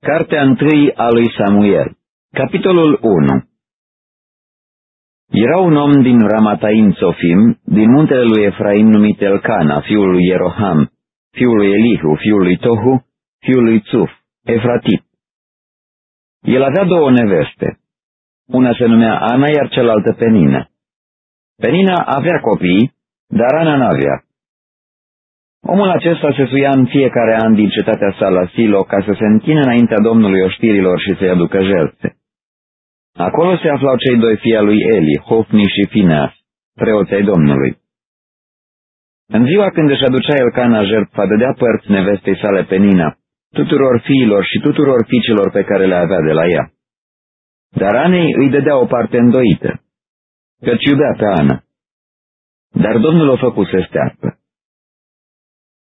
Cartea întâi a lui Samuel Capitolul 1 Era un om din Ramataim Sofim, din muntele lui Efraim numit Elcana, fiul lui Ieroham, fiul lui Elihu, fiul lui Tohu, fiul lui Tsuf, Efratit. El avea două neveste. Una se numea Ana, iar cealaltă Penina. Penina avea copii, dar Ana n-avea. Omul acesta se suia în fiecare an din cetatea sa la Silo ca să se închine înaintea Domnului oștirilor și să-i aducă jertfe. Acolo se aflau cei doi fii lui Eli, Hofni și Fineas, preoții Domnului. În ziua când își aducea el cana jertfa, dădea părți nevestei sale pe Nina, tuturor fiilor și tuturor fiicilor pe care le avea de la ea. Dar Anei îi dădea o parte îndoită, căci iubea pe Ana. Dar Domnul o făcu să stearpă.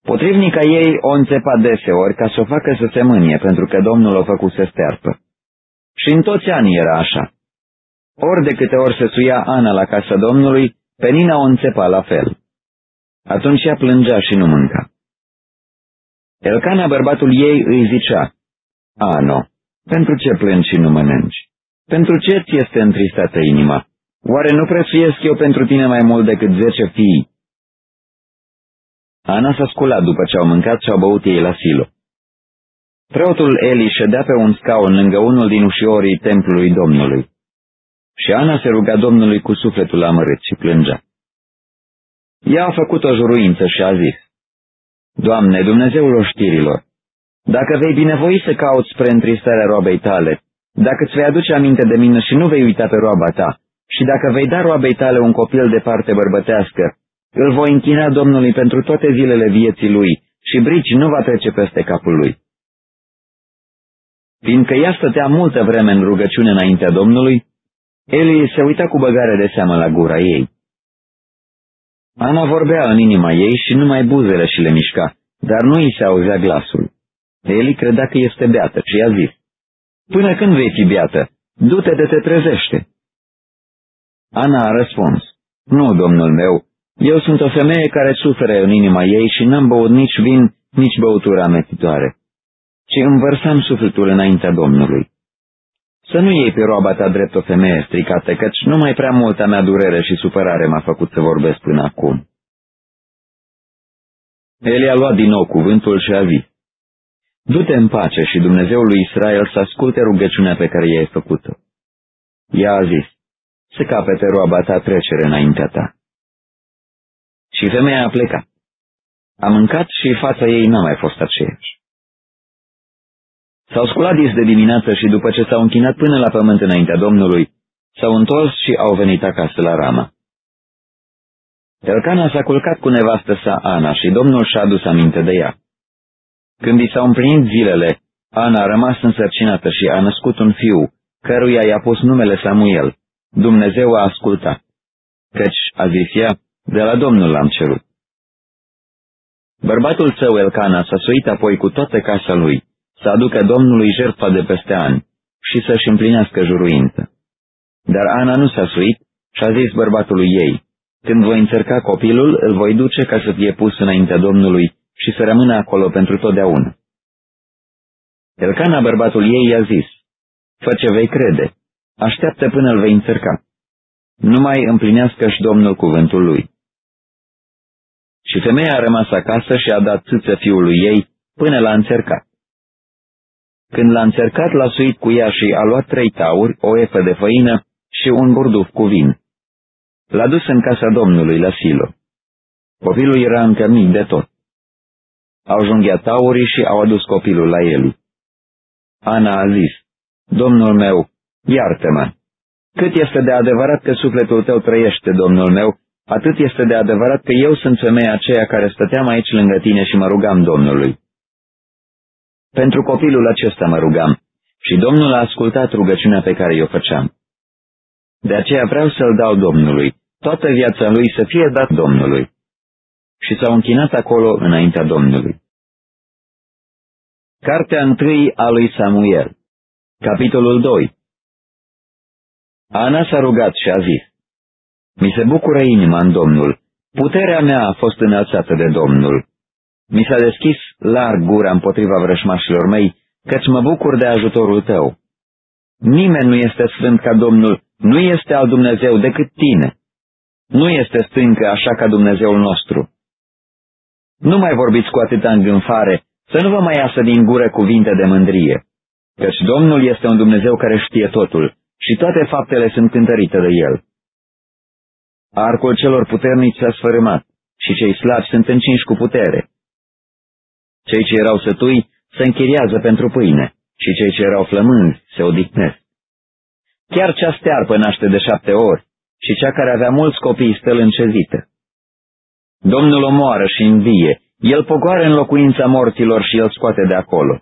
Potrivnica ei o înțepa deseori ca să o facă să se mânie, pentru că Domnul o făcut să stearpă. Și în toți anii era așa. Ori de câte ori se suia Ana la casa Domnului, Penina o înțepa la fel. Atunci ea plângea și nu mânca. Elcana, bărbatul ei, îi zicea, Ano, pentru ce plângi și nu mănânci? Pentru ce ți este întristată inima? Oare nu prețuiesc eu pentru tine mai mult decât zece fii Ana s-a sculat după ce au mâncat și au băut ei la silo. Preotul Eli ședea pe un scaun lângă unul din ușiorii templului Domnului. Și Ana se ruga Domnului cu sufletul amărât și plângea. Ea a făcut o juruință și a zis, Doamne, Dumnezeul oștirilor, dacă vei binevoi să cauți spre întristarea roabei tale, dacă îți vei aduce aminte de mine și nu vei uita pe roaba ta, și dacă vei da roabei tale un copil de parte bărbătească, îl voi închina Domnului pentru toate zilele vieții lui și brici nu va trece peste capul lui. Fiindcă ea stătea multă vreme în rugăciune înaintea Domnului, Eli se uita cu băgare de seamă la gura ei. Ana vorbea în inima ei și numai buzele și le mișca, dar nu îi se auzea glasul. Eli credea că este beată și i-a zis, Până când vei fi beată? Du-te de te trezește. Ana a răspuns, Nu, domnul meu, eu sunt o femeie care suferă în inima ei și n-am băut nici vin, nici băutură ametitoare, ci învărsam sufletul înaintea Domnului. Să nu iei pe roaba ta drept o femeie stricată, căci numai prea multa mea durere și supărare m-a făcut să vorbesc până acum. El i-a luat din nou cuvântul și a zis, Du-te în pace și Dumnezeul lui Israel să asculte rugăciunea pe care i-ai făcut-o. Ea a zis, să capete roaba ta trecere înaintea ta. Și femeia a plecat. A mâncat și fața ei n-a mai fost aceeași. S-au sculat dis de dimineață și după ce s-au închinat până la pământ înaintea Domnului, s-au întors și au venit acasă la Rama. Elcana s-a culcat cu nevastă sa Ana și Domnul și-a adus aminte de ea. Când i s-au împlinit zilele, Ana a rămas însărcinată și a născut un fiu, căruia i-a pus numele Samuel. Dumnezeu a ascultat. Căci, a zis ea, de la Domnul l-am cerut. Bărbatul său, Elcana, s-a suit apoi cu toată casa lui, să aducă Domnului jertfa de peste ani și să-și împlinească juruință. Dar Ana nu s-a suit și a zis bărbatului ei, când voi încerca copilul, îl voi duce ca să fie pus înaintea Domnului și să rămână acolo pentru totdeauna. Elcana, bărbatul ei, i-a zis, fă ce vei crede, așteaptă până îl vei încerca. Numai împlinească-și Domnul cuvântul lui. Și femeia a rămas acasă și a dat țâță fiului ei până l-a încercat. Când l-a încercat, l-a suit cu ea și a luat trei tauri, o efă de făină și un burduf cu vin. L-a dus în casa Domnului la Silo. Copilul era încă mic de tot. Au junghiat taurii și au adus copilul la el. Ana a zis, Domnul meu, iartă-mă. Cât este de adevărat că sufletul tău trăiește, Domnul meu, atât este de adevărat că eu sunt femeia aceea care stăteam aici lângă tine și mă rugam Domnului. Pentru copilul acesta mă rugam și Domnul a ascultat rugăciunea pe care o făceam. De aceea vreau să-l dau Domnului, toată viața lui să fie dat Domnului. Și s-au închinat acolo înaintea Domnului. Cartea întâi a lui Samuel Capitolul 2 Ana s-a rugat și a zis, Mi se bucură inima în Domnul, puterea mea a fost înălțată de Domnul. Mi s-a deschis larg gura împotriva vrășmașilor mei căci mă bucur de ajutorul tău. Nimeni nu este sfânt ca Domnul, nu este al Dumnezeu decât tine. Nu este stâncă așa ca Dumnezeul nostru. Nu mai vorbiți cu atâta îngânfare, să nu vă mai iasă din gură cuvinte de mândrie, căci Domnul este un Dumnezeu care știe totul și toate faptele sunt cântărite de El. Arcul celor puternici s-a sfărâmat și cei slabi sunt încinși cu putere. Cei ce erau sătui se închiriază pentru pâine și cei ce erau flămânzi se odihnesc. Chiar cea stearpă naște de șapte ori și cea care avea mulți copii stă încezită. Domnul omoară și învie, el pogoară în locuința morților și el scoate de acolo.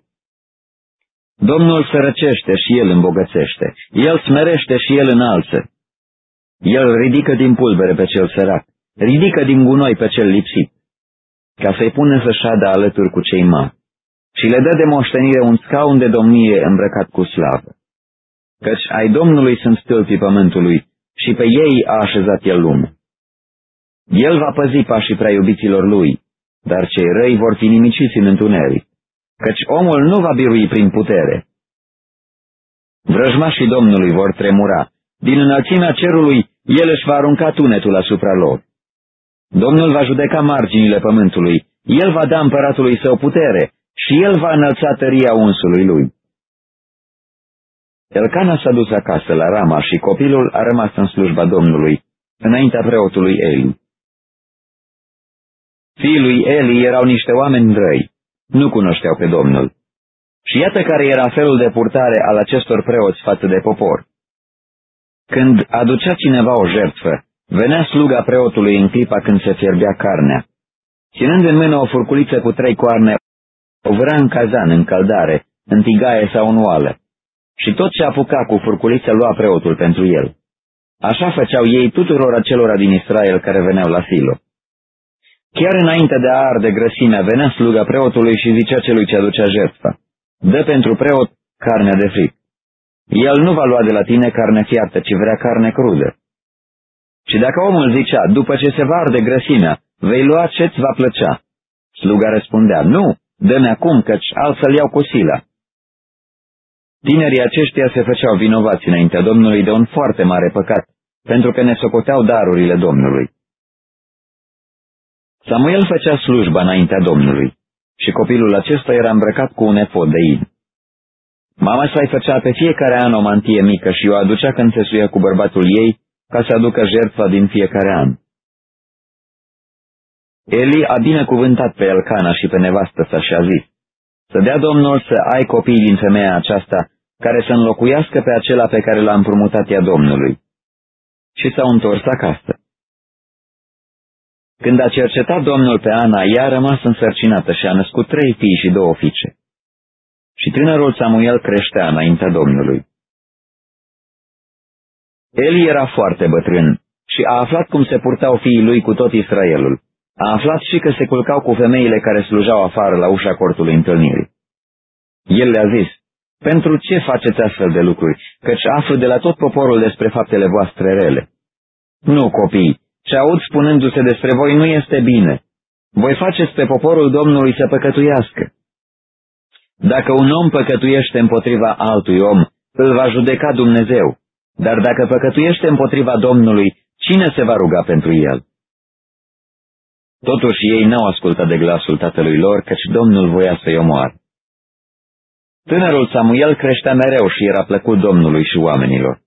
Domnul sărăcește și el îmbogățește, el smerește și el înalță. El ridică din pulbere pe cel sărac, ridică din gunoi pe cel lipsit, ca să-i pună să șadă alături cu cei mari și le dă de moștenire un scaun de domnie îmbrăcat cu slavă. Căci ai Domnului sunt stâlpii pământului și pe ei a așezat el lume. El va păzi pașii prea iubiților lui, dar cei răi vor fi nimiciți în întuneric, căci omul nu va birui prin putere. Vrăjmașii Domnului vor tremura, din înălțimea cerului el își va arunca tunetul asupra lor. Domnul va judeca marginile pământului, el va da împăratului său putere și el va înălța tăria unsului lui. Elcana s-a dus acasă la Rama și copilul a rămas în slujba Domnului, înaintea preotului Eli. Fiii lui Eli erau niște oameni răi, nu cunoșteau pe Domnul. Și iată care era felul de purtare al acestor preoți față de popor. Când aducea cineva o jertfă, venea sluga preotului în clipa când se fierbea carnea. Ținând în mână o furculiță cu trei coarne, o vrea în cazan, în căldare, în tigaie sau în oală. Și tot ce apuca cu furculiță lua preotul pentru el. Așa făceau ei tuturor acelora din Israel care veneau la Silo. Chiar înainte de a arde grăsimea, venea sluga preotului și zicea celui ce aducea jertfa, dă pentru preot carne de fric. El nu va lua de la tine carne fiartă, ci vrea carne crudă. Și dacă omul zicea, după ce se va arde grăsimea, vei lua ce-ți va plăcea? Sluga răspundea, nu, dă-mi acum, căci altfel iau cu sila. Tinerii aceștia se făceau vinovați înaintea Domnului de un foarte mare păcat, pentru că ne socoteau darurile Domnului. Samuel făcea slujba înaintea Domnului și copilul acesta era îmbrăcat cu un efod de in. Mama sa-i făcea pe fiecare an o mantie mică și o aducea când se suia cu bărbatul ei ca să aducă jertfa din fiecare an. Eli a binecuvântat pe Elcana și pe nevastă sa și a zis, să dea Domnul să ai copii din femeia aceasta, care să înlocuiască pe acela pe care l-a împrumutat ea Domnului. Și s-au întors acasă. Când a cercetat Domnul pe Ana, ea a rămas însărcinată și a născut trei fii și două fiice. Și tânărul Samuel creștea înaintea Domnului. Eli era foarte bătrân și a aflat cum se purtau fiii lui cu tot Israelul. A aflat și că se culcau cu femeile care slujau afară la ușa cortului întâlnirii. El le-a zis, pentru ce faceți astfel de lucruri, căci aflu de la tot poporul despre faptele voastre rele? Nu, copii, ce aud spunându-se despre voi nu este bine. Voi faceți pe poporul Domnului să păcătuiască. Dacă un om păcătuiește împotriva altui om, îl va judeca Dumnezeu, dar dacă păcătuiește împotriva Domnului, cine se va ruga pentru el? Totuși ei n-au ascultat de glasul tatălui lor, căci Domnul voia să-i omoare. Tânărul Samuel creștea mereu și era plăcut Domnului și oamenilor.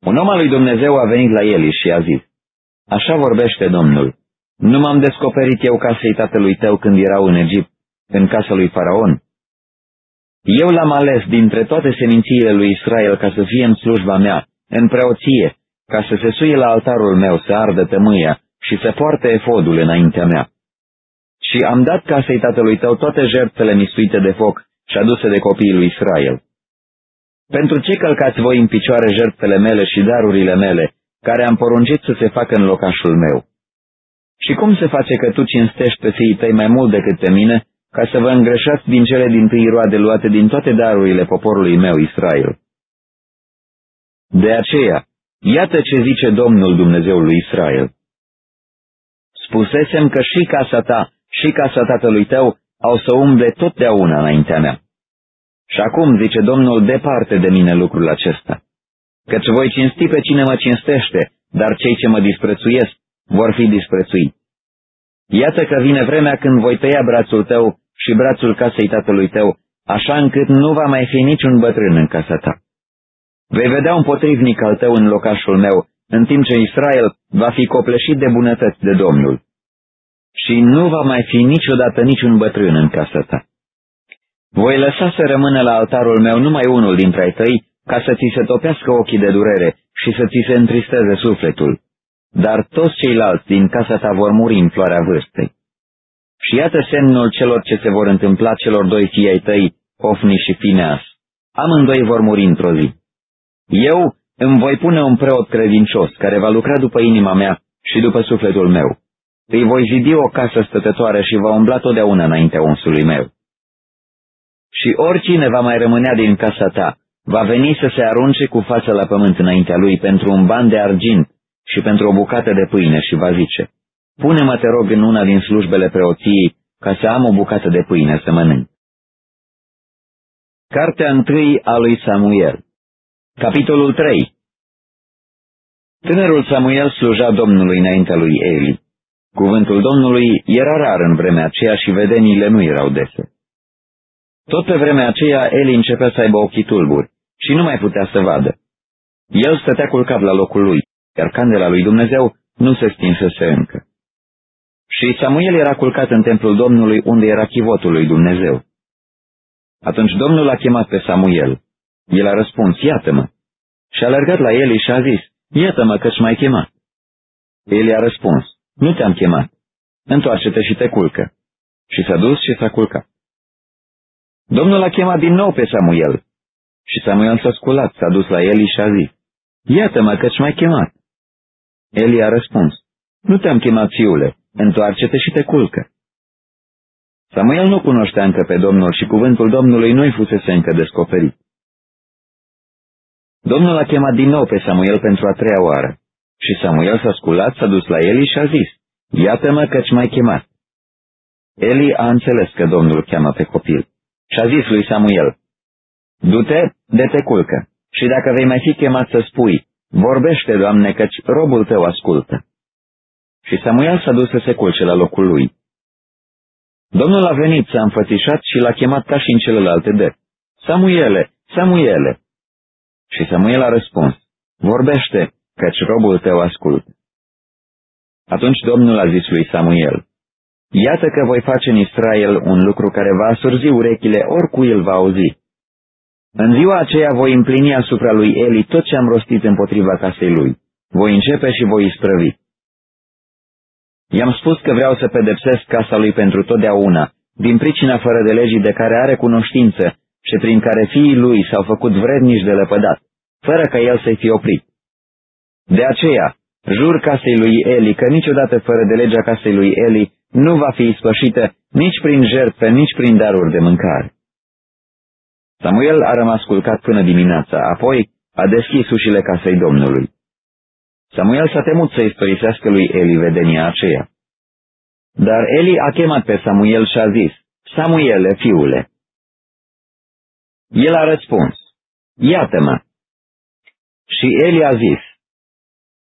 Un om al lui Dumnezeu a venit la el și a zis, Așa vorbește Domnul, nu m-am descoperit eu casei tatălui tău când erau în Egipt, în casa lui Faraon. Eu l-am ales dintre toate semințiile lui Israel ca să fie în slujba mea, în preoție, ca să se suie la altarul meu să ardă tămâia și să poarte efodul înaintea mea. Și am dat casei tatălui tău toate jertfele mistuite de foc și aduse de copiii lui Israel. Pentru ce călcați voi în picioare jertfele mele și darurile mele, care am poruncit să se facă în locașul meu? Și cum se face că tu cinstești pe fiii tăi mai mult decât pe mine, ca să vă îngreșați din cele din tâi roade luate din toate darurile poporului meu Israel? De aceea, iată ce zice Domnul Dumnezeului Israel. Spusesem că și casa ta și casa tatălui tău au să umble totdeauna înaintea mea. Și acum, zice Domnul, departe de mine lucrul acesta. Căci voi cinsti pe cine mă cinstește, dar cei ce mă disprețuiesc vor fi disprețuiți. Iată că vine vremea când voi tăia brațul tău și brațul casei tatălui tău, așa încât nu va mai fi niciun bătrân în casa ta. Vei vedea un potrivnic al tău în locașul meu, în timp ce Israel va fi copleșit de bunătăți de Domnul. Și nu va mai fi niciodată niciun bătrân în casa ta. Voi lăsa să rămână la altarul meu numai unul dintre ai tăi, ca să ți se topească ochii de durere și să ți se întristeze sufletul. Dar toți ceilalți din casa ta vor muri în floarea vârstei. Și iată semnul celor ce se vor întâmpla celor doi fii ai tăi, Ofni și Fineas. Amândoi vor muri într-o zi. Eu îmi voi pune un preot credincios care va lucra după inima mea și după sufletul meu. Îi voi zidi o casă stătătoare și va umbla totdeauna înaintea unsului meu. Și oricine va mai rămânea din casa ta, va veni să se arunce cu fața la pământ înaintea lui pentru un ban de argint și pentru o bucată de pâine și va zice, Pune-mă, te rog, în una din slujbele preoției, ca să am o bucată de pâine să mănânc. Cartea întâi a lui Samuel Capitolul 3 Tânărul Samuel sluja Domnului înaintea lui Eli. Cuvântul Domnului era rar în vremea aceea și vedeniile nu erau dese. Tot pe vremea aceea Eli începea să aibă ochii tulburi și nu mai putea să vadă. El stătea culcat la locul lui, iar candela lui Dumnezeu nu se stinsese încă. Și Samuel era culcat în templul Domnului unde era chivotul lui Dumnezeu. Atunci Domnul a chemat pe Samuel. El a răspuns, iată-mă. Și a alergat la el și a zis, iată-mă că-ți mai chemat. Eli a răspuns, nu te-am chemat. Întoarce-te și te culcă. Și s-a dus și s-a culcat. Domnul a chemat din nou pe Samuel. Și Samuel s-a sculat, s-a dus la Eli și a zis, Iată-mă că-ți mai chemat. Eli a răspuns, Nu te-am chemat, fiule, întoarce-te și te culcă. Samuel nu cunoștea încă pe Domnul și cuvântul Domnului nu-i fusese încă descoperit. Domnul a chemat din nou pe Samuel pentru a treia oară. Și Samuel s-a sculat, s-a dus la Eli și a zis, Iată-mă că-ți mai chemat. Eli a înțeles că Domnul cheamă pe copil și a zis lui Samuel, Du-te, de te culcă, și dacă vei mai fi chemat să spui, vorbește, Doamne, căci robul tău ascultă. Și Samuel s-a dus să se culce la locul lui. Domnul a venit, s-a înfățișat și l-a chemat ca și în celelalte de. Samuele, Samuele! Și Samuel a răspuns, vorbește, căci robul tău ascultă. Atunci Domnul a zis lui Samuel, Iată că voi face în Israel un lucru care va surzi urechile oricui îl va auzi. În ziua aceea voi împlini asupra lui Eli tot ce am rostit împotriva casei lui. Voi începe și voi isprăvi. I-am spus că vreau să pedepsesc casa lui pentru totdeauna, din pricina fără de legii de care are cunoștință și prin care fiii lui s-au făcut vrednici de lepădat, fără ca el să-i fie oprit. De aceea, jur casei lui Eli că niciodată fără de legea casei lui Eli nu va fi ispășită nici prin jertfe, nici prin daruri de mâncare. Samuel a rămas culcat până dimineața, apoi a deschis ușile casei Domnului. Samuel s-a temut să istorisească lui Eli vedenia aceea. Dar Eli a chemat pe Samuel și a zis, Samuele, fiule. El a răspuns, Iată-mă. Și Eli a zis,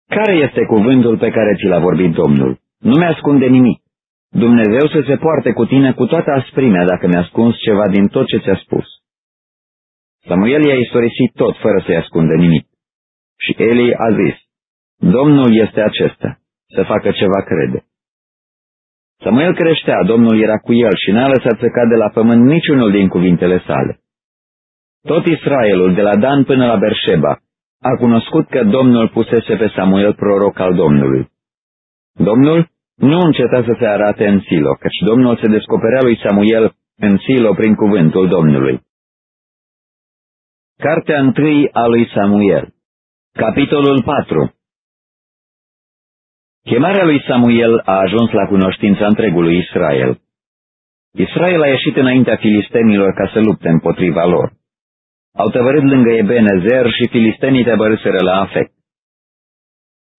Care este cuvântul pe care ți l-a vorbit Domnul? Nu mi-ascunde nimic. Dumnezeu să se poarte cu tine cu toată asprimea dacă mi-a ascuns ceva din tot ce ți-a spus. Samuel i-a istorisit tot fără să-i ascundă nimic. Și Eli a zis, Domnul este acesta, să facă ceva crede. Samuel creștea, Domnul era cu el și n-a lăsat să cadă la pământ niciunul din cuvintele sale. Tot Israelul, de la Dan până la Berșeba, a cunoscut că Domnul pusese pe Samuel proroc al Domnului. Domnul nu înceta să se arate în Silo, căci Domnul se descoperea lui Samuel în Silo prin cuvântul Domnului. Cartea întâi a lui Samuel Capitolul 4 Chemarea lui Samuel a ajuns la cunoștința întregului Israel. Israel a ieșit înaintea filistenilor ca să lupte împotriva lor. Au tăvărât lângă Ebenezer și filistenii te bărâseră la afect.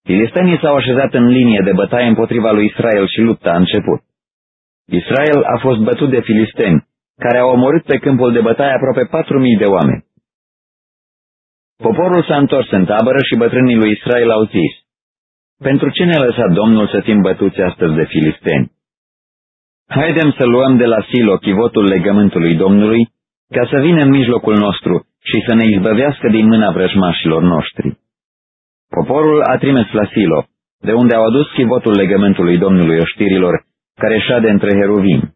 Filistenii s-au așezat în linie de bătaie împotriva lui Israel și lupta a început. Israel a fost bătut de filisteni, care au omorât pe câmpul de bătaie aproape patru mii de oameni. Poporul s-a întors în tabără și bătrânii lui Israel au zis, Pentru ce ne-a lăsat Domnul să fim bătuți astăzi de filisteni? Haidem să luăm de la Silo chivotul legământului Domnului, ca să vină în mijlocul nostru și să ne izbăvească din mâna vrăjmașilor noștri. Poporul a trimis la Silo, de unde au adus chivotul legământului Domnului oștirilor, care șade între heruvim.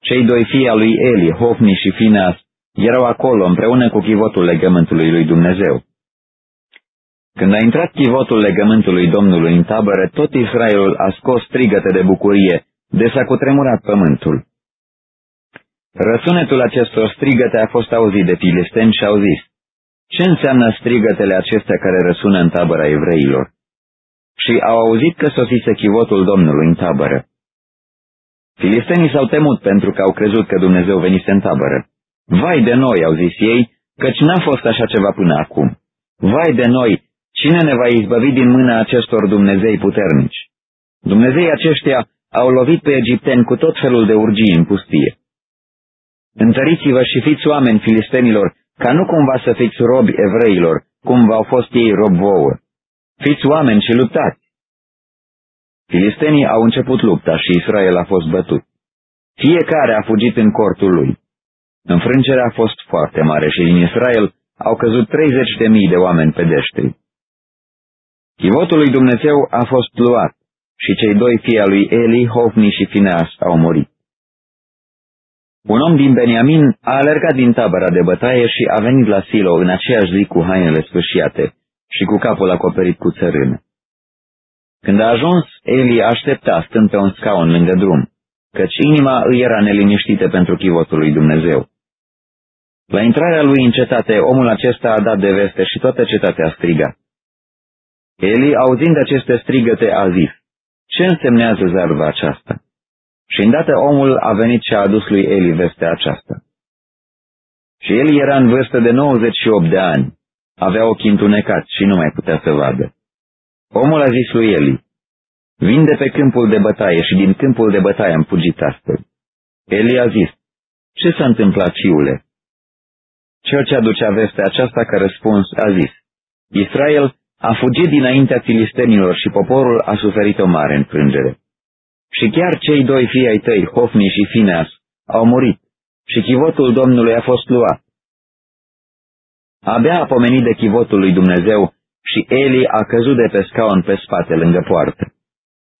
Cei doi fii al lui Eli, Hofni și Fineas, erau acolo împreună cu chivotul legământului lui Dumnezeu. Când a intrat chivotul legământului Domnului în tabără, tot Israelul a scos strigăte de bucurie, de s-a cutremurat pământul. Răsunetul acestor strigăte a fost auzit de filisteni și au zis, Ce înseamnă strigătele acestea care răsună în tabăra evreilor? Și au auzit că sosise chivotul Domnului în tabără. Filistenii s-au temut pentru că au crezut că Dumnezeu venise în tabără. Vai de noi, au zis ei, căci n-a fost așa ceva până acum. Vai de noi, cine ne va izbăvi din mâna acestor Dumnezei puternici? Dumnezei aceștia au lovit pe egipteni cu tot felul de urgii în pustie. Întăriți-vă și fiți oameni filistenilor, ca nu cumva să fiți robi evreilor, cum v-au fost ei rob vouă. Fiți oameni și luptați. Filistenii au început lupta și Israel a fost bătut. Fiecare a fugit în cortul lui. Înfrângerea a fost foarte mare și din Israel au căzut 30 de mii de oameni pedeștri. Chivotul lui Dumnezeu a fost luat și cei doi fii al lui Eli, Hofni și Fineas, au murit. Un om din Beniamin a alergat din tabăra de bătaie și a venit la Silo în aceeași zi cu hainele sfârșiate și cu capul acoperit cu țărână. Când a ajuns, Eli aștepta stând pe un scaun lângă drum, căci inima îi era neliniștită pentru chivotul lui Dumnezeu. La intrarea lui în cetate, omul acesta a dat de veste și toată cetatea striga. Eli, auzind aceste strigăte, a zis, Ce însemnează zarva aceasta? Și îndată omul a venit și a adus lui Eli vestea aceasta. Și el era în vârstă de 98 de ani, avea ochii întunecați și nu mai putea să vadă. Omul a zis lui Eli, Vin de pe câmpul de bătaie și din câmpul de bătaie am fugit astăzi. Eli a zis, Ce s-a întâmplat, ciule? Cel ce aducea vestea aceasta ca răspuns a zis, Israel a fugit dinaintea filistenilor și poporul a suferit o mare înfrângere. Și chiar cei doi fii ai tăi, Hofni și Fineas, au murit și chivotul Domnului a fost luat. Abia a pomenit de chivotul lui Dumnezeu și Eli a căzut de pe scaun pe spate lângă poartă.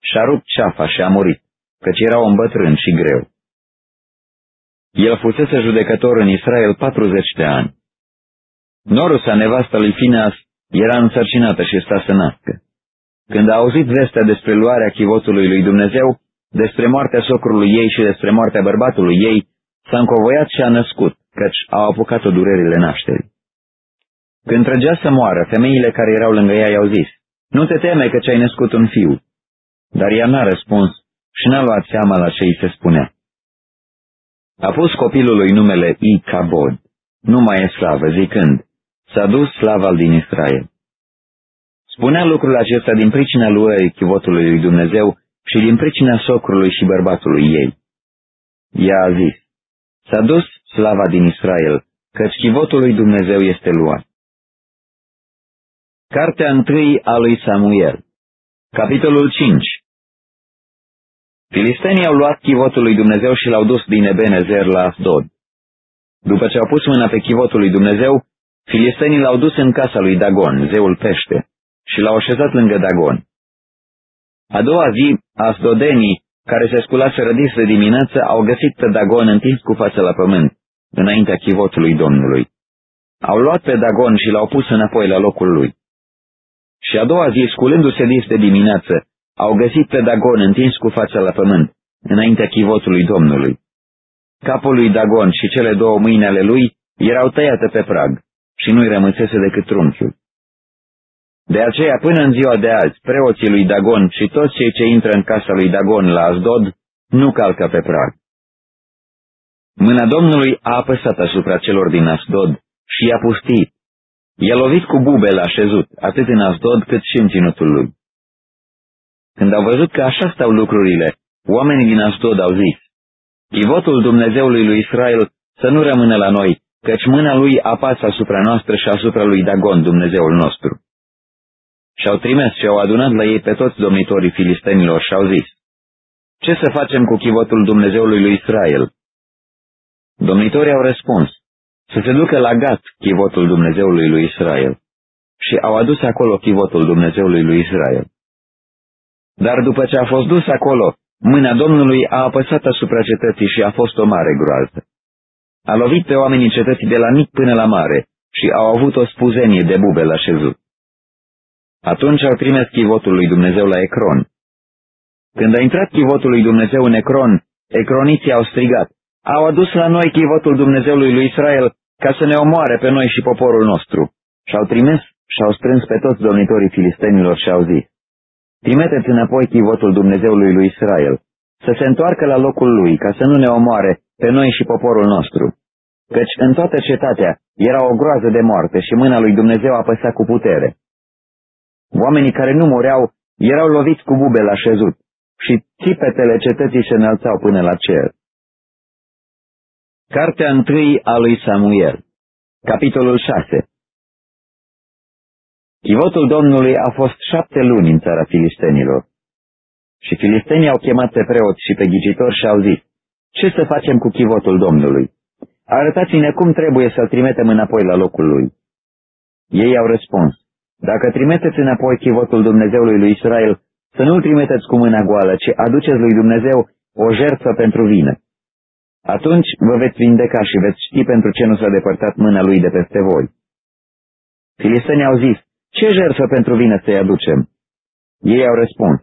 Și-a rupt ceafa și a murit, căci era un bătrân și greu. El fusese judecător în Israel 40 de ani. Norusa, nevasta lui Fineas, era însărcinată și sta să nască. Când a auzit vestea despre luarea chivotului lui Dumnezeu, despre moartea socrului ei și despre moartea bărbatului ei, s-a încovoiat și a născut, căci au apucat-o durerile nașterii. Când trăgea să moară, femeile care erau lângă ea i-au zis, Nu te teme că ți-ai născut un fiu. Dar ea n-a răspuns și n-a luat seama la ce îi se spunea. A pus copilului numele Icabod, nu mai e slavă, zicând, S-a dus slava din Israel. Spunea lucrul acesta din pricina lui chivotului lui Dumnezeu și din pricina socrului și bărbatului ei. Ea a zis, S-a dus slava din Israel, căci chivotul lui Dumnezeu este luat. Cartea întâi a lui Samuel Capitolul 5 Filistenii au luat chivotul lui Dumnezeu și l-au dus din Ebenezer la Asdod. După ce au pus mâna pe chivotul lui Dumnezeu, filistenii l-au dus în casa lui Dagon, zeul pește, și l-au așezat lângă Dagon. A doua zi, asdodenii, care se sculaseră dis de dimineață, au găsit pe Dagon întins cu fața la pământ, înaintea chivotului Domnului. Au luat pe Dagon și l-au pus înapoi la locul lui. Și a doua zi, sculându-se dis de dimineață, au găsit pe Dagon întins cu fața la pământ, înaintea chivotului Domnului. Capul lui Dagon și cele două mâini ale lui erau tăiate pe prag și nu-i rămâsese decât trunchiul. De aceea, până în ziua de azi, preoții lui Dagon și toți cei ce intră în casa lui Dagon la Asdod nu calcă pe prag. Mâna Domnului a apăsat asupra celor din Asdod și i-a pustit. I-a lovit cu bube la așezut, atât în Asdod cât și în ținutul lui. Când au văzut că așa stau lucrurile, oamenii din Asdod au zis, chivotul Dumnezeului lui Israel să nu rămână la noi, căci mâna lui apasă asupra noastră și asupra lui Dagon, Dumnezeul nostru. Și-au trimis și au adunat la ei pe toți domnitorii filistenilor și au zis, Ce să facem cu chivotul Dumnezeului lui Israel? Domnitorii au răspuns, să se ducă la Gat chivotul Dumnezeului lui Israel. Și au adus acolo chivotul Dumnezeului lui Israel. Dar după ce a fost dus acolo, mâna Domnului a apăsat asupra cetății și a fost o mare groază. A lovit pe oamenii cetății de la mic până la mare și au avut o spuzenie de bube la șezut. Atunci au trimis chivotul lui Dumnezeu la Ecron. Când a intrat chivotul lui Dumnezeu în Ecron, ecroniții au strigat, au adus la noi chivotul Dumnezeului lui Israel ca să ne omoare pe noi și poporul nostru. Și-au trimis și-au strâns pe toți domnitorii filistenilor și au zis, Trimiteți înapoi chivotul Dumnezeului lui Israel, să se întoarcă la locul lui, ca să nu ne omoare pe noi și poporul nostru. Căci în toată cetatea era o groază de moarte și mâna lui Dumnezeu apăsa cu putere. Oamenii care nu mureau erau loviți cu bube la șezut și țipetele cetății se înălțau până la cer. Cartea întâi a lui Samuel Capitolul 6 Chivotul Domnului a fost șapte luni în țara filistenilor. Și filistenii au chemat pe preoți și pe ghicitori și au zis, Ce să facem cu chivotul Domnului? Arătați-ne cum trebuie să-l trimitem înapoi la locul lui. Ei au răspuns, Dacă trimiteți înapoi chivotul Dumnezeului lui Israel, să nu-l trimiteți cu mâna goală, ci aduceți lui Dumnezeu o jertfă pentru vină. Atunci vă veți vindeca și veți ști pentru ce nu s-a depărtat mâna lui de peste voi. Filistenii au zis, ce jertfă pentru vină să-i aducem? Ei au răspuns,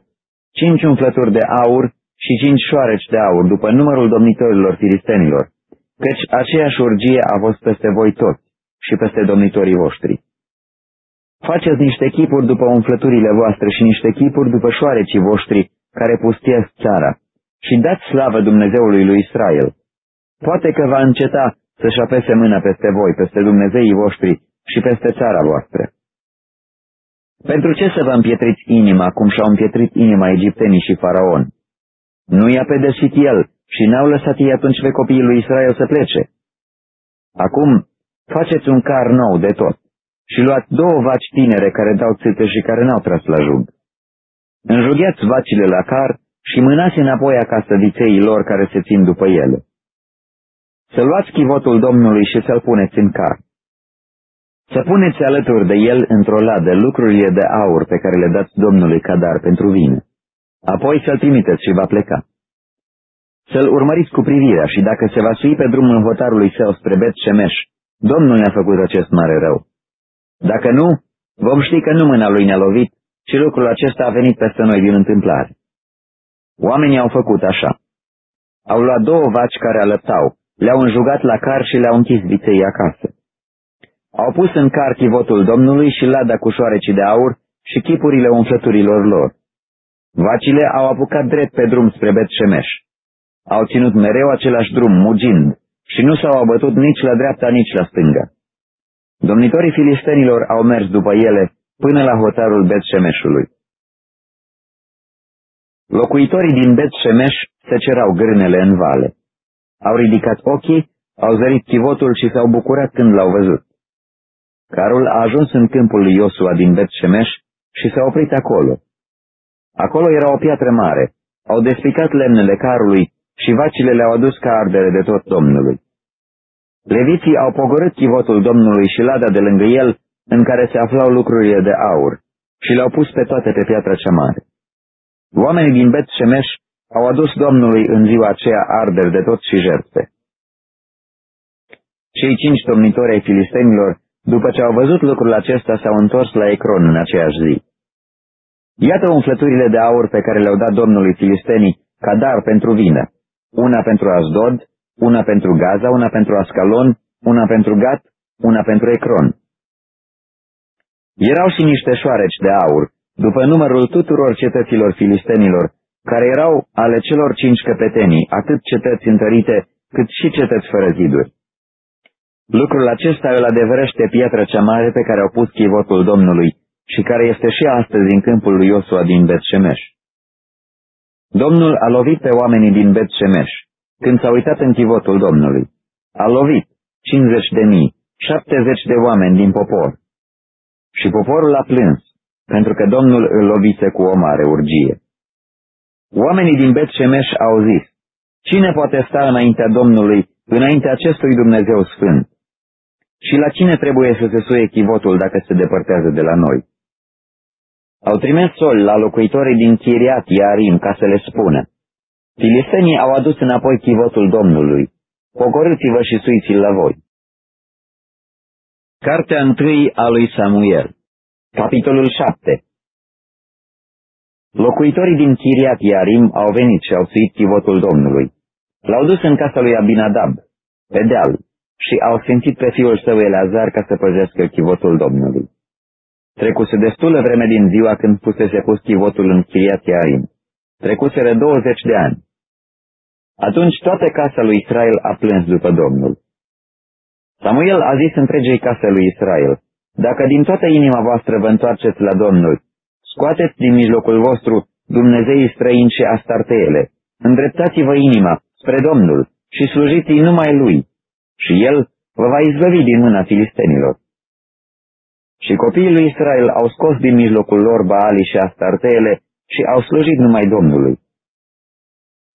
cinci umflături de aur și cinci șoareci de aur, după numărul domnitorilor filistenilor, căci aceeași urgie a fost peste voi toți și peste domnitorii voștri. Faceți niște chipuri după umflăturile voastre și niște chipuri după șoarecii voștri care pustiesc țara și dați slavă Dumnezeului lui Israel. Poate că va înceta să-și apese mâna peste voi, peste Dumnezeii voștri și peste țara voastră. Pentru ce să vă împietriți inima, cum și-au împietrit inima egiptenii și faraon? Nu i-a pedepsit el și n-au lăsat ei atunci pe copiii lui Israel să plece. Acum, faceți un car nou de tot și luați două vaci tinere care dau țâte și care n-au tras la jug. Înjugheați vacile la car și mânați înapoi acasă viței lor care se țin după ele. Să luați chivotul Domnului și să-l puneți în car. Să puneți alături de el într-o ladă lucrurile de aur pe care le dați Domnului ca dar pentru vine. Apoi să-l trimiteți și va pleca. Să-l urmăriți cu privirea și dacă se va sui pe drumul hotarului său spre Bet Shemesh, Domnul ne-a făcut acest mare rău. Dacă nu, vom ști că nu mâna lui ne-a lovit, ci lucrul acesta a venit peste noi din întâmplare. Oamenii au făcut așa. Au luat două vaci care alăptau, le-au înjugat la car și le-au închis viței acasă. Au pus în car chivotul Domnului și lada cu șoarecii de aur și chipurile umflăturilor lor. Vacile au apucat drept pe drum spre Bet Shemesh. Au ținut mereu același drum, mugind, și nu s-au abătut nici la dreapta, nici la stânga. Domnitorii filistenilor au mers după ele până la hotarul Bet Shemeshului. Locuitorii din Bet Shemesh se cerau grânele în vale. Au ridicat ochii, au zărit chivotul și s-au bucurat când l-au văzut. Carul a ajuns în câmpul lui Iosua din Bet Shemesh și s-a oprit acolo. Acolo era o piatră mare. Au despicat lemnele carului și vacile le-au adus ca ardere de tot Domnului. Leviții au pogorât chivotul Domnului și lada de lângă el, în care se aflau lucrurile de aur, și le-au pus pe toate pe piatra cea mare. Oamenii din Bet Shemesh au adus Domnului în ziua aceea arderi de tot și jertfe. Cei cinci domnitori ai filistenilor, după ce au văzut lucrul acesta, s-au întors la Ecron în aceeași zi. Iată umflăturile de aur pe care le-au dat Domnului filistenii ca dar pentru vină, una pentru Asdod, una pentru Gaza, una pentru Ascalon, una pentru Gat, una pentru Ecron. Erau și niște șoareci de aur, după numărul tuturor cetăților filistenilor, care erau ale celor cinci căpetenii, atât cetăți întărite, cât și cetăți fără ziduri. Lucrul acesta îl adevărește piatra cea mare pe care au pus chivotul Domnului și care este și astăzi în câmpul lui Iosua din Bet-Shemesh. Domnul a lovit pe oamenii din Bet-Shemesh, când s-a uitat în chivotul Domnului. A lovit 50 de mii, 70 de oameni din popor. Și poporul a plâns, pentru că Domnul îl lovise cu o mare urgie. Oamenii din Bet Shemesh au zis, Cine poate sta înaintea Domnului, înaintea acestui Dumnezeu Sfânt? Și la cine trebuie să se suie chivotul dacă se depărtează de la noi? Au trimis sol la locuitorii din Chiriat Iarim ca să le spună, Filistenii au adus înapoi chivotul Domnului, pogorâți-vă și suiți-l la voi. Cartea întâi a lui Samuel Capitolul 7 Locuitorii din Chiriat Iarim au venit și au suit chivotul Domnului. L-au dus în casa lui Abinadab, pe deal, și au simțit pe fiul său Eleazar ca să păzească chivotul Domnului. Trecuse destulă vreme din ziua când pusese pus chivotul în Chiriat Iarim. Trecuseră 20 de ani. Atunci toată casa lui Israel a plâns după Domnul. Samuel a zis întregei case lui Israel, Dacă din toată inima voastră vă întoarceți la Domnul, scoateți din mijlocul vostru Dumnezeii străini și astarteele, îndreptați-vă inima spre Domnul și slujiți-i numai Lui, și El vă va izbăvi din mâna filistenilor. Și copiii lui Israel au scos din mijlocul lor Baali și astarteele și au slujit numai Domnului.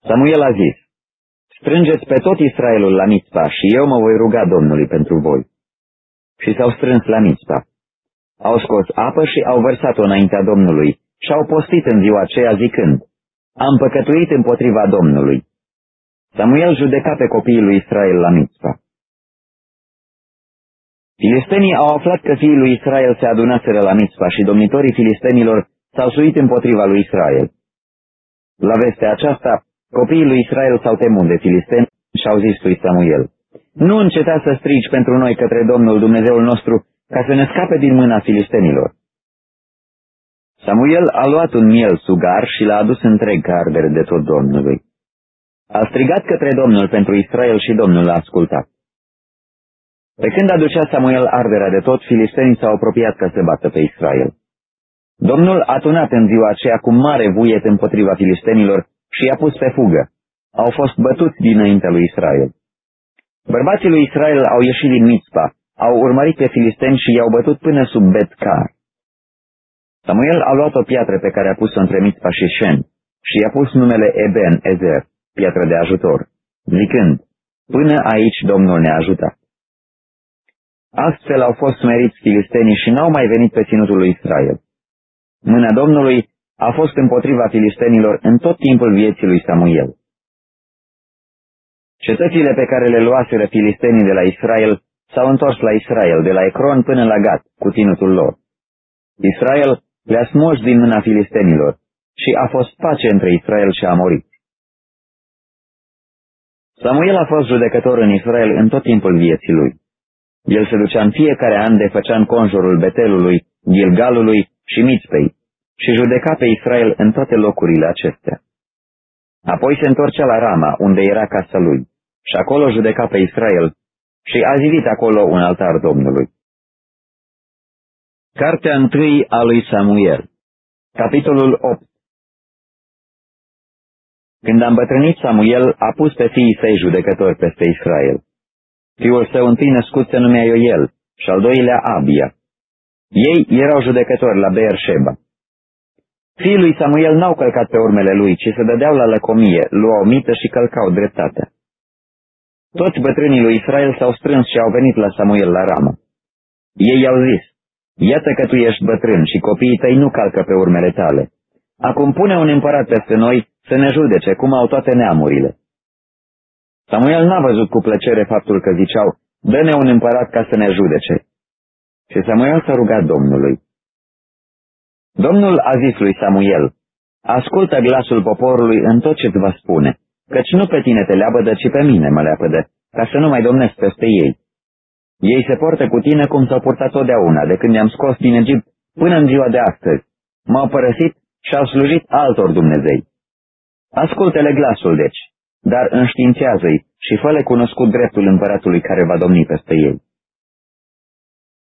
Samuel a zis, Strângeți pe tot Israelul la Mitzpa și eu mă voi ruga Domnului pentru voi. Și s-au strâns la Mitzpa. Au scos apă și au vărsat-o înaintea Domnului și au postit în ziua aceea zicând, Am păcătuit împotriva Domnului. Samuel judeca pe copiii lui Israel la Mitzpa. Filistenii au aflat că fiii lui Israel se adunaseră la Mitzpa și domnitorii filistenilor s-au suit împotriva lui Israel. La vestea aceasta, Copiii lui Israel s-au temut de filisteni și au zis lui Samuel, Nu înceta să strigi pentru noi către Domnul Dumnezeul nostru ca să ne scape din mâna filistenilor. Samuel a luat un miel sugar și l-a adus întreg ca ardere de tot Domnului. A strigat către Domnul pentru Israel și Domnul l-a ascultat. Pe când aducea Samuel arderea de tot, filistenii s-au apropiat ca să bată pe Israel. Domnul a tunat în ziua aceea cu mare vuiet împotriva filistenilor și i-a pus pe fugă. Au fost bătuți dinaintea lui Israel. Bărbații lui Israel au ieșit din Mitzpa, au urmărit pe filisteni și i-au bătut până sub Betcar. Samuel a luat o piatră pe care a pus-o între Mitzpa și Shen și i-a pus numele Eben Ezer, piatră de ajutor, zicând, până aici Domnul ne-a ajutat. Astfel au fost smeriți filistenii și n-au mai venit pe ținutul lui Israel. Mâna Domnului a fost împotriva filistenilor în tot timpul vieții lui Samuel. Cetățile pe care le luaseră filistenii de la Israel s-au întors la Israel, de la Ecron până la Gat, cu tinutul lor. Israel le-a smoși din mâna filistenilor și a fost pace între Israel și Amorit. Samuel a fost judecător în Israel în tot timpul vieții lui. El se ducea în fiecare an de făcea în conjurul Betelului, Gilgalului și Mitzpei, și judeca pe Israel în toate locurile acestea. Apoi se întorcea la Rama, unde era casa lui, și acolo judeca pe Israel și a zidit acolo un altar Domnului. Cartea întâi a lui Samuel Capitolul 8 Când a îmbătrânit Samuel, a pus pe fiii săi judecători peste Israel. Fiul său întâi născut se numea Ioel și al doilea Abia. Ei erau judecători la Beersheba. Fiii lui Samuel n-au călcat pe urmele lui, ci se dădeau la lăcomie, luau mită și călcau dreptatea. Toți bătrânii lui Israel s-au strâns și au venit la Samuel la ramă. Ei i-au zis, Iată că tu ești bătrân și copiii tăi nu calcă pe urmele tale. Acum pune un împărat peste noi să ne judece, cum au toate neamurile. Samuel n-a văzut cu plăcere faptul că ziceau, dă-ne un împărat ca să ne judece. Și Samuel s-a rugat Domnului. Domnul a zis lui Samuel, ascultă glasul poporului în tot ce-ți va spune, căci nu pe tine te leapădă, ci pe mine mă leapădă, ca să nu mai domnesc peste ei. Ei se portă cu tine cum s-au purtat totdeauna, de când i-am scos din Egipt până în ziua de astăzi. M-au părăsit și au slujit altor Dumnezei. Ascultă-le glasul, deci, dar înștiințează-i și fă cunoscut dreptul împăratului care va domni peste ei.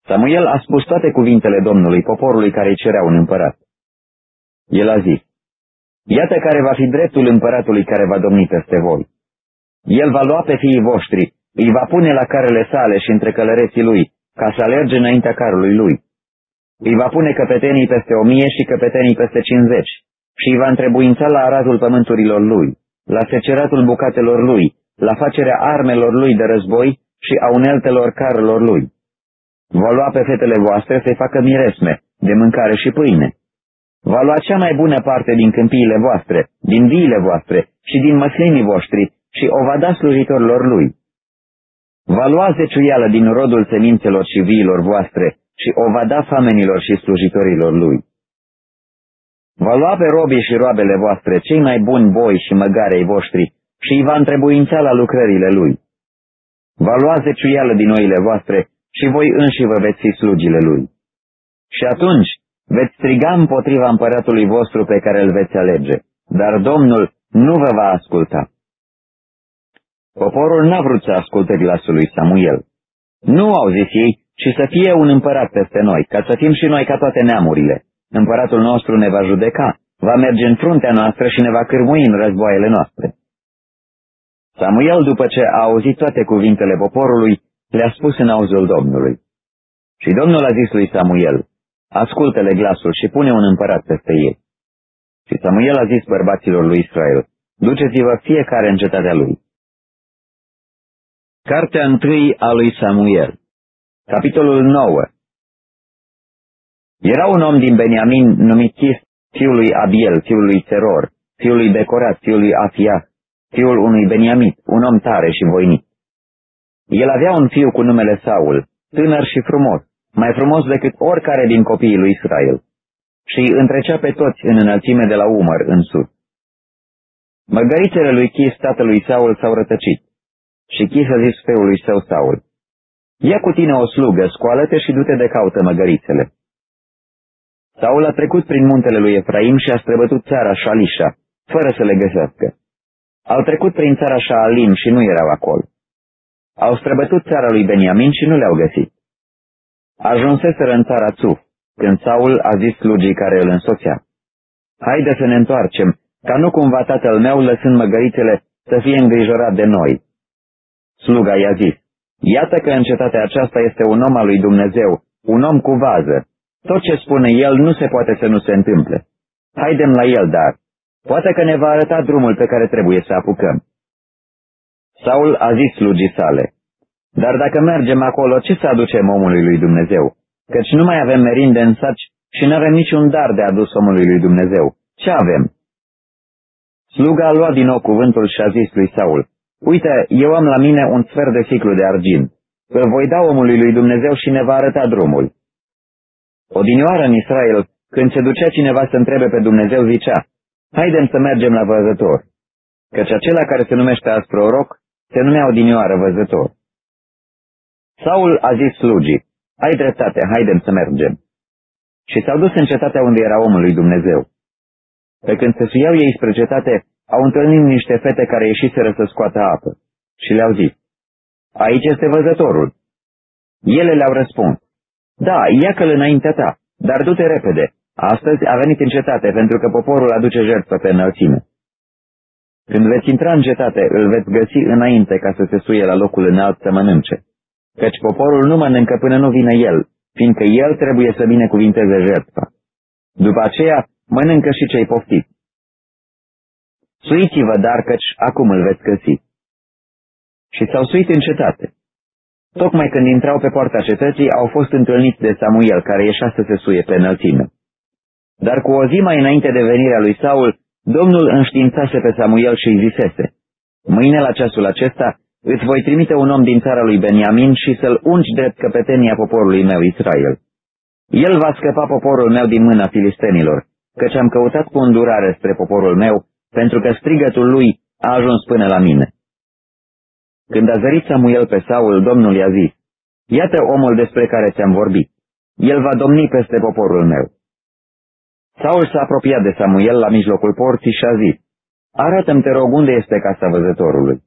Samuel a spus toate cuvintele Domnului poporului care îi cerea un împărat. El a zis, Iată care va fi dreptul împăratului care va domni peste voi. El va lua pe fiii voștri, îi va pune la carele sale și între călăreții lui, ca să alerge înaintea carului lui. Îi va pune căpetenii peste o mie și căpetenii peste cincizeci și îi va întrebuința la aratul pământurilor lui, la seceratul bucatelor lui, la facerea armelor lui de război și a uneltelor carelor lui. Va lua pe fetele voastre să-i facă miresme, de mâncare și pâine. Va lua cea mai bună parte din câmpiile voastre, din viile voastre și din măslinii voștri și o va da slujitorilor lui. Va lua zeciuială din rodul semințelor și viilor voastre și o va da famenilor și slujitorilor lui. Va lua pe robii și roabele voastre cei mai buni boi și măgarei voștri și îi va întrebuința la lucrările lui. Va lua zeciuială din oile voastre și voi înși vă veți fi slugile lui. Și atunci veți striga împotriva împăratului vostru pe care îl veți alege, dar Domnul nu vă va asculta. Poporul n-a vrut să asculte glasul lui Samuel. Nu au zis ei, ci să fie un împărat peste noi, ca să fim și noi ca toate neamurile. Împăratul nostru ne va judeca, va merge în fruntea noastră și ne va cârmui în războaiele noastre. Samuel, după ce a auzit toate cuvintele poporului, le-a spus în auzul Domnului. Și Domnul a zis lui Samuel, ascultă-le glasul și pune un împărat peste ei. Și Samuel a zis bărbaților lui Israel, duceți-vă fiecare în cetatea lui. Cartea întâi a lui Samuel Capitolul 9 Era un om din Beniamin numit Chis, fiul lui Abiel, fiul lui Teror, fiul lui Becorat, fiul lui Afia, fiul unui Beniamit, un om tare și voinic. El avea un fiu cu numele Saul, tânăr și frumos, mai frumos decât oricare din copiii lui Israel, și îi întrecea pe toți în înălțime de la umăr în sus. Măgărițele lui Chis, tatălui Saul, s-au rătăcit și Chis a zis feului său Saul, Ia cu tine o slugă, scoală-te și du-te de caută măgărițele. Saul a trecut prin muntele lui Efraim și a străbătut țara Shalisha, fără să le găsească. Au trecut prin țara Shaalim și nu erau acolo. Au străbătut țara lui Beniamin și nu le-au găsit. Ajunseseră în țara Țuf, când Saul a zis slugii care îl însoțea. Haide să ne întoarcem, ca nu cumva tatăl meu, lăsând măgărițele, să fie îngrijorat de noi. Sluga i-a zis, iată că în cetatea aceasta este un om al lui Dumnezeu, un om cu vază. Tot ce spune el nu se poate să nu se întâmple. Haidem la el, dar poate că ne va arăta drumul pe care trebuie să apucăm. Saul a zis slugii sale, dar dacă mergem acolo, ce să aducem omului lui Dumnezeu? Căci nu mai avem merinde în saci și nu avem niciun dar de adus omului lui Dumnezeu. Ce avem? Sluga a luat din nou cuvântul și a zis lui Saul, Uite, eu am la mine un sfert de ciclu de argint. Îl voi da omului lui Dumnezeu și ne va arăta drumul. Odinioară în Israel, când se ducea cineva să întrebe pe Dumnezeu, zicea, Haidem să mergem la văzător, căci acela care se numește azi proroc, se numea odinioară văzător. Saul a zis slugii, ai dreptate, haidem să mergem. Și s-au dus în cetatea unde era omul lui Dumnezeu. Pe când se suiau ei spre cetate, au întâlnit niște fete care ieșiseră să scoată apă și le-au zis, Aici este văzătorul. Ele le-au răspuns, Da, ia-că-l înaintea ta, dar du-te repede. Astăzi a venit în cetate pentru că poporul aduce jertfă pe înălțime. Când veți intra în cetate, îl veți găsi înainte ca să se suie la locul înalt să mănânce. Căci poporul nu mănâncă până nu vine el, fiindcă el trebuie să binecuvinteze jertfa. După aceea, mănâncă și cei poftiți. Suiți-vă, dar căci acum îl veți găsi. Și s-au suit în cetate. Tocmai când intrau pe poarta cetății, au fost întâlniți de Samuel, care ieșea să se suie pe înălțime. Dar cu o zi mai înainte de venirea lui Saul, Domnul înștiințase pe Samuel și îi zisese, Mâine la ceasul acesta îți voi trimite un om din țara lui Beniamin și să-l ungi drept căpetenia poporului meu Israel. El va scăpa poporul meu din mâna filistenilor, căci am căutat cu îndurare spre poporul meu pentru că strigătul lui a ajuns până la mine. Când a zărit Samuel pe Saul, Domnul i-a zis, Iată omul despre care ți-am vorbit. El va domni peste poporul meu. Saul s-a apropiat de Samuel la mijlocul porții și a zis, Arată-mi, te rog, unde este casa văzătorului.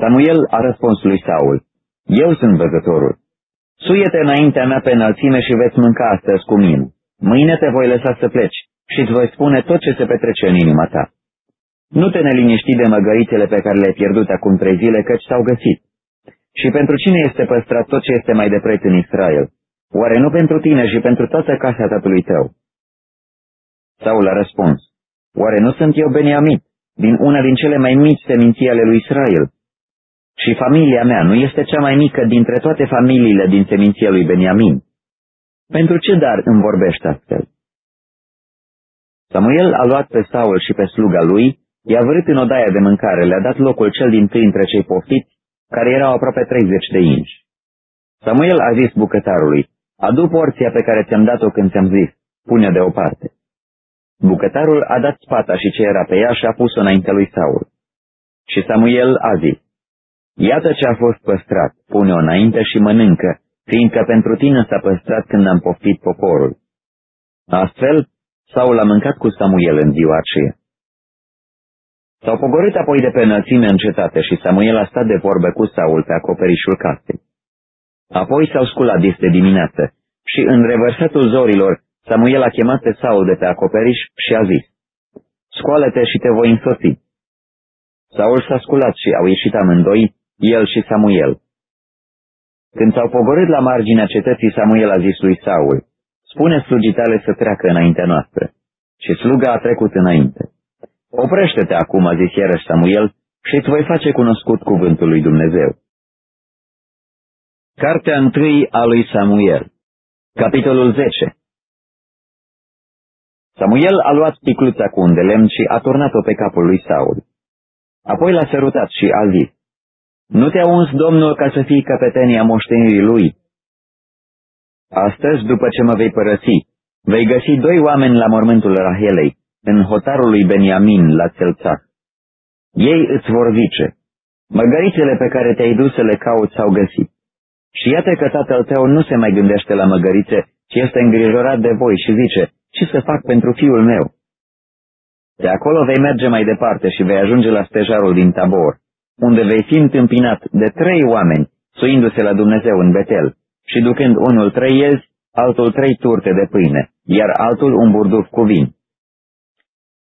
Samuel a răspuns lui Saul, Eu sunt văzătorul. Suie-te înaintea mea pe înălțime și veți mânca astăzi cu mine. Mâine te voi lăsa să pleci și îți voi spune tot ce se petrece în inima ta. Nu te neliniști de măgărițele pe care le-ai pierdut acum trei zile, căci s-au găsit. Și pentru cine este păstrat tot ce este mai de preț în Israel? Oare nu pentru tine și pentru toată casa tatălui tău? Saul a răspuns, Oare nu sunt eu Beniamit, din una din cele mai mici seminții ale lui Israel? Și familia mea nu este cea mai mică dintre toate familiile din seminția lui Beniamin. Pentru ce dar îmi vorbești astfel? Samuel a luat pe Saul și pe sluga lui, i-a vărât în odaia de mâncare, le-a dat locul cel din tâi între cei poftiți, care erau aproape 30 de inci. Samuel a zis bucătarului, adu porția pe care ți-am dat-o când ți-am zis, pune deoparte. Bucătarul a dat spata și ce era pe ea și a pus-o înaintea lui Saul. Și Samuel a zis, Iată ce a fost păstrat, pune-o înainte și mănâncă, fiindcă pentru tine s-a păstrat când am poftit poporul. Astfel, Saul a mâncat cu Samuel în ziua aceea. S-au pogorât apoi de pe înălțime în cetate și Samuel a stat de vorbă cu Saul pe acoperișul casei. Apoi s-au sculat de dimineață și în revărsatul zorilor Samuel a chemat pe Saul de pe acoperiș și a zis, Scoală-te și te voi însoți. Saul s-a sculat și au ieșit amândoi, el și Samuel. Când s-au pogorât la marginea cetății, Samuel a zis lui Saul, Spune slugitale să treacă înaintea noastră. Și sluga a trecut înainte. Oprește-te acum, a zis iarăși Samuel, și îți voi face cunoscut cuvântul lui Dumnezeu. Cartea întâi a lui Samuel Capitolul 10 Samuel a luat sticluța cu un de lemn și a turnat-o pe capul lui Saul. Apoi l-a sărutat și a zis, Nu te-a uns Domnul ca să fii căpetenia moștenirii lui? Astăzi, după ce mă vei părăsi, vei găsi doi oameni la mormântul Rahelei, în hotarul lui Beniamin la Țelțah. Ei îți vor zice, măgărițele pe care te-ai dus să le cauți s-au găsit. Și iată că tatăl tău nu se mai gândește la măgărițe, ci este îngrijorat de voi și zice, ce să fac pentru fiul meu? De acolo vei merge mai departe și vei ajunge la stejarul din Tabor, unde vei fi întâmpinat de trei oameni, suindu-se la Dumnezeu în Betel, și ducând unul trei iezi, altul trei turte de pâine, iar altul un burduf cu vin.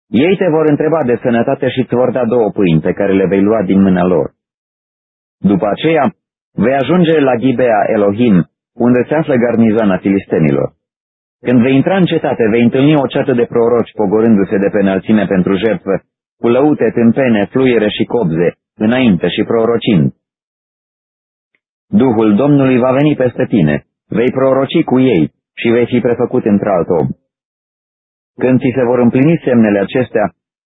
Ei te vor întreba de sănătate și îți vor da două pâini pe care le vei lua din mâna lor. După aceea, vei ajunge la Ghibea Elohim, unde se află garnizoana filistenilor. Când vei intra în cetate, vei întâlni o ceată de proroci pogorându-se de pe înălțime pentru jertfă, cu lăute, tâmpene, fluiere și cobze, înainte și prorocind. Duhul Domnului va veni peste tine, vei proroci cu ei și vei fi prefăcut într-alt om. Când ți se vor împlini semnele acestea,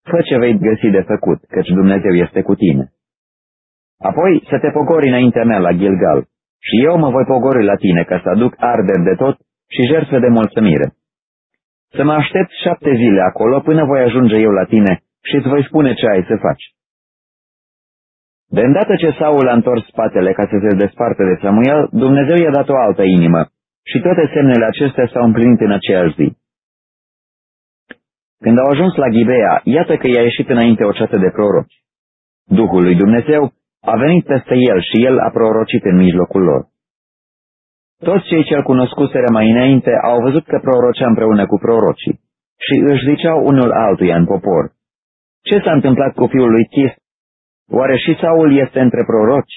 fă ce vei găsi de făcut, căci Dumnezeu este cu tine. Apoi să te pogori înaintea mea la Gilgal, și eu mă voi pogori la tine ca să aduc arder de tot și jertfe de mulțumire. Să mă aștept șapte zile acolo până voi ajunge eu la tine și îți voi spune ce ai să faci. De îndată ce Saul a întors spatele ca să se desparte de Samuel, Dumnezeu i-a dat o altă inimă și toate semnele acestea s-au împlinit în aceeași zi. Când au ajuns la Ghibea, iată că i-a ieșit înainte o ceată de proroci. Duhul lui Dumnezeu a venit peste el și el a prorocit în mijlocul lor. Toți cei ce-l cunoscuseră mai înainte au văzut că prorocea împreună cu prorocii și își ziceau unul altuia în popor. Ce s-a întâmplat cu fiul lui Chis? Oare și Saul este între proroci?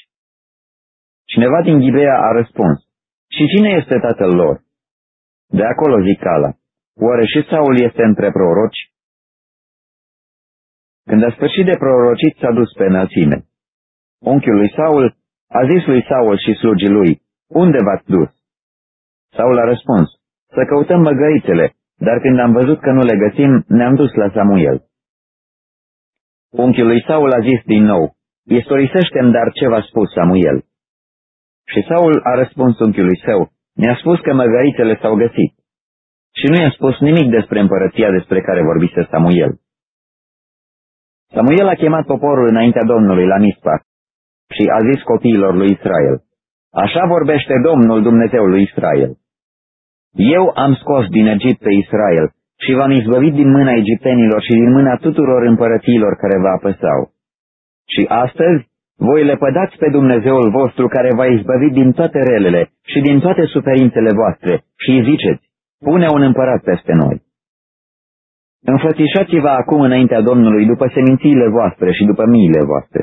Cineva din Ghibea a răspuns, și cine este tatăl lor? De acolo zicala, oare și Saul este între proroci? Când a sfârșit de prorocit, s-a dus pe înălțime. Unchiul lui Saul a zis lui Saul și slugii lui, unde v-ați dus? Saul a răspuns, să căutăm măgărițele, dar când am văzut că nu le găsim, ne-am dus la Samuel. Unchiul lui Saul a zis din nou, istorisește-mi dar ce v-a spus Samuel. Și Saul a răspuns unchiului său, mi-a spus că măgărițele s-au găsit. Și nu i-a spus nimic despre împărăția despre care vorbise Samuel. Samuel a chemat poporul înaintea Domnului la Mispa și a zis copiilor lui Israel, Așa vorbește Domnul Dumnezeul lui Israel. Eu am scos din Egipt pe Israel și v-am izbăvit din mâna egiptenilor și din mâna tuturor împărăților care vă apăsau. Și astăzi voi le pădați pe Dumnezeul vostru care v-a izbăvit din toate relele și din toate suferințele voastre și îi ziceți, pune un împărat peste noi. Înfățișați-vă acum înaintea Domnului după semințiile voastre și după miile voastre.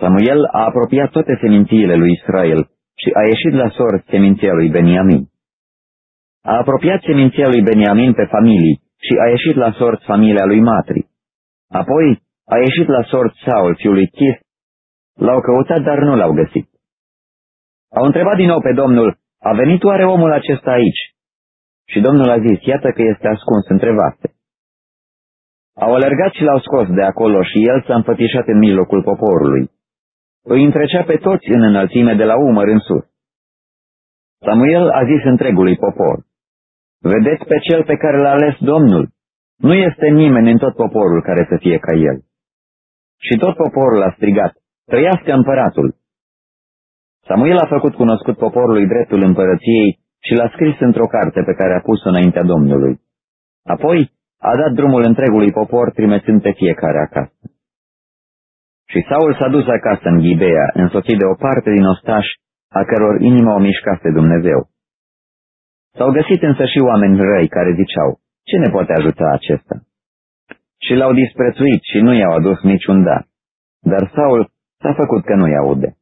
Samuel a apropiat toate semințiile lui Israel și a ieșit la sort seminția lui Beniamin. A apropiat seminția lui Beniamin pe familii și a ieșit la sort familia lui Matri. Apoi a ieșit la sort Saul, fiul lui Chis. L-au căutat, dar nu l-au găsit. Au întrebat din nou pe Domnul, a venit oare omul acesta aici? Și Domnul a zis, iată că este ascuns între vase. Au alergat și l-au scos de acolo și el s-a înfățișat în mijlocul poporului. Îi întrecea pe toți în înălțime de la umăr în sus. Samuel a zis întregului popor, Vedeți pe cel pe care l-a ales Domnul. Nu este nimeni în tot poporul care să fie ca el. Și tot poporul a strigat, Trăiască împăratul! Samuel a făcut cunoscut poporului dreptul împărăției și l-a scris într-o carte pe care a pus-o înaintea Domnului. Apoi a dat drumul întregului popor, trimețând pe fiecare acasă. Și Saul s-a dus acasă în Ghibea, însoțit de o parte din ostași, a căror inimă o mișcase Dumnezeu. S-au găsit însă și oameni răi care ziceau, ce ne poate ajuta acesta? Și l-au disprețuit și nu i-au adus niciun dar. Dar Saul s-a făcut că nu-i aude.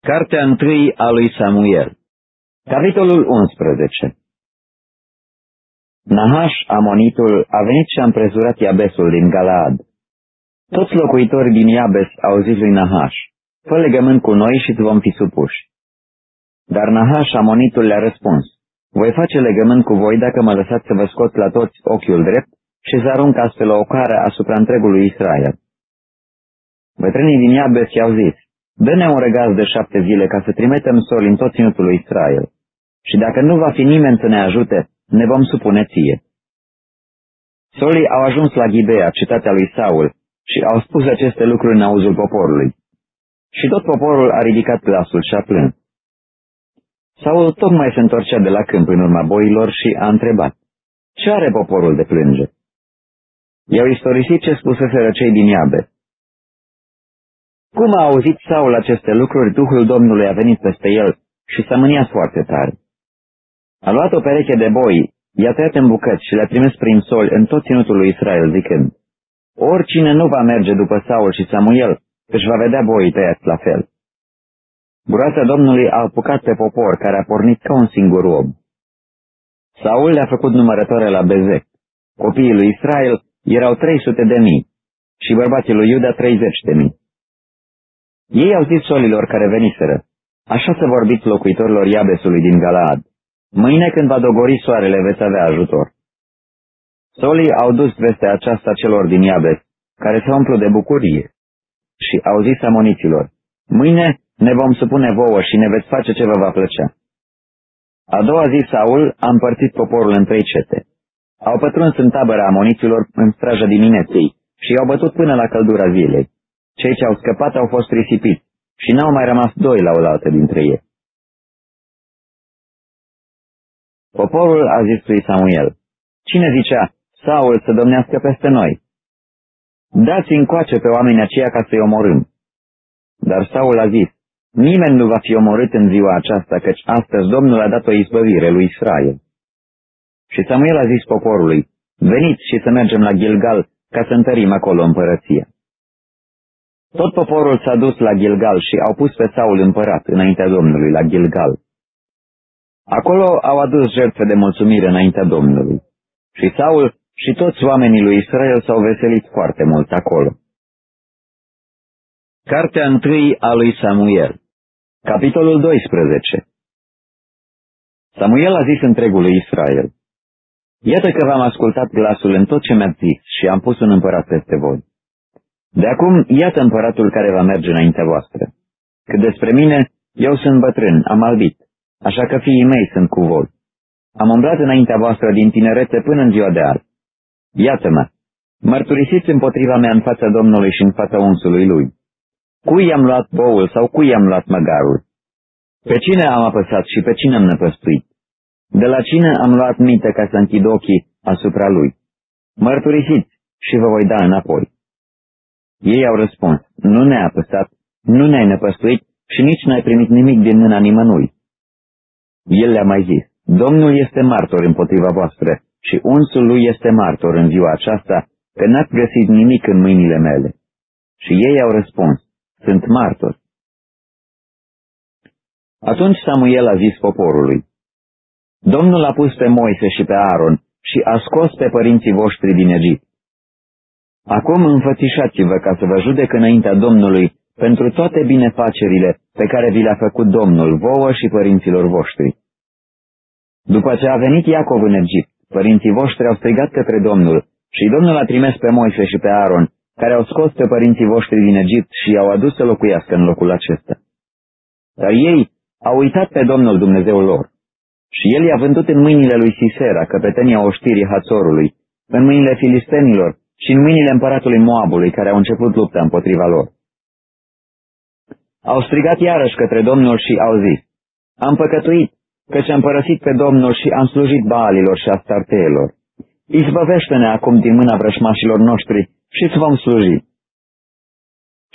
Cartea întâi a lui Samuel Capitolul 11 Nahash, amonitul, a venit și a împrezurat Iabesul din Galaad. Toți locuitorii din Iabes au zis lui Nahash, fă legământ cu noi și îți vom fi supuși. Dar Nahash, amonitul, le-a răspuns, voi face legământ cu voi dacă mă lăsați să vă scot la toți ochiul drept și să arunc astfel o ocară asupra întregului Israel. Bătrânii din Iabes i-au zis, dă-ne un regaz de șapte zile ca să trimitem soli în tot ținutul lui Israel. Și dacă nu va fi nimeni să ne ajute, ne vom supune ție. Solii au ajuns la Ghibea, cetatea lui Saul, și au spus aceste lucruri în auzul poporului. Și tot poporul a ridicat glasul și a plâns. Saul tocmai se întorcea de la câmp în urma boilor și a întrebat, Ce are poporul de plânge? I-au istorisit ce spuseseră cei din Iabe. Cum a auzit Saul aceste lucruri, Duhul Domnului a venit peste el și s-a mâniat foarte tare. A luat o pereche de boi, i-a tăiat în bucăți și le-a trimis prin sol în tot ținutul lui Israel, zicând, Oricine nu va merge după Saul și Samuel, își va vedea boii tăiați la fel. Groața Domnului a apucat pe popor, care a pornit ca un singur om. Saul le-a făcut numărătoare la Bezec. Copiii lui Israel erau 300 de mii și bărbații lui Iuda 30 de mii. Ei au zis solilor care veniseră, așa să vorbiți locuitorilor Iabesului din Galaad. Mâine când va dogori soarele veți avea ajutor. Solii au dus vestea aceasta celor din Iabes, care se umplu de bucurie, și au zis amoniților, mâine ne vom supune vouă și ne veți face ce vă va plăcea. A doua zi Saul a împărțit poporul în trei cete. Au pătruns în tabăra amoniților în straja dimineții și i-au bătut până la căldura zilei. Cei ce au scăpat au fost risipiți și n-au mai rămas doi la oaltă dintre ei. Poporul a zis lui Samuel, Cine zicea, Saul să domnească peste noi? Dați încoace pe oamenii aceia ca să-i omorâm. Dar Saul a zis, nimeni nu va fi omorât în ziua aceasta, căci astăzi Domnul a dat o izbăvire lui Israel. Și Samuel a zis poporului, veniți și să mergem la Gilgal ca să întărim acolo împărăția. Tot poporul s-a dus la Gilgal și au pus pe Saul împărat înaintea Domnului la Gilgal. Acolo au adus jertfe de mulțumire înaintea Domnului. Și Saul și toți oamenii lui Israel s-au veselit foarte mult acolo. Cartea întâi a lui Samuel Capitolul 12 Samuel a zis întregului Israel, Iată că v-am ascultat glasul în tot ce mi-ați zis și am pus un împărat peste voi. De acum, iată împăratul care va merge înaintea voastră. Cât despre mine, eu sunt bătrân, am albit, așa că fiii mei sunt cu voi. Am umblat înaintea voastră din tinerețe până în ziua de azi. Iată-mă, mărturisiți împotriva mea în fața Domnului și în fața unsului lui. Cui am luat boul sau cui am luat măgarul? Pe cine am apăsat și pe cine am năpăstuit? De la cine am luat minte ca să închid ochii asupra lui? Mărturisiți și vă voi da înapoi. Ei au răspuns, nu ne-a apăsat, nu ne-ai năpăstuit și nici n-ai primit nimic din mâna nimănui. El le-a mai zis, Domnul este martor împotriva voastră și unsul lui este martor în ziua aceasta că n-ați găsit nimic în mâinile mele. Și ei au răspuns, sunt martori. Atunci Samuel a zis poporului, Domnul a pus pe Moise și pe Aaron și a scos pe părinții voștri din Egipt. Acum înfățișați-vă ca să vă judec înaintea Domnului pentru toate binefacerile pe care vi le-a făcut Domnul vouă și părinților voștri. După ce a venit Iacov în Egipt, părinții voștri au strigat către Domnul și Domnul a trimis pe Moise și pe Aaron, care au scos pe părinții voștri din Egipt și i-au adus să locuiască în locul acesta. Dar ei au uitat pe Domnul Dumnezeul lor. Și el i-a vândut în mâinile lui Sisera, căpetenia oștirii Hațorului, în mâinile filistenilor și în mâinile împăratului Moabului, care au început lupta împotriva lor. Au strigat iarăși către Domnul și au zis, Am păcătuit, căci am părăsit pe Domnul și am slujit baalilor și astarteelor. Izbăvește-ne acum din mâna vrășmașilor noștri și îți vom sluji.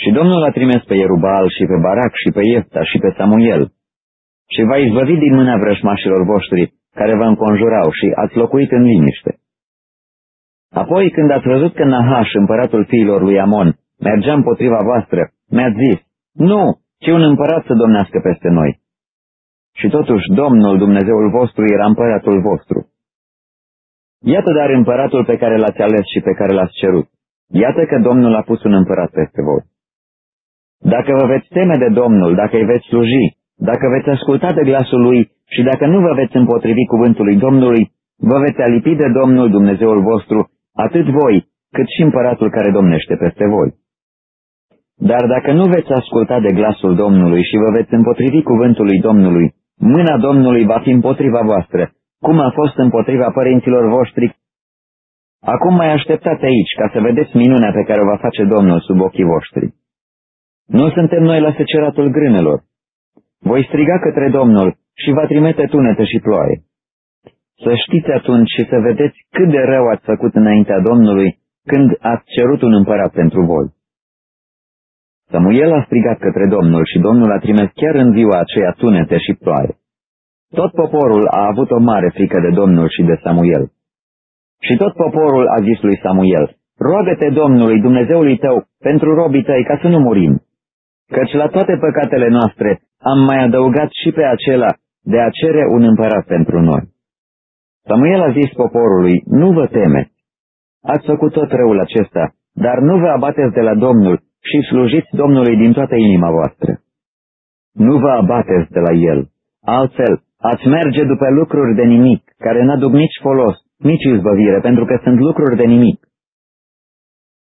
Și Domnul a trimis pe Ierubal și pe Barac și pe Iefta și pe Samuel și va izbăvi din mâna vrășmașilor voștri care vă înconjurau și ați locuit în liniște. Apoi, când ați văzut că Nahaș, împăratul fiilor lui Amon, mergea împotriva voastră, mi-ați zis, nu, ci un împărat să domnească peste noi. Și totuși Domnul Dumnezeul vostru era împăratul vostru. Iată dar împăratul pe care l-ați ales și pe care l-ați cerut. Iată că Domnul a pus un împărat peste voi. Dacă vă veți teme de Domnul, dacă îi veți sluji, dacă veți asculta de glasul lui și dacă nu vă veți împotrivi cuvântului Domnului, vă veți alipi de Domnul Dumnezeul vostru, atât voi, cât și împăratul care domnește peste voi. Dar dacă nu veți asculta de glasul Domnului și vă veți împotrivi cuvântului Domnului, mâna Domnului va fi împotriva voastră, cum a fost împotriva părinților voștri. Acum mai așteptați aici ca să vedeți minunea pe care o va face Domnul sub ochii voștri. Nu suntem noi la seceratul grânelor. Voi striga către Domnul și va trimite tunete și ploaie. Să știți atunci și să vedeți cât de rău ați făcut înaintea Domnului când ați cerut un împărat pentru voi. Samuel a strigat către Domnul și Domnul a trimis chiar în ziua aceea tunete și ploaie. Tot poporul a avut o mare frică de Domnul și de Samuel. Și tot poporul a zis lui Samuel, roagă-te Domnului, Dumnezeului tău, pentru robii tăi, ca să nu murim. Căci la toate păcatele noastre am mai adăugat și pe acela de a cere un împărat pentru noi. Samuel a zis poporului, nu vă temeți. Ați făcut tot răul acesta, dar nu vă abateți de la Domnul și slujiți Domnului din toată inima voastră. Nu vă abateți de la El. Altfel, ați merge după lucruri de nimic, care n-aduc nici folos, nici izbăvire, pentru că sunt lucruri de nimic.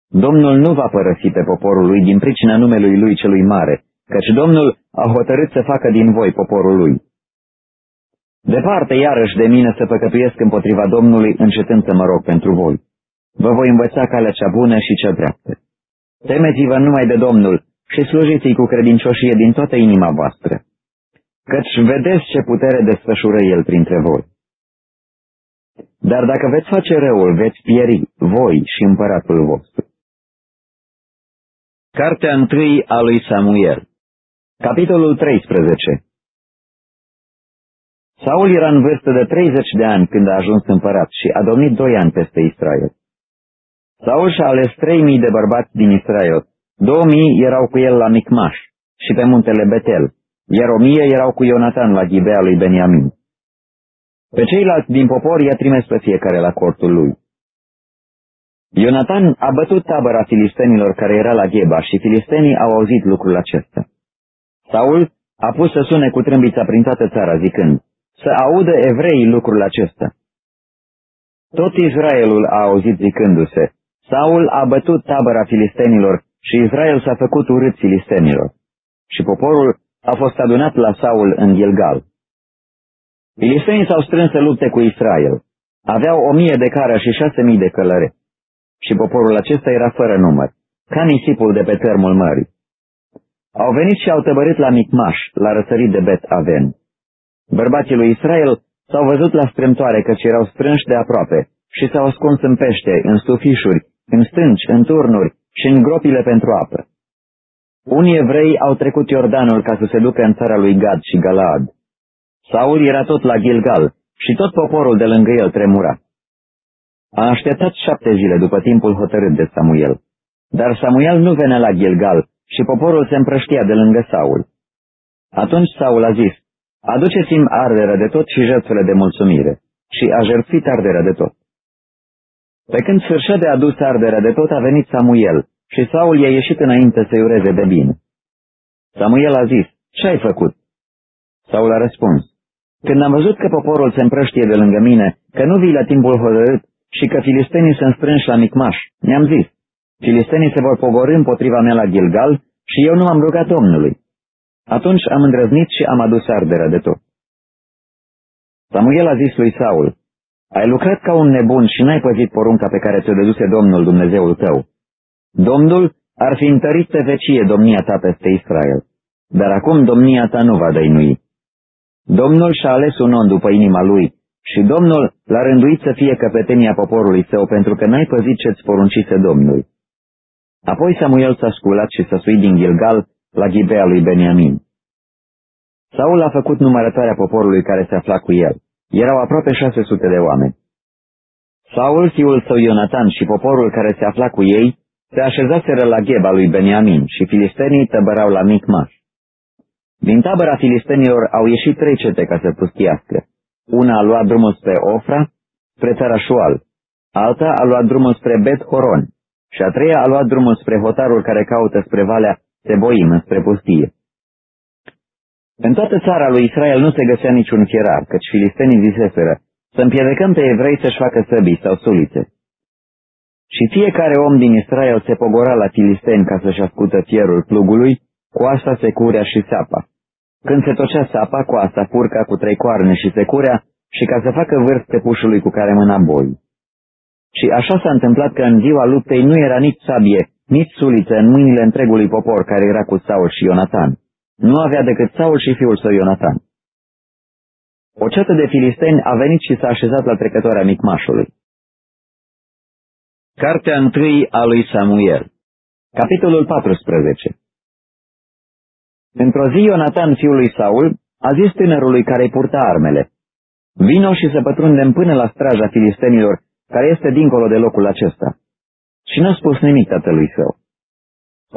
Domnul nu va părăsi pe poporul lui din pricina numelui lui celui mare, căci Domnul a hotărât să facă din voi poporul lui. Departe iarăși de mine să păcătuiesc împotriva Domnului, încetând să mă rog pentru voi. Vă voi învăța calea cea bună și cea dreaptă. Temeți-vă numai de Domnul și slujiți-i cu credincioșie din toată inima voastră, căci vedeți ce putere desfășură El printre voi. Dar dacă veți face răul, veți pieri voi și împăratul vostru. Cartea întâi a lui Samuel Capitolul 13 Saul era în vârstă de 30 de ani când a ajuns împărat și a domnit doi ani peste Israel. Saul și-a ales 3000 de bărbați din Israel, 2000 erau cu el la Micmaș și pe muntele Betel, iar 1000 erau cu Ionatan la Ghibea lui Beniamin. Pe ceilalți din popor i-a trimis pe fiecare la cortul lui. Ionatan a bătut tabăra filistenilor care era la Gheba și filistenii au auzit lucrul acesta. Saul a pus să sune cu trâmbița prin toată țara, zicând, să audă evreii lucrul acesta. Tot Israelul a auzit zicându-se, Saul a bătut tabăra filistenilor și Israel s-a făcut urât filistenilor. Și poporul a fost adunat la Saul în Gilgal. Filistenii s-au strâns să lupte cu Israel. Aveau o mie de care și șase mii de călăre. Și poporul acesta era fără număr, ca nisipul de pe termul mării. Au venit și au tăbărit la Micmaș, la răsărit de Bet Aven. Bărbații lui Israel s-au văzut la strâmtoare căci erau strânși de aproape și s-au ascuns în pește, în stufișuri, în stânci, în turnuri și în gropile pentru apă. Unii evrei au trecut Iordanul ca să se ducă în țara lui Gad și Galaad. Saul era tot la Gilgal și tot poporul de lângă el tremura. A așteptat șapte zile după timpul hotărât de Samuel. Dar Samuel nu venea la Gilgal și poporul se împrăștia de lângă Saul. Atunci Saul a zis, aduceți-mi arderea de tot și jertfele de mulțumire. Și a jertfit arderea de tot. Pe când sfârșea de adus arderea de tot, a venit Samuel și Saul i-a ieșit înainte să-i ureze de bine. Samuel a zis, ce ai făcut? Saul a răspuns, când am văzut că poporul se împrăștie de lângă mine, că nu vii la timpul hotărât și că filistenii sunt strânși la Micmaș, mi-am zis, filistenii se vor pogorâ împotriva mea la Gilgal și eu nu am rugat Domnului. Atunci am îndrăznit și am adus arderea de tot. Samuel a zis lui Saul, ai lucrat ca un nebun și n-ai păzit porunca pe care ți-o deduse Domnul Dumnezeul tău. Domnul ar fi întărit pe vecie domnia ta peste Israel, dar acum domnia ta nu va dăinui. Domnul și-a ales un om după inima lui și Domnul l-a rânduit să fie căpetenia poporului său pentru că n-ai păzit ce-ți poruncise Domnului. Apoi Samuel s-a sculat și s-a suit din Gilgal la Ghibea lui Beniamin. Saul a făcut numărătoarea poporului care se afla cu el. Erau aproape 600 de oameni. Saul, fiul său Ionatan și poporul care se afla cu ei se așezaseră la Gheba lui Beniamin și filistenii tăbărau la Micmaș. Din tabăra filistenilor au ieșit trei cete ca să pustiască. Una a luat drumul spre Ofra, spre țara Șual, alta a luat drumul spre Bet Horon și a treia a luat drumul spre hotarul care caută spre Valea Seboim, spre pustie. În toată țara lui Israel nu se găsea niciun fierar, căci filistenii ziseseră, să împiedecăm pe evrei să-și facă săbii sau sulițe. Și fiecare om din Israel se pogora la filisteni ca să-și ascută fierul plugului, cu asta securea și sapa. Când se tocea sapa, cu asta furca cu trei coarne și securea, și ca să facă vârf pe pușului cu care mâna boi. Și așa s-a întâmplat că în ziua luptei nu era nici sabie, nici suliță în mâinile întregului popor care era cu Saul și Ionatan. Nu avea decât Saul și fiul său Ionatan. O ceată de filisteni a venit și s-a așezat la trecătoarea Micmașului. Cartea întâi a lui Samuel Capitolul 14 Într-o zi Ionatan, fiul lui Saul, a zis tânărului care-i purta armele, Vino și să pătrundem până la straja filistenilor, care este dincolo de locul acesta. Și n-a spus nimic tatălui său.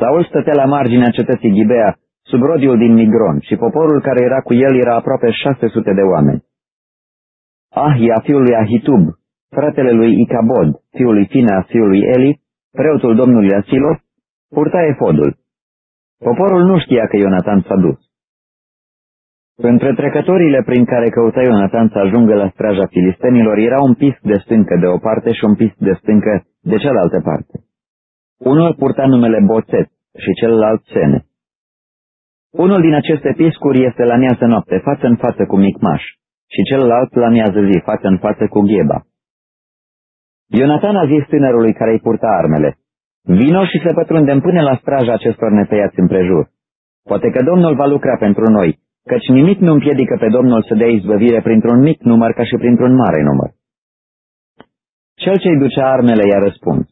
Saul stătea la marginea cetății Ghibea, sub rodiul din Migron, și poporul care era cu el era aproape 600 de oameni. Ahia, fiul lui Ahitub, fratele lui Icabod, fiul lui Fina, fiul lui Eli, preotul domnului Asilo, purta efodul. Poporul nu știa că Ionatan s-a dus. Între trecătorile prin care căuta Ionatan să ajungă la straja filistenilor era un pisc de stâncă de o parte și un pisc de stâncă de cealaltă parte. Unul purta numele Boțet și celălalt Sene. Unul din aceste piscuri este la miază noapte, față în față cu Micmaș, și celălalt la miază zi, față în față cu Gheba. Ionatan a zis tânărului care îi purta armele, Vino și să pătrundem până la straja acestor netăiați împrejur. Poate că Domnul va lucra pentru noi, căci nimic nu împiedică pe Domnul să dea izbăvire printr-un mic număr ca și printr-un mare număr. Cel ce-i ducea armele i-a răspuns,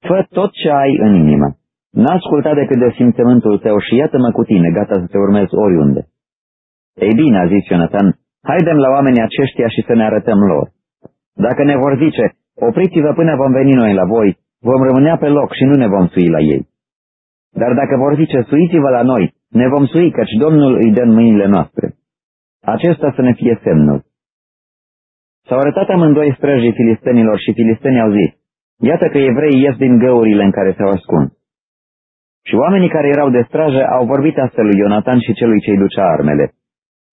Fă tot ce ai în inimă. N-a ascultat decât de simțământul tău și iată-mă cu tine, gata să te urmez oriunde. Ei bine, a zis Ionatan, haidem la oamenii aceștia și să ne arătăm lor. Dacă ne vor zice, opriți-vă până vom veni noi la voi, vom rămânea pe loc și nu ne vom sui la ei. Dar dacă vor zice, suiți-vă la noi, ne vom sui, căci Domnul îi dă în mâinile noastre. Acesta să ne fie semnul. S-au arătat amândoi străjii filistenilor și filistenii au zis, iată că evreii ies din găurile în care s-au ascuns. Și oamenii care erau de strajă au vorbit astfel lui Ionatan și celui ce-i ducea armele.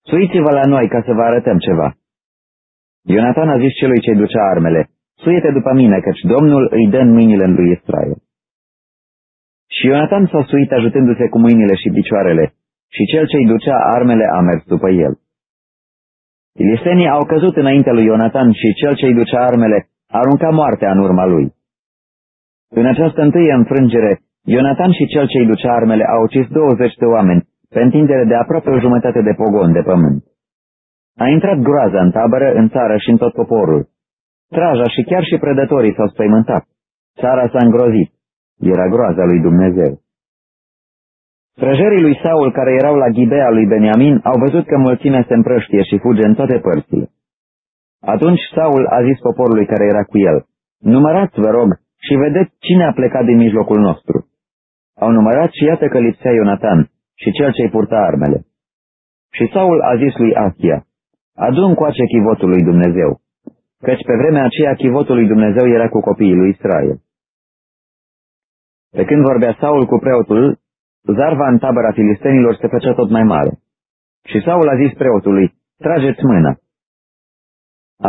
Suiți-vă la noi ca să vă arătăm ceva. Ionatan a zis celui ce-i ducea armele, Suiete după mine, căci Domnul îi dă în mâinile lui Israel. Și Ionatan s-a suit ajutându-se cu mâinile și picioarele, și cel ce-i ducea armele a mers după el. Filistenii au căzut înaintea lui Ionatan și cel ce-i ducea armele arunca moartea în urma lui. În această întâie înfrângere, Ionatan și cel ce-i ducea armele au ucis 20 de oameni, pe întindere de aproape o jumătate de pogon de pământ. A intrat groaza în tabără, în țară și în tot poporul. Traja și chiar și predătorii s-au spăimântat. Țara s-a îngrozit. Era groaza lui Dumnezeu. Străjerii lui Saul, care erau la ghibea lui Beniamin, au văzut că mulțimea se împrăștie și fuge în toate părțile. Atunci Saul a zis poporului care era cu el, Numărați, vă rog, și vedeți cine a plecat din mijlocul nostru. Au numărat și iată că lipsea Ionatan și cel ce-i purta armele. Și Saul a zis lui Achia, adu coace chivotul lui Dumnezeu, căci pe vremea aceea chivotul lui Dumnezeu era cu copiii lui Israel. Pe când vorbea Saul cu preotul, zarva în tabăra filistenilor se făcea tot mai mare. Și Saul a zis preotului, trageți mâna.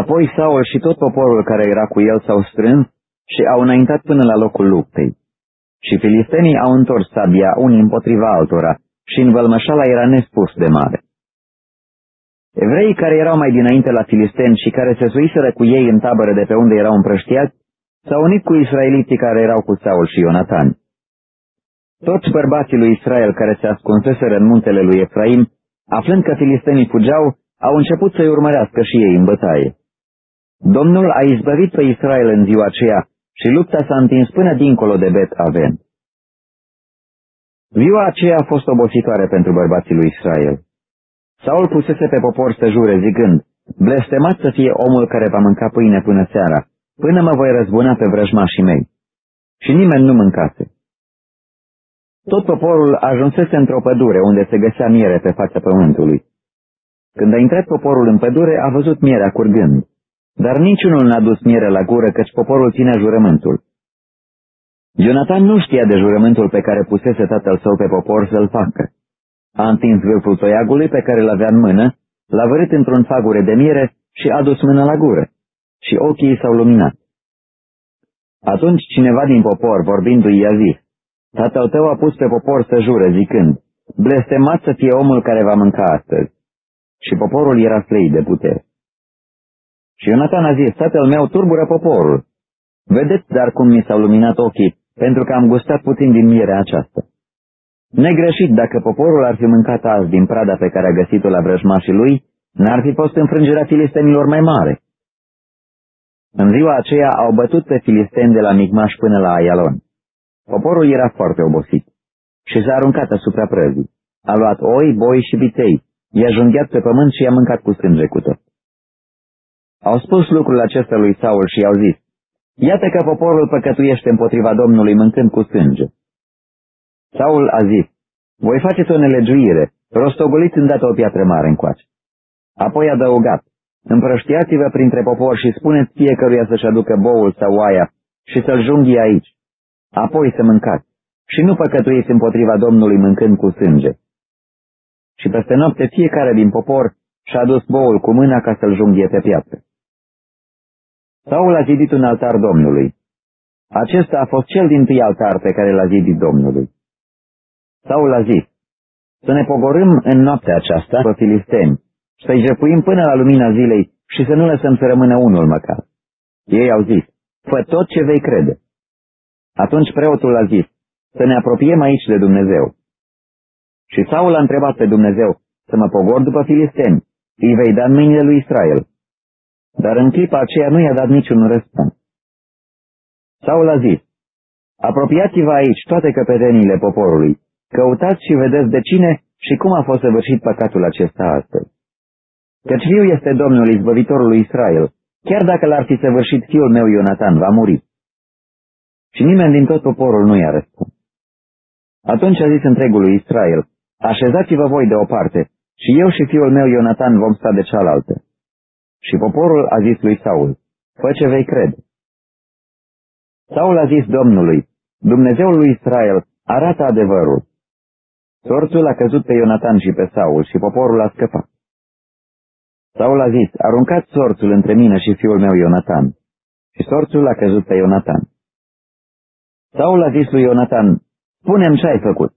Apoi Saul și tot poporul care era cu el s-au strâns și au înaintat până la locul luptei. Și filistenii au întors sabia unii împotriva altora și învălmășala era nespus de mare. Evreii care erau mai dinainte la filisteni și care se suiseră cu ei în tabără de pe unde erau împrăștiați, s-au unit cu israeliții care erau cu Saul și Ionatan. Toți bărbații lui Israel care se ascunseseră în muntele lui Efraim, aflând că filistenii fugeau, au început să-i urmărească și ei în bătaie. Domnul a izbăvit pe Israel în ziua aceea și lupta s-a întins până dincolo de Bet Aven. Ziua aceea a fost obositoare pentru bărbații lui Israel. Saul pusese pe popor să jure zicând, blestemat să fie omul care va mânca pâine până seara, până mă voi răzbuna pe vrăjmașii mei. Și nimeni nu mâncase. Tot poporul ajunsese într-o pădure unde se găsea miere pe fața pământului. Când a intrat poporul în pădure, a văzut mierea curgând. Dar niciunul n-a dus miere la gură, căci poporul ținea jurământul. Ionatan nu știa de jurământul pe care pusese tatăl său pe popor să-l facă. A întins vârful toiagului pe care l-avea în mână, l-a vărit într-un fagure de miere și a dus mâna la gură. Și ochii s-au luminat. Atunci cineva din popor, vorbindu-i, i-a zis, Tatăl tău a pus pe popor să jure, zicând, Blestemat să fie omul care va mânca astăzi. Și poporul era slei de putere. Și Ionatan a zis, tatăl meu turbură poporul. Vedeți dar cum mi s-au luminat ochii, pentru că am gustat puțin din mierea aceasta. Negreșit, dacă poporul ar fi mâncat azi din prada pe care a găsit-o la vrăjmașii lui, n-ar fi fost înfrângerea filistenilor mai mare. În ziua aceea au bătut pe filisteni de la Migmaș până la Aialon. Poporul era foarte obosit și s-a aruncat asupra prăzii. A luat oi, boi și vitei, i-a junghiat pe pământ și i-a mâncat cu sânge cu tot. Au spus lucrul acesta lui Saul și i-au zis, Iată că poporul păcătuiește împotriva Domnului mâncând cu sânge. Saul a zis, voi faceți o nelegiuire, rostogoliți îndată o piatră mare încoace. Apoi a adăugat, împrăștiați-vă printre popor și spuneți fiecăruia să-și aducă boul sau oaia și să-l junghie aici. Apoi să mâncați și nu păcătuiți împotriva Domnului mâncând cu sânge. Și peste noapte fiecare din popor și-a adus boul cu mâna ca să-l junghie pe piatră. Saul a zidit un altar Domnului. Acesta a fost cel din tâi altar pe care l-a zidit Domnului. Saul a zis, să ne pogorâm în noaptea aceasta pe filisteni, să-i jepuim până la lumina zilei și să nu lăsăm să rămână unul măcar. Ei au zis, fă tot ce vei crede. Atunci preotul a zis, să ne apropiem aici de Dumnezeu. Și Saul a întrebat pe Dumnezeu, să mă pogor după filisteni, îi vei da în mâinile lui Israel. Dar în clipa aceea nu i-a dat niciun răspuns. Saul a zis, apropiați-vă aici toate căpeteniile poporului, căutați și vedeți de cine și cum a fost săvârșit păcatul acesta astăzi. Căci fiul este Domnul izbăvitorul Israel, chiar dacă l-ar fi săvârșit fiul meu Ionatan, va muri. Și nimeni din tot poporul nu i-a răspuns. Atunci a zis întregului Israel, așezați-vă voi deoparte, și eu și fiul meu Ionatan vom sta de cealaltă. Și poporul a zis lui Saul, fă ce vei crede. Saul a zis Domnului, Dumnezeul lui Israel, arată adevărul. Sorțul a căzut pe Ionatan și pe Saul și poporul a scăpat. Saul a zis, aruncați sorțul între mine și fiul meu Ionatan. Și sorțul a căzut pe Ionatan. Saul a zis lui Ionatan, spune ce ai făcut.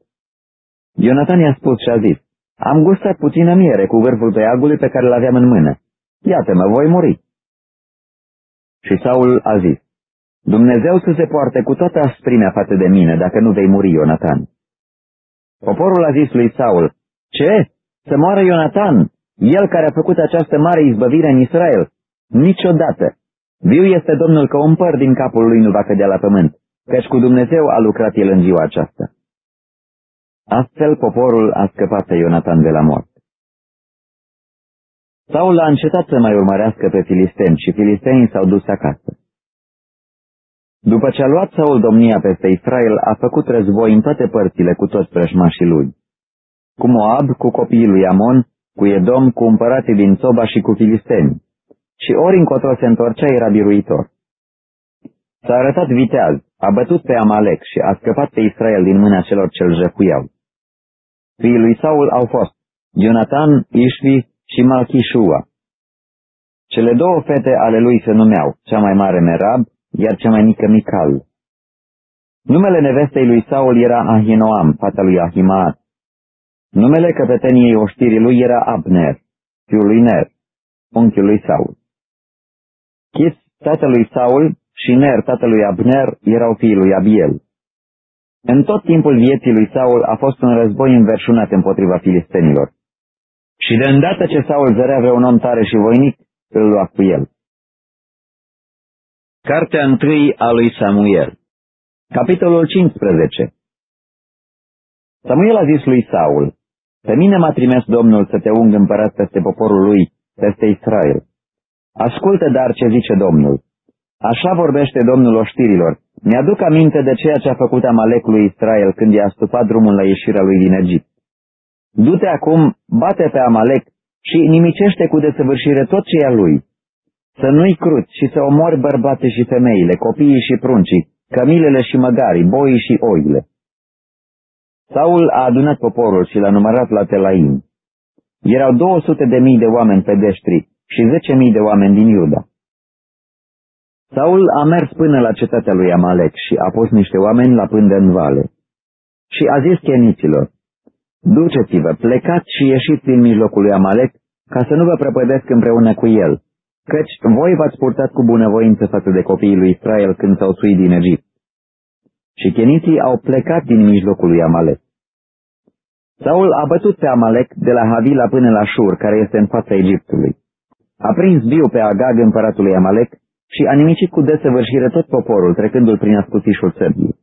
Ionatan i-a spus și a zis, am gustat puțină miere cu vârful tăiagului pe care l-aveam în mână. Iată-mă, voi muri. Și Saul a zis, Dumnezeu să se poarte cu toată asprimea față de mine, dacă nu vei muri, Ionatan. Poporul a zis lui Saul, Ce? Să moară Ionatan, el care a făcut această mare izbăvire în Israel? Niciodată. Viu este Domnul că un păr din capul lui nu va cădea la pământ, căci cu Dumnezeu a lucrat el în ziua aceasta. Astfel poporul a scăpat pe Ionatan de la moarte. Saul a încetat să mai urmărească pe filisteni și filistenii s-au dus acasă. După ce a luat Saul domnia peste Israel, a făcut război în toate părțile cu toți preșmașii lui. Cu Moab, cu copiii lui Amon, cu Edom, cu împărații din Soba și cu filisteni. Și ori încotro se întorcea, era biruitor. S-a arătat viteaz, a bătut pe Amalek și a scăpat pe Israel din mâna celor ce îl jefuiau. Fiii lui Saul au fost Jonathan, Ishvi și Malchishua. Cele două fete ale lui se numeau, cea mai mare Merab, iar cea mai mică Mical. Numele nevestei lui Saul era Ahinoam, fata lui Ahimaat. Numele căpeteniei oștirii lui era Abner, fiul lui Ner, unchiul lui Saul. Chis, tatălui Saul, și Ner, tatălui Abner, erau fiii lui Abiel. În tot timpul vieții lui Saul a fost un război înverșunat împotriva filistenilor. Și de îndată ce Saul zărea vreun om tare și voinic, îl lua cu el. Cartea întâi a lui Samuel Capitolul 15 Samuel a zis lui Saul, Pe mine m-a trimis Domnul să te ung împărat peste poporul lui, peste Israel. Ascultă dar ce zice Domnul. Așa vorbește Domnul oștirilor. Mi-aduc aminte de ceea ce a făcut Amalek lui Israel când i-a stupat drumul la ieșirea lui din Egipt. Du-te acum, bate pe Amalek și nimicește cu desăvârșire tot ce e a lui. Să nu-i cruți și să omori bărbații și femeile, copiii și pruncii, cămilele și măgarii, boii și oile. Saul a adunat poporul și l-a numărat la Telaim. Erau 200 de mii de oameni pedeștri și 10 mii de oameni din Iuda. Saul a mers până la cetatea lui Amalek și a pus niște oameni la pândă în vale. Și a zis cheniților, Duceți-vă, plecați și ieșiți din mijlocul lui Amalek, ca să nu vă prăpădesc împreună cu el, căci voi v-ați purtat cu bunăvoință față de copiii lui Israel când s-au suit din Egipt. Și cheniții au plecat din mijlocul lui Amalek. Saul a bătut pe Amalek de la Havila până la Shur, care este în fața Egiptului. A prins viu pe Agag, împăratul lui Amalek, și a nimicit cu desăvârșire tot poporul, trecându-l prin ascuțișul săbii.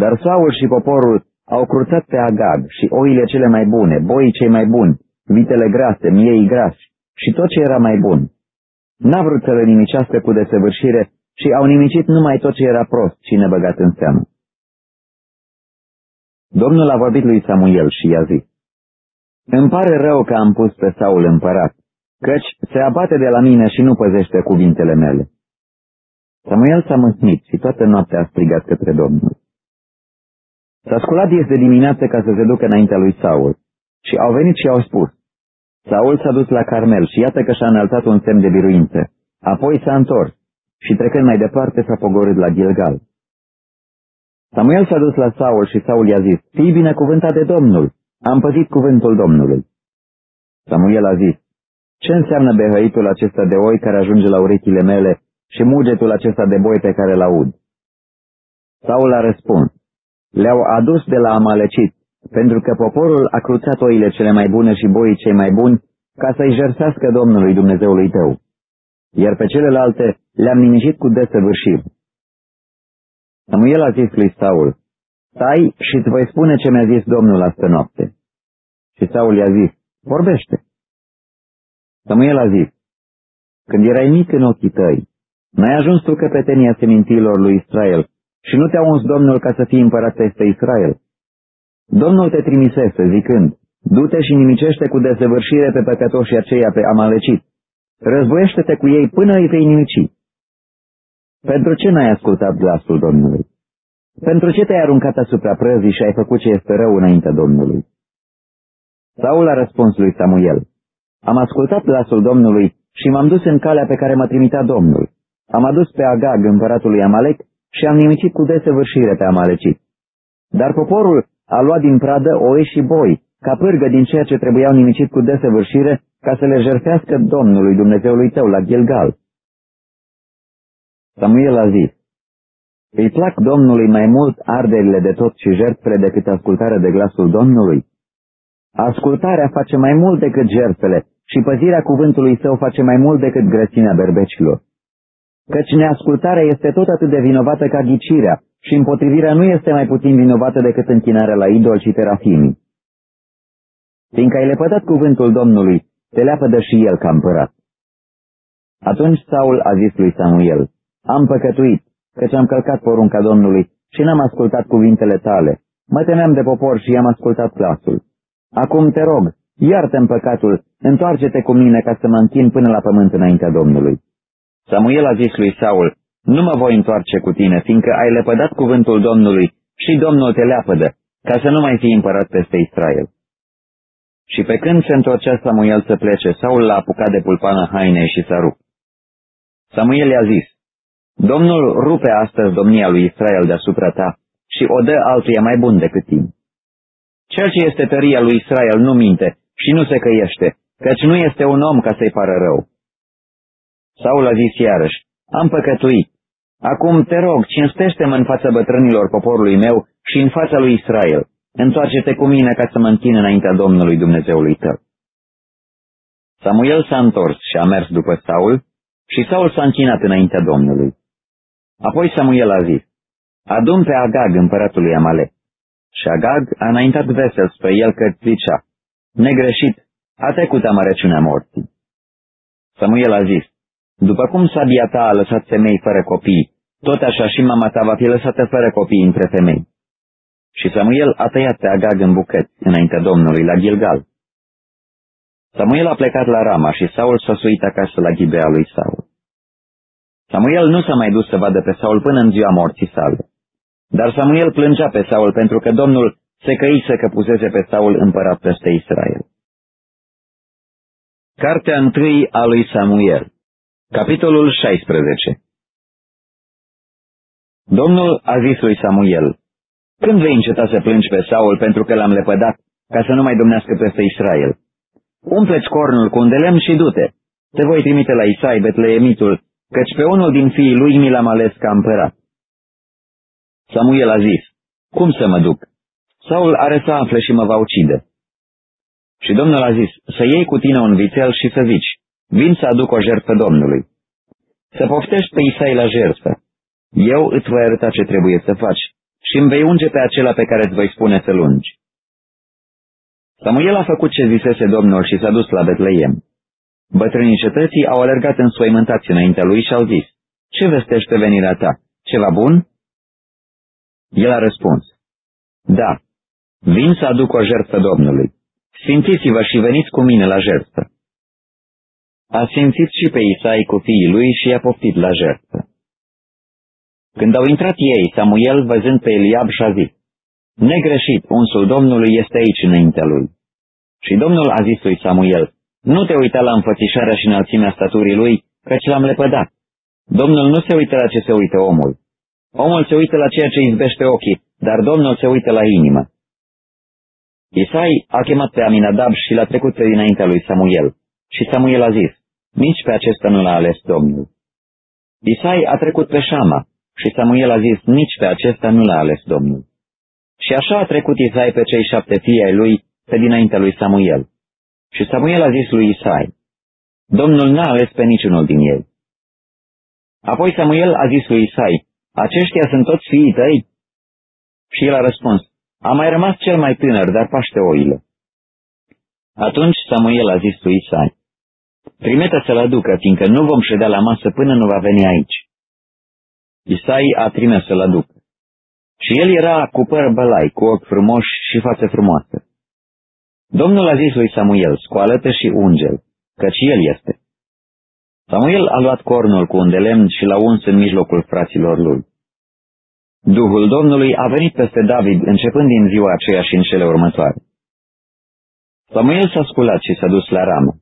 Dar Saul și poporul au cruțat pe Agag și oile cele mai bune, boii cei mai buni, vitele grase, miei grași și tot ce era mai bun. N-a vrut să le nimicească cu desăvârșire și au nimicit numai tot ce era prost și nebăgat în seamă. Domnul a vorbit lui Samuel și i-a zis, Îmi pare rău că am pus pe Saul împărat, căci se abate de la mine și nu păzește cuvintele mele. Samuel s-a mâhnit și toată noaptea a strigat către Domnul. S-a sculat ies de dimineață ca să se ducă înaintea lui Saul și au venit și au spus, Saul s-a dus la Carmel și iată că și-a înălțat un semn de biruință. Apoi s-a întors și trecând mai departe s-a pogorât la Gilgal. Samuel s-a dus la Saul și Saul i-a zis, Fii binecuvântat de Domnul, am păzit cuvântul Domnului. Samuel a zis, ce înseamnă behăitul acesta de oi care ajunge la urechile mele și mugetul acesta de boi pe care îl aud? Saul a răspuns, le-au adus de la Amalecit, pentru că poporul a cruțat oile cele mai bune și boii cei mai buni, ca să-i jertsească Domnului Dumnezeului tău. Iar pe celelalte le-am nimicit cu desăvârșiri. Samuel a zis lui Saul, Stai și îți voi spune ce mi-a zis Domnul astă noapte. Și Saul i-a zis, vorbește. Samuel a zis, când erai mic în ochii tăi, n-ai ajuns tu căpetenia semintilor lui Israel și nu te-a uns Domnul ca să fii împărat peste Israel. Domnul te trimisese, zicând, du-te și nimicește cu desăvârșire pe păcătoșii aceia pe amalecit. Războiește-te cu ei până îi vei nimici. Pentru ce n-ai ascultat glasul Domnului? Pentru ce te-ai aruncat asupra prăzii și ai făcut ce este rău înaintea Domnului? Saul a răspuns lui Samuel, Am ascultat glasul Domnului și m-am dus în calea pe care m-a trimitat Domnul. Am adus pe Agag, împăratul lui Amalek, și am nimicit cu desăvârșire pe Amalecit. Dar poporul a luat din pradă oi și boi, ca pârgă din ceea ce trebuiau nimicit cu desăvârșire, ca să le jertfească Domnului Dumnezeului tău la Gilgal. Samuel a zis, Îi plac Domnului mai mult arderile de tot și jertfele decât ascultarea de glasul Domnului? Ascultarea face mai mult decât jertfele și păzirea cuvântului său face mai mult decât grăsimea berbecilor căci neascultarea este tot atât de vinovată ca ghicirea și împotrivirea nu este mai puțin vinovată decât închinarea la idol și terafimii. Fiindcă ai lepădat cuvântul Domnului, te leapădă și el ca împărat. Atunci Saul a zis lui Samuel, Am păcătuit, căci am călcat porunca Domnului și n-am ascultat cuvintele tale. Mă temeam de popor și i-am ascultat glasul. Acum te rog, iartă-mi păcatul, întoarce-te cu mine ca să mă închin până la pământ înaintea Domnului. Samuel a zis lui Saul, nu mă voi întoarce cu tine, fiindcă ai lepădat cuvântul Domnului și Domnul te leapădă, ca să nu mai fii împărat peste Israel. Și pe când se întorcea Samuel să plece, Saul l-a apucat de pulpană hainei și s-a rupt. Samuel i-a zis, Domnul rupe astăzi domnia lui Israel deasupra ta și o dă altuia mai bun decât tine. Cel ce este tăria lui Israel nu minte și nu se căiește, căci nu este un om ca să-i pară rău. Saul a zis iarăși, am păcătuit. Acum te rog, cinstește-mă în fața bătrânilor poporului meu și în fața lui Israel. Întoarce-te cu mine ca să mă închin înaintea Domnului Dumnezeului tău. Samuel s-a întors și a mers după Saul și Saul s-a închinat înaintea Domnului. Apoi Samuel a zis, Adun pe Agag împăratului Amalek. Și Agag a înaintat vesel spre el că zicea, Negreșit, a trecut amărăciunea morții. Samuel a zis, După cum sabia ta a lăsat femei fără copii, tot așa și mama ta va fi lăsată fără copii între femei. Și Samuel a tăiat pe Agag în bucăți înaintea Domnului la Gilgal. Samuel a plecat la Rama și Saul s-a suit acasă la Ghibea lui Saul. Samuel nu s-a mai dus să vadă pe Saul până în ziua morții sale. Dar Samuel plângea pe Saul pentru că Domnul se căise că pusese pe Saul împărat peste Israel. Cartea întâi a lui Samuel Capitolul 16 Domnul a zis lui Samuel, Când vei înceta să plângi pe Saul pentru că l-am lepădat, ca să nu mai domnească peste Israel? Umple-ți cornul cu un de lemn și du-te. Te voi trimite la Isai, Betleemitul, căci pe unul din fiii lui mi l-am ales ca împărat. Samuel a zis, Cum să mă duc? Saul are să afle și mă va ucide. Și Domnul a zis, să iei cu tine un vițel și să zici, vin să aduc o jertfă Domnului. Să poftești pe Isai la jertfă. Eu îți voi arăta ce trebuie să faci și îmi vei unge pe acela pe care îți voi spune să lungi. Samuel a făcut ce zisese Domnul și s-a dus la Betleem. Bătrânii cetății au alergat însoimântați înaintea lui și au zis, Ce vestește venirea ta? Ceva bun? El a răspuns, Da, vin să aduc o jertfă Domnului. Sfințiți-vă și veniți cu mine la jertfă. A simțit și pe Isai cu fiii lui și i-a poftit la jertfă. Când au intrat ei, Samuel, văzând pe Eliab, și-a zis, Negreșit, unsul Domnului este aici înaintea lui. Și Domnul a zis lui Samuel, Nu te uita la înfățișarea și înălțimea staturii lui, căci l-am lepădat. Domnul nu se uită la ce se uită omul. Omul se uită la ceea ce izbește ochii, dar Domnul se uită la inimă. Isai a chemat pe Aminadab și l-a trecut pe dinaintea lui Samuel. Și Samuel a zis, nici pe acesta nu l-a ales Domnul. Isai a trecut pe Shama și Samuel a zis, nici pe acesta nu l-a ales Domnul. Și așa a trecut Isai pe cei șapte fii ai lui pe dinaintea lui Samuel. Și Samuel a zis lui Isai, Domnul n-a ales pe niciunul din ei. Apoi Samuel a zis lui Isai, aceștia sunt toți fiii tăi? Și el a răspuns, a mai rămas cel mai tânăr, dar paște oile. Atunci Samuel a zis lui Isai, trimite să-l aducă, fiindcă nu vom ședea la masă până nu va veni aici. Isai a trimis să-l aducă. Și el era cu păr bălai, cu ochi frumoși și față frumoasă. Domnul a zis lui Samuel, scoală-te și ungel, căci el este. Samuel a luat cornul cu un de lemn și l-a uns în mijlocul fraților lui. Duhul Domnului a venit peste David începând din ziua aceea și în cele următoare. Samuel s-a sculat și s-a dus la ramă.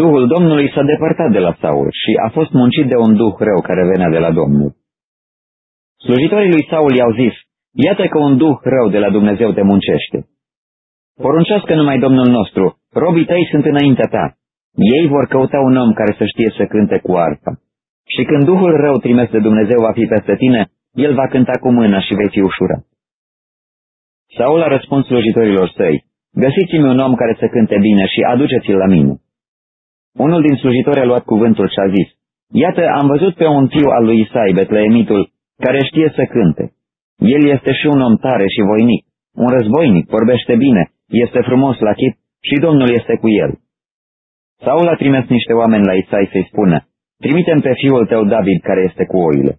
Duhul Domnului s-a depărtat de la Saul și a fost muncit de un duh rău care venea de la Domnul. Slujitorii lui Saul i-au zis, iată că un duh rău de la Dumnezeu te muncește. Poruncească numai Domnul nostru, robii tăi sunt înaintea ta. Ei vor căuta un om care să știe să cânte cu arpa. Și când Duhul rău trimis de Dumnezeu va fi peste tine, el va cânta cu mâna și vei fi ușurat. Saul a răspuns slujitorilor săi, găsiți-mi un om care să cânte bine și aduceți-l la mine. Unul din slujitori a luat cuvântul și a zis, Iată, am văzut pe un fiu al lui Isai, Betleemitul, care știe să cânte. El este și un om tare și voinic, un războinic, vorbește bine, este frumos la chip și Domnul este cu el. Saul a trimis niște oameni la Isai să-i spună, trimitem pe fiul tău David care este cu oile.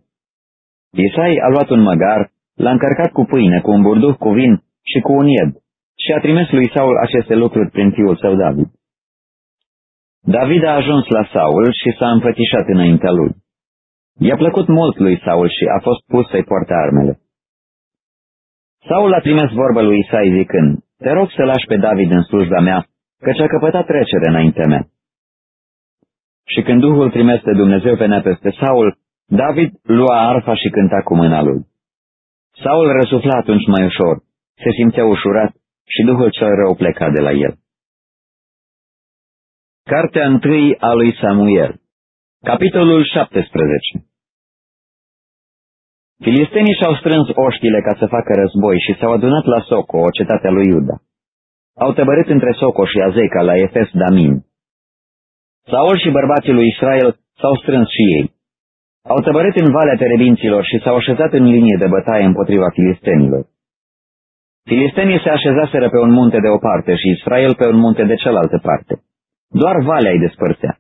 Isai a luat un măgar, l-a încărcat cu pâine, cu un burduh cu vin și cu un ied și a trimis lui Saul aceste lucruri prin fiul său David. David a ajuns la Saul și s-a înfățișat înaintea lui. I-a plăcut mult lui Saul și a fost pus să-i poarte armele. Saul a trimis vorba lui Isai zicând, Te rog să lași pe David în slujba mea, căci a căpătat trecere înaintea mea. Și când Duhul trimis de Dumnezeu venea peste Saul, David lua arfa și cânta cu mâna lui. Saul răsufla atunci mai ușor, se simțea ușurat și Duhul cel rău pleca de la el. Cartea întâi a lui Samuel Capitolul 17 Filistenii și-au strâns oștile ca să facă război și s-au adunat la Soco, o cetate a lui Iuda. Au tăbărit între Soco și Azeca la Efes Damin. Saul și bărbații lui Israel s-au strâns și ei. Au tăbărit în Valea Terebinților și s-au așezat în linie de bătaie împotriva filistenilor. Filistenii se așezaseră pe un munte de o parte și Israel pe un munte de cealaltă parte. Doar valea îi despărțea.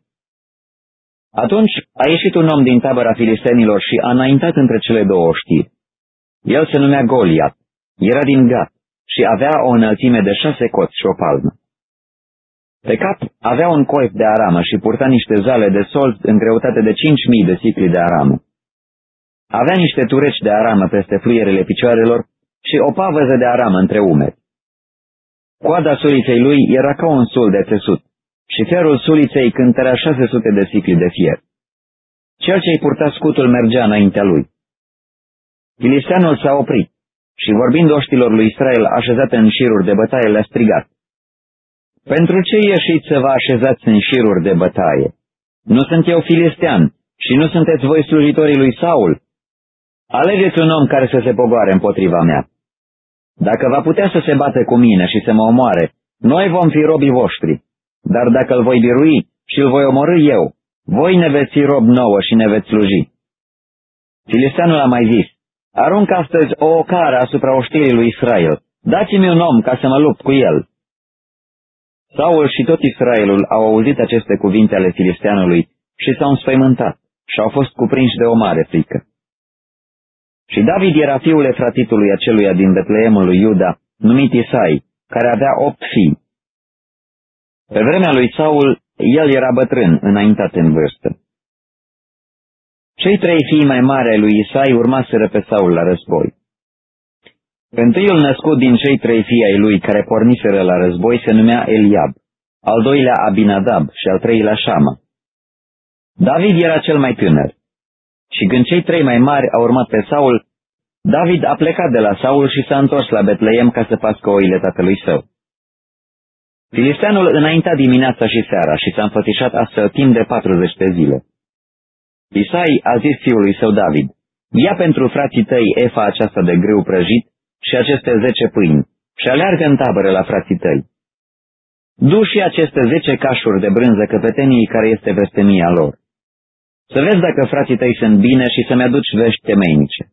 Atunci a ieșit un om din tabăra filistenilor și a înaintat între cele două știri. El se numea Goliat, era din Gat și avea o înălțime de șase coți și o palmă. Pe cap avea un coif de aramă și purta niște zale de sold în greutate de cinci mii de sicli de aramă. Avea niște tureci de aramă peste fluierele picioarelor și o pavăză de aramă între umeri. Coada suliței lui era ca un sul de țesut și ferul suliței cântărea 600 de sicli de fier. Cel ce-i purta scutul mergea înaintea lui. Filisteanul s-a oprit și vorbind oștilor lui Israel așezate în șiruri de bătaie le-a strigat. Pentru ce ieșiți să vă așezați în șiruri de bătaie? Nu sunt eu filistean și nu sunteți voi slujitorii lui Saul. Alegeți un om care să se pogoare împotriva mea. Dacă va putea să se bate cu mine și să mă omoare, noi vom fi robii voștri. Dar dacă îl voi birui și îl voi omorâ eu, voi ne veți fi rob nouă și ne veți sluji. Filisteanul a mai zis, arunc astăzi o ocară asupra oștirii lui Israel, dați-mi un om ca să mă lupt cu el. Saul și tot Israelul au auzit aceste cuvinte ale filisteanului și s-au înspăimântat și au fost cuprinși de o mare frică. Și David era fiul efratitului aceluia din Betleemul lui Iuda, numit Isai, care avea opt fii. Pe vremea lui Saul, el era bătrân, înaintat în vârstă. Cei trei fii mai mari ai lui Isai urmaseră pe Saul la război. Întâiul născut din cei trei fii ai lui care porniseră la război se numea Eliab, al doilea Abinadab și al treilea Shama. David era cel mai tânăr. Și când cei trei mai mari au urmat pe Saul, David a plecat de la Saul și s-a întors la Betleem ca să pască oile tatălui său. Filisteanul înainta dimineața și seara și s-a înfățișat astfel timp de 40 de zile. Isai a zis fiului său David, ia pentru frații tăi efa aceasta de grâu prăjit și aceste zece pâini și aleargă în tabără la frații tăi. Du și aceste zece cașuri de brânză căpetenii care este vestemia lor. Să vezi dacă frații tăi sunt bine și să-mi aduci vești temeinice.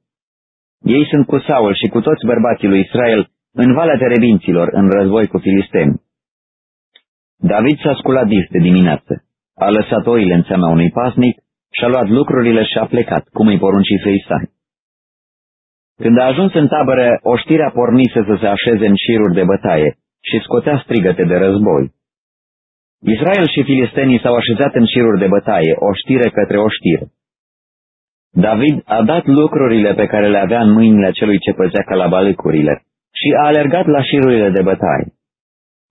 Ei sunt cu Saul și cu toți bărbații lui Israel în valea terebinților în război cu filisteni. David s-a sculat dis de dimineață, a lăsat oile în seama unui pasnic și-a luat lucrurile și a plecat, cum îi poruncise Isai. Când a ajuns în tabără, oștirea pornise să se așeze în șiruri de bătaie și scotea strigăte de război. Israel și filistenii s-au așezat în șiruri de bătaie, oștire către oștire. David a dat lucrurile pe care le avea în mâinile celui ce păzea calabalucurile și a alergat la șirurile de bătaie.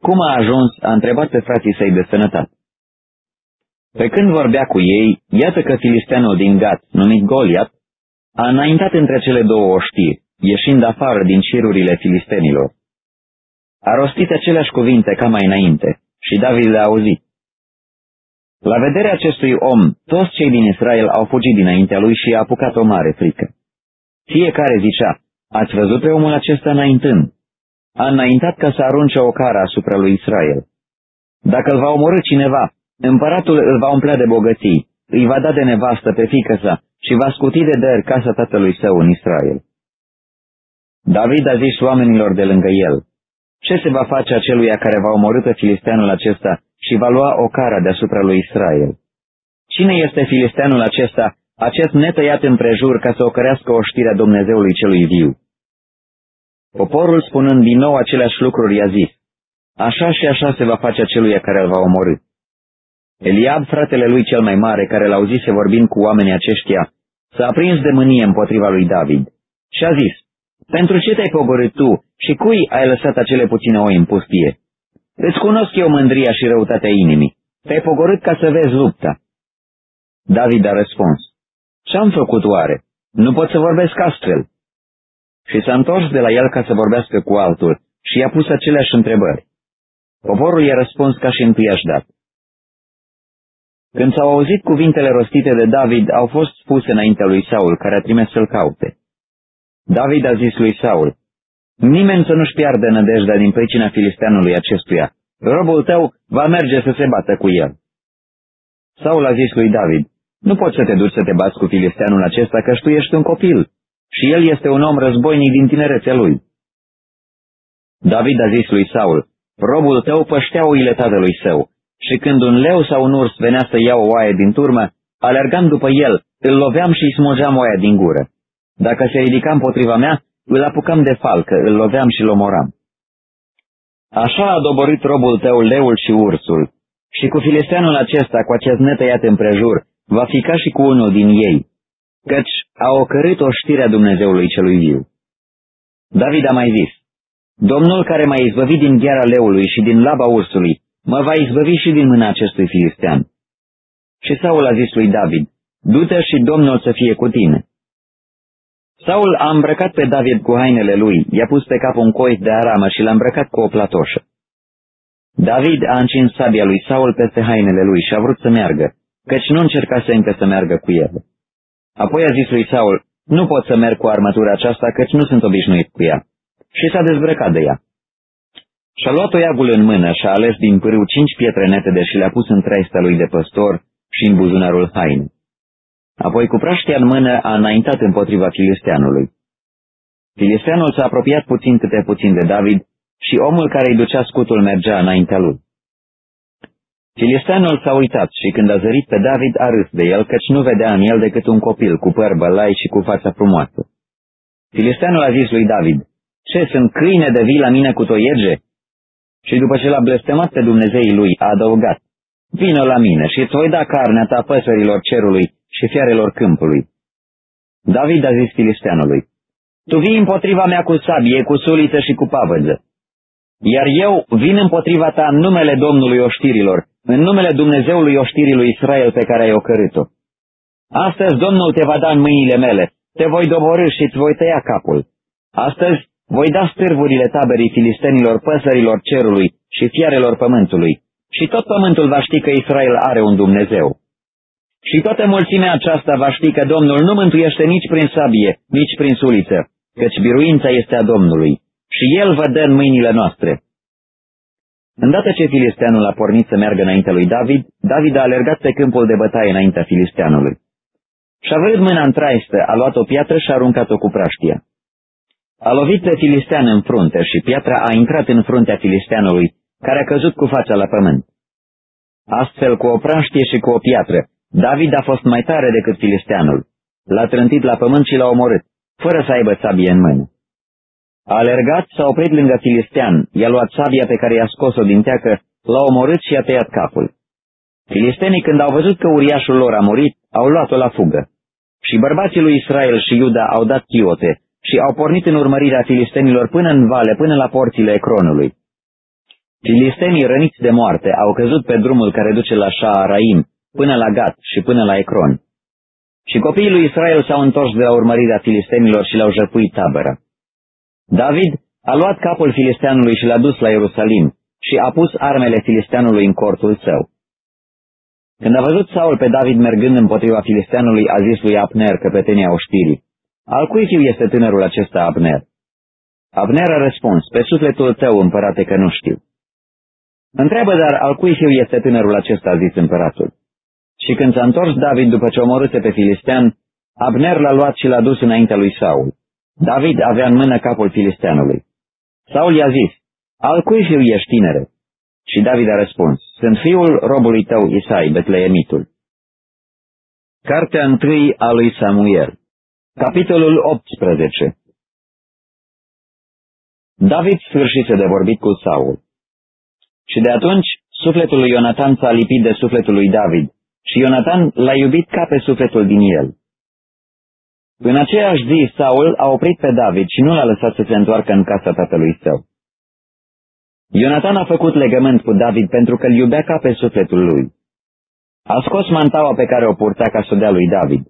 Cum a ajuns, a întrebat pe frații săi de sănătate. Pe când vorbea cu ei, iată că filisteanul din Gat, numit Goliat, a înaintat între cele două oștiri, ieșind afară din șirurile filistenilor. A rostit aceleași cuvinte ca mai înainte și David le-a auzit. La vederea acestui om, toți cei din Israel au fugit dinaintea lui și a apucat o mare frică. Fiecare zicea, ați văzut pe omul acesta înaintând? a înaintat ca să arunce o cară asupra lui Israel. Dacă îl va omorâ cineva, împăratul îl va umplea de bogății, îi va da de nevastă pe fică sa și va scuti de dăr casa tatălui său în Israel. David a zis oamenilor de lângă el, ce se va face aceluia care va omorâ pe filisteanul acesta și va lua o cara deasupra lui Israel? cine este filisteanul acesta, acest netăiat împrejur ca să ocărească oștirea Dumnezeului celui viu? Poporul, spunând din nou aceleași lucruri, i-a zis, Așa și așa se va face acelui care îl va omorâ. Eliab, fratele lui cel mai mare, care l-au zis vorbind cu oamenii aceștia, s-a aprins de mânie împotriva lui David și a zis, Pentru ce te-ai pogorât tu și cui ai lăsat acele puține oi în pustie? Îți cunosc eu mândria și răutatea inimii. Te-ai pogorât ca să vezi lupta. David a răspuns, Ce-am făcut oare? Nu pot să vorbesc astfel. Și s-a întors de la el ca să vorbească cu altul și i-a pus aceleași întrebări. Poporul i-a răspuns ca și întâi dat. Când s-au auzit cuvintele rostite de David, au fost spuse înaintea lui Saul, care a trimis să-l caute. David a zis lui Saul, Nimeni să nu-și piardă nădejdea din pricina filisteanului acestuia. Robul tău va merge să se bată cu el. Saul a zis lui David, Nu poți să te duci să te bați cu filisteanul acesta, că tu ești un copil și el este un om războinic din tinerețea lui. David a zis lui Saul, Robul tău păștea oile tatălui său și când un leu sau un urs venea să ia o oaie din turmă, alergam după el, îl loveam și îi smugeam oaia din gură. Dacă se ridica împotriva mea, îl apucam de falcă, îl loveam și îl omoram. Așa a doborit robul tău leul și ursul, și cu filisteanul acesta, cu acest netăiat împrejur, va fi ca și cu unul din ei, căci a ocărât o știrea Dumnezeului celui viu. David a mai zis, Domnul care m-a izbăvit din gheara leului și din laba ursului, mă va izbăvi și din mâna acestui filistean. Și Saul a zis lui David, du-te și Domnul să fie cu tine. Saul a îmbrăcat pe David cu hainele lui, i-a pus pe cap un coit de aramă și l-a îmbrăcat cu o platoșă. David a încins sabia lui Saul peste hainele lui și a vrut să meargă, căci nu încercase încă să meargă cu el. Apoi a zis lui Saul, nu pot să merg cu armătura aceasta, căci nu sunt obișnuit cu ea. Și s-a dezbrăcat de ea. Și-a luat iagul în mână și a ales din pârâu cinci pietre netede și le-a pus în traista lui de păstor și în buzunarul hainei. Apoi cu praștia în mână a înaintat împotriva filisteanului. Filisteanul s-a apropiat puțin câte puțin de David și omul care îi ducea scutul mergea înaintea lui. Filisteanul s-a uitat și când a zărit pe David a râs de el, căci nu vedea în el decât un copil cu păr bălai și cu fața frumoasă. Filisteanul a zis lui David, Ce, sunt câine de vii la mine cu toierge? Și după ce l-a blestemat pe Dumnezeii lui, a adăugat, Vină la mine și îți voi da carnea ta păsărilor cerului și fiarelor câmpului. David a zis filisteanului, Tu vii împotriva mea cu sabie, cu suliță și cu pavăză. Iar eu vin împotriva ta în numele Domnului oștirilor, în numele Dumnezeului oștirii Israel pe care ai ocărât-o. Astăzi Domnul te va da în mâinile mele, te voi doborâ și îți voi tăia capul. Astăzi voi da stârvurile taberii filistenilor păsărilor cerului și fiarelor pământului, și tot pământul va ști că Israel are un Dumnezeu. Și toată mulțimea aceasta va ști că Domnul nu mântuiește nici prin sabie, nici prin suliță, căci biruința este a Domnului, și El vă dă în mâinile noastre. Îndată ce filisteanul a pornit să meargă înaintea lui David, David a alergat pe câmpul de bătaie înaintea filisteanului. Și având mâna în traistă, a luat o piatră și a aruncat-o cu praștia. A lovit pe filistean în frunte și piatra a intrat în fruntea filisteanului, care a căzut cu fața la pământ. Astfel, cu o praștie și cu o piatră, David a fost mai tare decât filisteanul. L-a trântit la pământ și l-a omorât, fără să aibă sabie în mână. A alergat, s-a oprit lângă filistean, i-a luat sabia pe care i-a scos-o din teacă, l-a omorât și a tăiat capul. Filistenii, când au văzut că uriașul lor a murit, au luat-o la fugă. Și bărbații lui Israel și Iuda au dat chiote și au pornit în urmărirea filistenilor până în vale, până la porțile Ecronului. Filistenii răniți de moarte au căzut pe drumul care duce la Shaaraim, până la Gat și până la Ecron. Și copiii lui Israel s-au întors de la urmărirea filistenilor și le-au jăpuit tabără. David a luat capul filisteanului și l-a dus la Ierusalim și a pus armele filisteanului în cortul său. Când a văzut Saul pe David mergând împotriva filisteanului, a zis lui Abner, căpetenia oștirii, Al cui fiu este tânărul acesta Abner? Abner a răspuns, pe sufletul tău, împărate, că nu știu. Întreabă dar al cui fiu este tânărul acesta, a zis împăratul. Și când s-a întors David după ce omorâse pe filistean, Abner l-a luat și l-a dus înaintea lui Saul. David avea în mână capul filisteanului. Saul i-a zis, al cui fiu ești tinere? Și David a răspuns, sunt fiul robului tău Isai, Betleemitul. Cartea întâi a lui Samuel Capitolul 18 David sfârșise de vorbit cu Saul. Și de atunci sufletul lui Ionatan s-a lipit de sufletul lui David și Ionatan l-a iubit ca pe sufletul din el. În aceeași zi, Saul a oprit pe David și nu l-a lăsat să se întoarcă în casa tatălui său. Ionatan a făcut legământ cu David pentru că îl iubea ca pe sufletul lui. A scos mantaua pe care o purta ca să dea lui David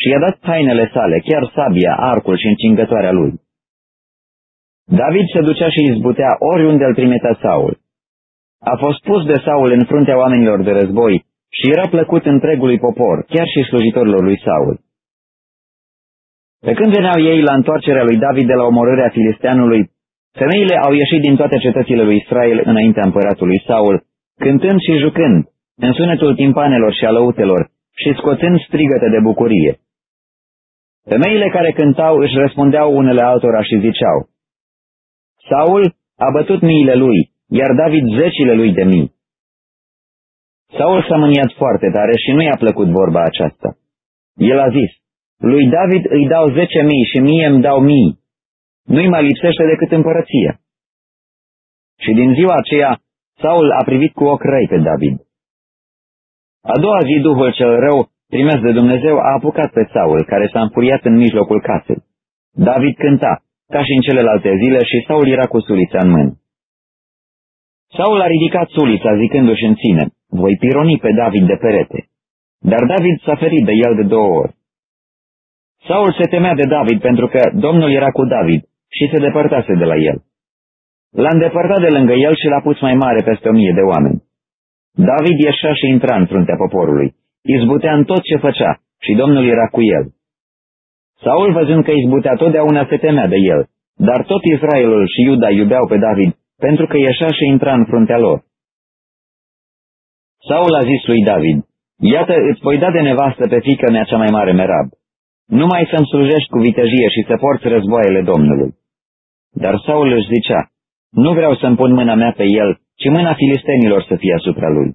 și i-a dat hainele sale, chiar sabia, arcul și încingătoarea lui. David se ducea și izbutea oriunde îl trimitea Saul. A fost pus de Saul în fruntea oamenilor de război și era plăcut întregului popor, chiar și slujitorilor lui Saul. Pe când veneau ei la întoarcerea lui David de la omorârea filisteanului, femeile au ieșit din toate cetățile lui Israel înaintea împăratului Saul, cântând și jucând, în sunetul timpanelor și alăutelor și scoțând strigăte de bucurie. Femeile care cântau își răspundeau unele altora și ziceau, Saul a bătut miile lui, iar David zecile lui de mii. Saul s-a mâniat foarte tare și nu i-a plăcut vorba aceasta. El a zis, lui David îi dau zece mii și mie îmi dau mii. Nu-i mai lipsește decât împărăția. Și din ziua aceea, Saul a privit cu ochi răi pe David. A doua zi, Duhul cel rău, trimis de Dumnezeu, a apucat pe Saul, care s-a înfuriat în mijlocul casei. David cânta, ca și în celelalte zile, și Saul era cu sulița în mână. Saul a ridicat sulița, zicându-și în sine, voi pironi pe David de perete. Dar David s-a ferit de el de două ori. Saul se temea de David pentru că Domnul era cu David și se depărtase de la el. L-a îndepărtat de lângă el și l-a pus mai mare peste o mie de oameni. David ieșea și intra în fruntea poporului, izbutea în tot ce făcea și Domnul era cu el. Saul, văzând că izbutea totdeauna, se temea de el, dar tot Israelul și Iuda iubeau pe David, pentru că ieșea și intra în fruntea lor. Saul a zis lui David, Iată, îți voi da de nevastă pe fică mea cea mai mare Merab. Numai să-mi slujești cu vitejie și să porți războaiele Domnului. Dar Saul își zicea, nu vreau să-mi pun mâna mea pe el, ci mâna filistenilor să fie asupra lui.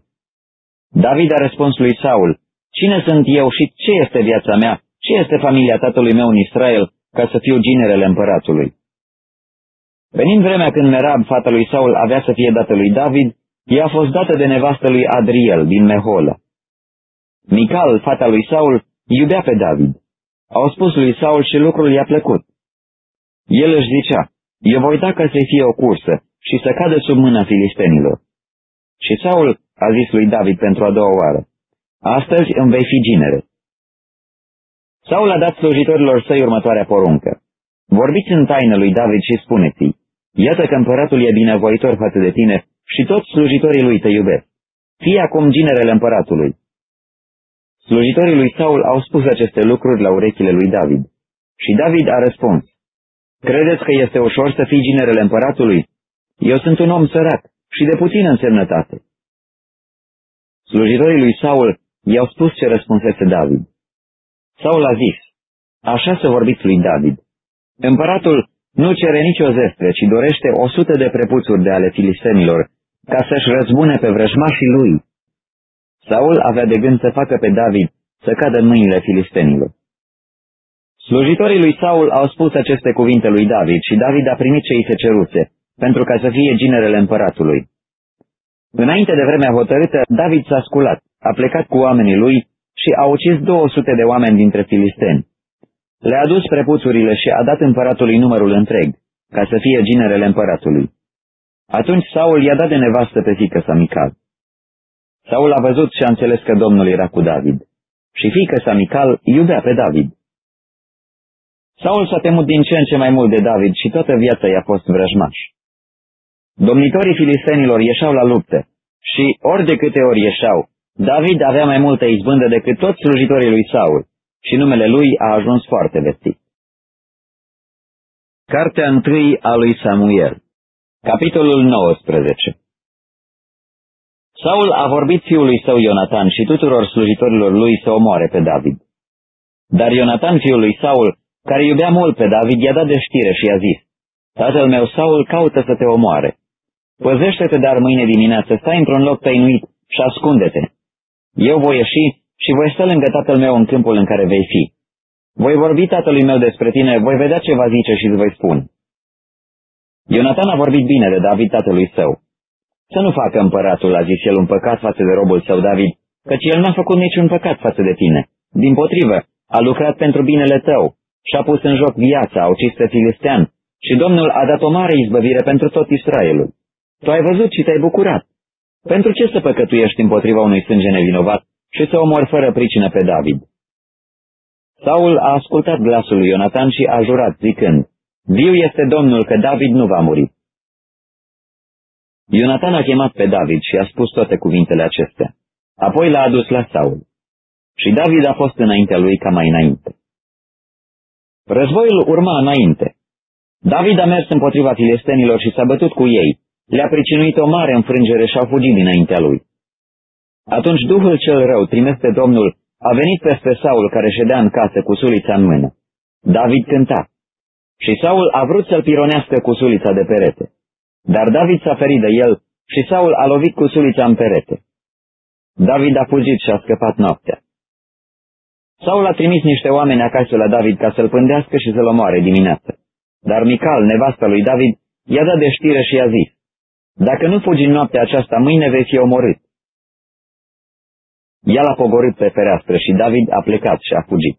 David a răspuns lui Saul, Cine sunt eu și ce este viața mea, ce este familia tatălui meu în Israel, ca să fiu ginerele împăratului? Venind vremea când Merab, fata lui Saul, avea să fie dată lui David, ea a fost dată de nevastă lui Adriel din Mehola. Mical, fata lui Saul, iubea pe David. Au spus lui Saul și lucrul i-a plăcut. El își zicea, eu voi da ca să fie o cursă și să cadă sub mâna filistenilor. Și Saul a zis lui David pentru a doua oară, astăzi îmi vei fi ginere. Saul a dat slujitorilor săi următoarea poruncă. Vorbiți în taină lui David și spuneți-i, iată că împăratul e binevoitor față de tine și toți slujitorii lui te iubesc. Fii acum ginerele împăratului. Slujitorii lui Saul au spus aceste lucruri la urechile lui David. Și David a răspuns, Credeți că este ușor să fii ginerele împăratului? Eu sunt un om sărac și de puțină însemnătate. Slujitorii lui Saul i-au spus ce răspunsese David. Saul a zis, așa să vorbiți lui David. Împăratul nu cere nicio zestre, ci dorește o sută de prepuțuri de ale filistenilor, ca să-și răzbune pe vrăjmașii lui. Saul avea de gând să facă pe David să cadă în mâinile filistenilor. Slujitorii lui Saul au spus aceste cuvinte lui David și David a primit ce îi se ceruse, pentru ca să fie ginerele împăratului. Înainte de vremea hotărâtă, David s-a sculat, a plecat cu oamenii lui și a ucis 200 de oameni dintre filisteni. Le-a dus prepuțurile și a dat împăratului numărul întreg, ca să fie ginerele împăratului. Atunci Saul i-a dat de nevastă pe fică sa Mical. Saul a văzut și a înțeles că Domnul era cu David. Și fică sa Mical iubea pe David. Saul s-a temut din ce în ce mai mult de David și toată viața i-a fost vrăjmaș. Domnitorii filistenilor ieșeau la luptă și ori de câte ori ieșeau, David avea mai multă izbândă decât toți slujitorii lui Saul și numele lui a ajuns foarte vestit. Cartea întâi a lui Samuel Capitolul 19 Saul a vorbit fiului său Ionatan și tuturor slujitorilor lui să omoare pe David. Dar Ionatan, fiul lui Saul, care iubea mult pe David, i-a dat de știre și i-a zis, Tatăl meu Saul caută să te omoare. Păzește-te dar mâine dimineață, stai într-un loc tăinuit și ascunde-te. Eu voi ieși și voi sta lângă tatăl meu în câmpul în care vei fi. Voi vorbi tatălui meu despre tine, voi vedea ce va zice și îți voi spun. Ionatan a vorbit bine de David tatălui său. Să nu facă împăratul, a zis el, un păcat față de robul său David, căci el n-a făcut niciun păcat față de tine. Din potrivă, a lucrat pentru binele tău și-a pus în joc viața, a ucis pe filistean, și Domnul a dat o mare izbăvire pentru tot Israelul. Tu ai văzut și te-ai bucurat. Pentru ce să păcătuiești împotriva unui sânge nevinovat și să omori fără pricină pe David? Saul a ascultat glasul lui Ionatan și a jurat, zicând, Viu este Domnul că David nu va muri. Ionatan a chemat pe David și a spus toate cuvintele acestea. Apoi l-a adus la Saul. Și David a fost înaintea lui ca mai înainte. Războiul urma înainte. David a mers împotriva filistenilor și s-a bătut cu ei. Le-a pricinuit o mare înfrângere și au fugit dinaintea lui. Atunci Duhul cel rău, trimis de Domnul, a venit peste Saul care ședea în casă cu sulița în mână. David cânta. Și Saul a vrut să-l pironească cu sulița de perete. Dar David s-a ferit de el și Saul a lovit cu sulița în perete. David a fugit și a scăpat noaptea. Saul a trimis niște oameni acasă la David ca să-l pândească și să-l omoare dimineața. Dar Mical, nevasta lui David, i-a dat de știre și i-a zis, Dacă nu fugi în noaptea aceasta, mâine vei fi omorât. El a pogorât pe fereastră și David a plecat și a fugit.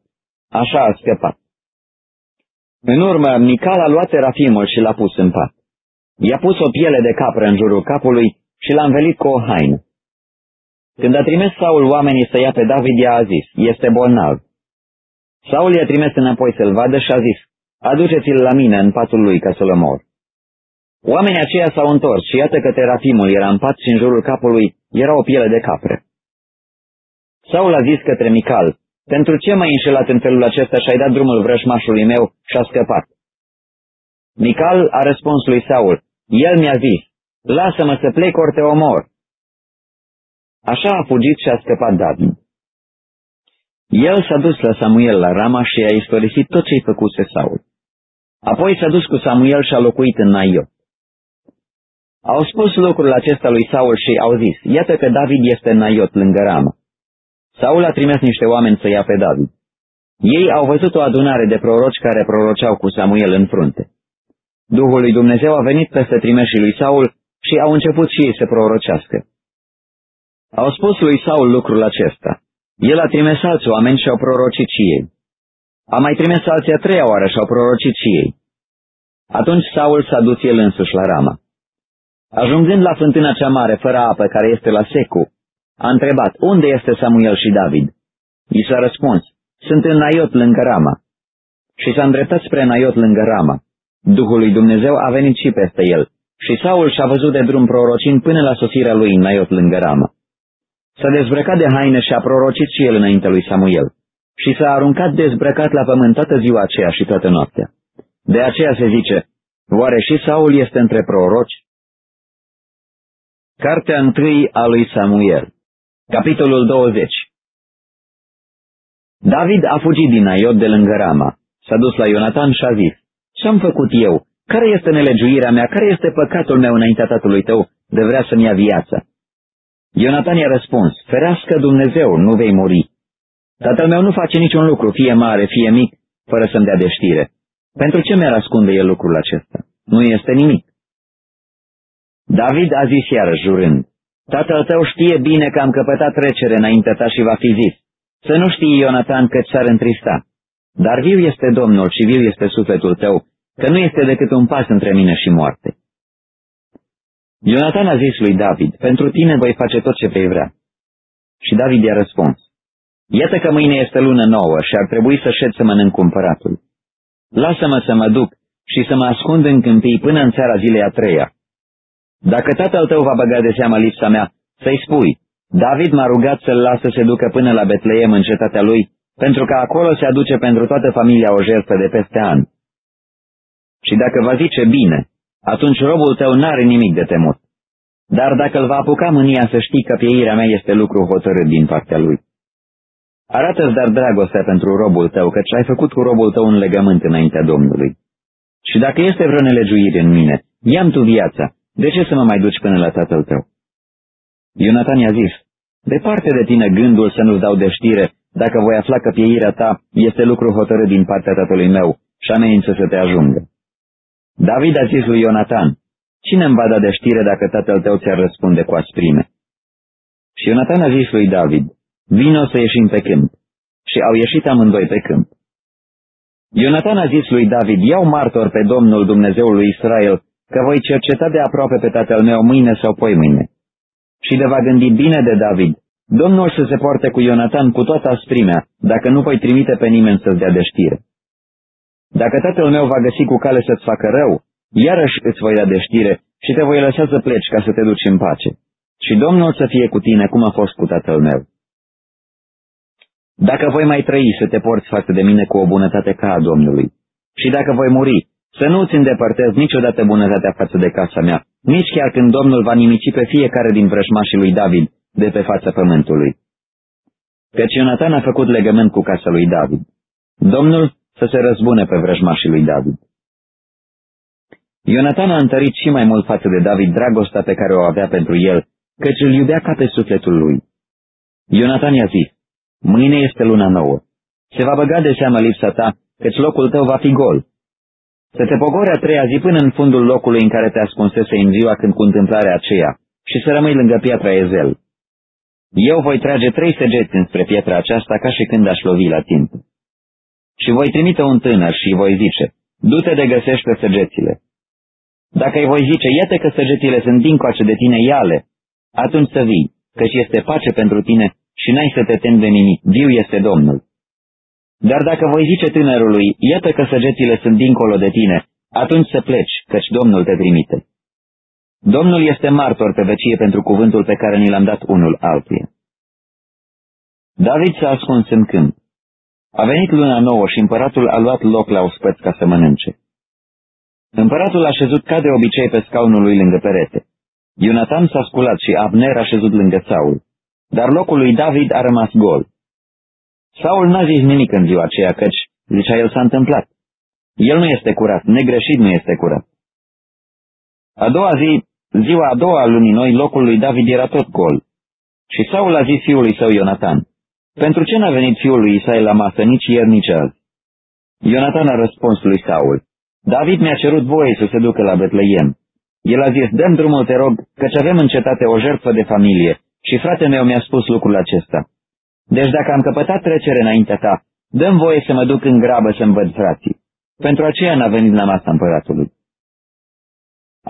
Așa a scăpat. În urmă, Mical a luat terafimul și l-a pus în pat. I-a pus o piele de capră în jurul capului și l-a învelit cu o haină. Când a trimis Saul oamenii să ia pe David, i-a zis, este bolnav. Saul i-a trimis înapoi să-l vadă și a zis, aduceți-l la mine în patul lui ca să-l omor. Oamenii aceia s-au întors și iată că terafimul era în pat și în jurul capului era o piele de capră. Saul a zis către Mical, pentru ce m-ai înșelat în felul acesta și ai dat drumul vrășmașului meu și a scăpat? Mical a răspuns lui Saul, el mi-a zis, lasă-mă să plec ori te omor. Așa a fugit și a scăpat David. El s-a dus la Samuel la Rama și a istorisit tot ce-i făcuse Saul. Apoi s-a dus cu Samuel și a locuit în Naiot. Au spus lucrul acesta lui Saul și au zis, iată că David este în Naiot lângă Rama. Saul a trimis niște oameni să ia pe David. Ei au văzut o adunare de proroci care proroceau cu Samuel în frunte. Duhul lui Dumnezeu a venit peste trimeșii lui Saul și au început și ei să prorocească. Au spus lui Saul lucrul acesta. El a trimis alți oameni și au prorocit și ei. A mai trimis alții a treia oară și au prorocit și ei. Atunci Saul s-a dus el însuși la Rama. Ajungând la fântâna cea mare, fără apă, care este la Secu, a întrebat, unde este Samuel și David? I s-a răspuns, sunt în Naiot lângă Rama. Și s-a îndreptat spre Naiot lângă Rama. Duhul lui Dumnezeu a venit și peste el. Și Saul și-a văzut de drum prorocind până la sosirea lui în Naiot lângă Rama. S-a dezbrăcat de haine și a prorocit și el înainte lui Samuel. Și s-a aruncat dezbrăcat la pământ toată ziua aceea și toată noaptea. De aceea se zice, oare și Saul este între proroci? Cartea întâi a lui Samuel Capitolul 20 David a fugit din Aiot de lângă Rama. S-a dus la Ionatan și a zis, Ce-am făcut eu? Care este nelegiuirea mea? Care este păcatul meu înaintea tatălui tău de vrea să-mi ia viața? Ionatan i-a răspuns, Ferească Dumnezeu, nu vei muri. Tatăl meu nu face niciun lucru, fie mare, fie mic, fără să-mi dea de știre. Pentru ce mi-ar ascunde el lucrul acesta? Nu este nimic. David a zis iarăși jurând, Tatăl tău știe bine că am căpătat trecere înaintea ta și va fi zis. Să nu știi, Ionatan, că ți-ar întrista. Dar viu este Domnul și viu este sufletul tău, că nu este decât un pas între mine și moarte. Ionatan a zis lui David, pentru tine voi face tot ce vei vrea. Și David i-a răspuns, Iată că mâine este lună nouă și ar trebui să șed să mănânc cumpăratul. Lasă-mă să mă duc și să mă ascund în câmpii până în seara zilei a treia, dacă tatăl tău va băga de seamă lipsa mea, să-i spui, David m-a rugat să-l lasă să se ducă până la Betleem în cetatea lui, pentru că acolo se aduce pentru toată familia o jertfă de peste an. Și dacă va zice bine, atunci robul tău n-are nimic de temut. Dar dacă îl va apuca mânia să știi că pieirea mea este lucru hotărât din partea lui. Arată-ți dar dragostea pentru robul tău, căci ai făcut cu robul tău un legământ înaintea Domnului. Și dacă este vreo nelegiuire în mine, ia tu viața, de ce să mă mai duci până la tatăl tău? Ionatan i-a zis, Departe de tine gândul să nu-ți dau de știre, dacă voi afla că pieirea ta este lucru hotărât din partea tatălui meu și amenință să te ajungă. David a zis lui Ionatan, cine îmi va da de știre dacă tatăl tău ți-ar răspunde cu asprime? Și Ionatan a zis lui David, vino să ieșim pe câmp. Și au ieșit amândoi pe câmp. Ionatan a zis lui David, iau martor pe Domnul Dumnezeului Israel, că voi cerceta de aproape pe tatăl meu mâine sau poi mâine. Și de va gândi bine de David, Domnul să se poarte cu Ionatan cu toată asprimea, dacă nu voi trimite pe nimeni să-ți dea de știre. Dacă tatăl meu va găsi cu cale să-ți facă rău, iarăși îți voi da de știre și te voi lăsa să pleci ca să te duci în pace. Și Domnul să fie cu tine cum a fost cu tatăl meu. Dacă voi mai trăi să te porți față de mine cu o bunătate ca a Domnului, și dacă voi muri, să nu îți îndepărtezi niciodată bunătatea față de casa mea, nici chiar când Domnul va nimici pe fiecare din vrăjmașii lui David de pe fața pământului. Căci Ionatan a făcut legământ cu casa lui David. Domnul să se răzbune pe vrăjmașii lui David. Ionatan a întărit și mai mult față de David dragostea pe care o avea pentru el, căci îl iubea ca pe sufletul lui. Ionatan i-a zis, mâine este luna nouă. Se va băga de seamă lipsa ta, căci locul tău va fi gol. Să te pogori a treia zi până în fundul locului în care te ascunsese în ziua când cu întâmplarea aceea și să rămâi lângă piatra Ezel. Eu voi trage trei săgeți înspre pietra aceasta ca și când aș lovi la timp. Și voi trimite un tânăr și voi zice, du-te de găsește săgețile. Dacă îi voi zice, iată că săgețile sunt dincoace de tine, iale, atunci să vii, căci este pace pentru tine și n-ai să te temi de nimic, viu este Domnul. Dar dacă voi zice tânărului, iată că săgețile sunt dincolo de tine, atunci să pleci, căci Domnul te trimite. Domnul este martor pe vecie pentru cuvântul pe care ni l-am dat unul altuia. David s-a ascuns în câmp. A venit luna nouă și împăratul a luat loc la ospăț ca să mănânce. Împăratul a șezut ca de obicei pe scaunul lui lângă perete. Ionatan s-a sculat și Abner a șezut lângă Saul, dar locul lui David a rămas gol. Saul n-a zis nimic în ziua aceea, căci, zicea el, s-a întâmplat. El nu este curat, negreșit nu este curat. A doua zi, ziua a doua a lunii noi, locul lui David era tot gol. Și Saul a zis fiului său Ionatan, pentru ce n-a venit fiul lui Isai la masă nici ieri, nici azi? Ionatan a răspuns lui Saul, David mi-a cerut voie să se ducă la Betleem. El a zis, dăm drumul, te rog, căci avem în cetate o jertfă de familie și fratele meu mi-a spus lucrul acesta. Deci dacă am căpătat trecere înaintea ta, dăm voie să mă duc în grabă să-mi văd frații. Pentru aceea n-a venit la masa împăratului.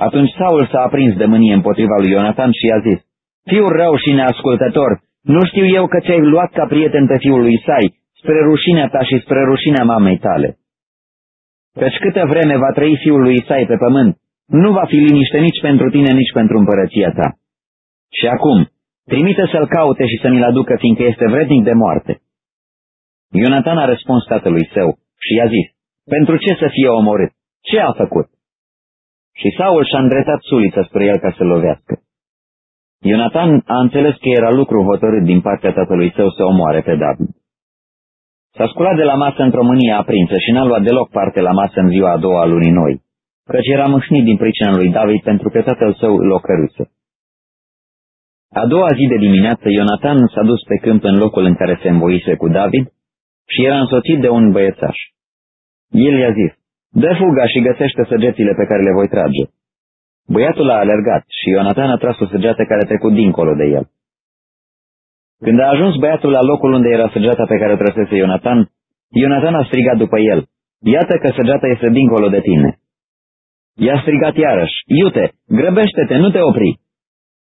Atunci Saul s-a aprins de mânie împotriva lui Ionatan și i-a zis, Fiu rău și neascultător, nu știu eu că ți-ai luat ca prieten pe fiul lui Isai, spre rușinea ta și spre rușinea mamei tale. Căci câtă vreme va trăi fiul lui Isai pe pământ, nu va fi liniște nici pentru tine, nici pentru împărăția ta. Și acum, trimite să-l caute și să mi-l aducă, fiindcă este vrednic de moarte. Ionatan a răspuns tatălui său și i-a zis, pentru ce să fie omorât? Ce a făcut? Și Saul și-a îndretat sulița spre el ca să lovească. Ionatan a înțeles că era lucru hotărât din partea tatălui său să omoare pe David. S-a sculat de la masă într-o mânie aprinsă și n-a luat deloc parte la masă în ziua a doua a lunii noi, căci era mâhnit din pricina lui David pentru că tatăl său îl ocărâse. A doua zi de dimineață, Ionatan s-a dus pe câmp în locul în care se învoise cu David și era însoțit de un băiețaș. El i-a zis, dă fuga și găsește săgețile pe care le voi trage. Băiatul a alergat și Ionatan a tras o săgeată care a trecut dincolo de el. Când a ajuns băiatul la locul unde era săgeata pe care o trăsese Ionatan, Ionatan a strigat după el, Iată că săgeata este dincolo de tine. I-a strigat iarăși, Iute, grăbește-te, nu te opri!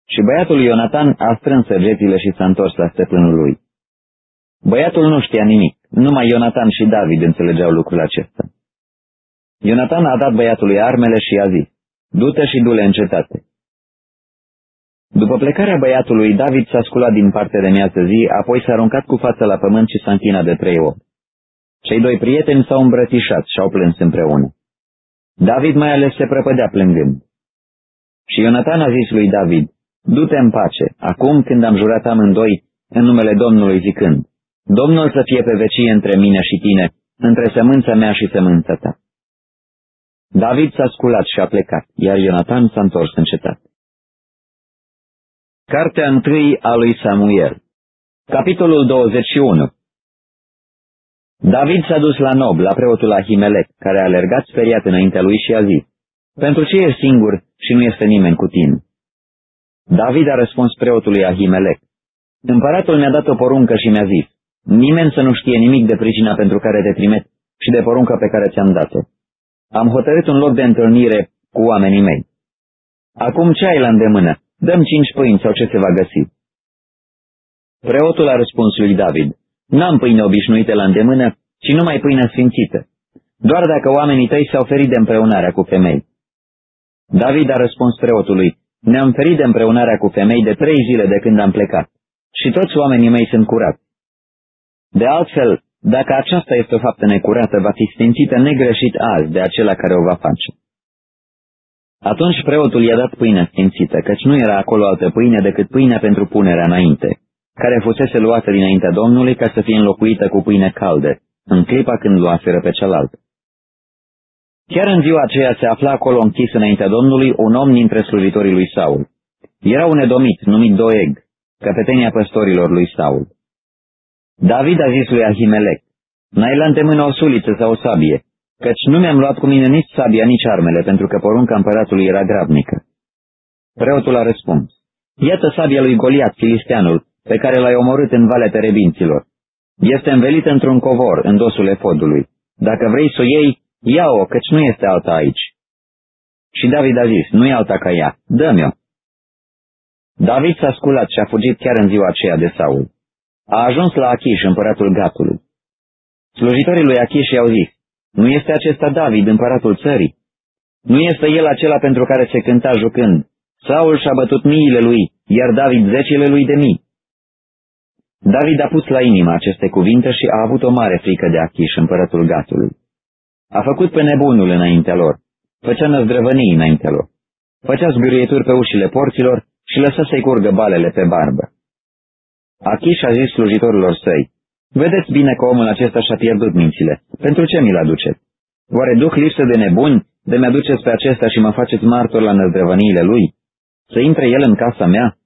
Și băiatul Ionatan a strâns săgețile și s-a întors la stăpânul lui. Băiatul nu știa nimic, numai Ionatan și David înțelegeau lucrul acesta. Ionatan a dat băiatului armele și i-a zis, du-te și du-le în cetate. După plecarea băiatului, David s-a sculat din partea de miază zi, apoi s-a aruncat cu fața la pământ și s-a închinat de trei ori. Cei doi prieteni s-au îmbrățișat și au plâns împreună. David mai ales se prăpădea plângând. Și Ionatan a zis lui David, du-te în pace, acum când am jurat amândoi în numele Domnului zicând, Domnul să fie pe vecie între mine și tine, între sămânța mea și sămânța ta. David s-a sculat și a plecat, iar Ionatan s-a întors în cetate. Cartea întâi a lui Samuel Capitolul 21 David s-a dus la Nob, la preotul Ahimelec, care a alergat speriat înaintea lui și a zis, Pentru ce ești singur și nu este nimeni cu tine? David a răspuns preotului Ahimelec, Împăratul mi-a dat o poruncă și mi-a zis, Nimeni să nu știe nimic de pricina pentru care te trimet și de porunca pe care ți-am dat-o. Am hotărât un loc de întâlnire cu oamenii mei. Acum ce ai la îndemână? Dăm cinci pâini sau ce se va găsi? Preotul a răspuns lui David, N-am pâine obișnuite la îndemână, ci numai pâine sfințită, doar dacă oamenii tăi s-au ferit de împreunarea cu femei. David a răspuns preotului, Ne-am ferit de împreunarea cu femei de trei zile de când am plecat, și toți oamenii mei sunt curați. De altfel, dacă aceasta este o faptă necurată, va fi sfințită negreșit azi de acela care o va face. Atunci preotul i-a dat pâinea sfințită, căci nu era acolo altă pâine decât pâinea pentru punerea înainte, care fusese luată dinaintea Domnului ca să fie înlocuită cu pâine calde, în clipa când luaseră pe cealaltă. Chiar în ziua aceea se afla acolo închis înaintea Domnului un om dintre slujitorii lui Saul. Era un edomit numit Doeg, căpetenia păstorilor lui Saul. David a zis lui Ahimelec, N-ai la îndemână o suliță sau o sabie, căci nu mi-am luat cu mine nici sabia, nici armele, pentru că porunca împăratului era grabnică. Preotul a răspuns, Iată sabia lui Goliat, filisteanul, pe care l-ai omorât în Valea Terebinților. Este învelită într-un covor, în dosul efodului. Dacă vrei să o iei, ia-o, căci nu este alta aici. Și David a zis, nu e alta ca ea, dă-mi-o. David s-a sculat și a fugit chiar în ziua aceea de Saul. A ajuns la Achish, împăratul Gatului. Slujitorii lui Achish i-au zis, nu este acesta David, împăratul țării? Nu este el acela pentru care se cânta jucând? Saul și-a bătut miile lui, iar David zecile lui de mii. David a pus la inimă aceste cuvinte și a avut o mare frică de Achish, împăratul Gatului. A făcut pe nebunul înaintea lor, făcea năzdrăvănii înaintea lor, făcea zgârieturi pe ușile porților și lăsa să-i curgă balele pe barbă. Achish a zis slujitorilor săi, Vedeți bine că omul acesta și-a pierdut mințile. Pentru ce mi-l aduceți? Oare duc lipsă de nebuni de mi-aduceți pe acesta și mă faceți martor la năzdrăvăniile lui? Să intre el în casa mea?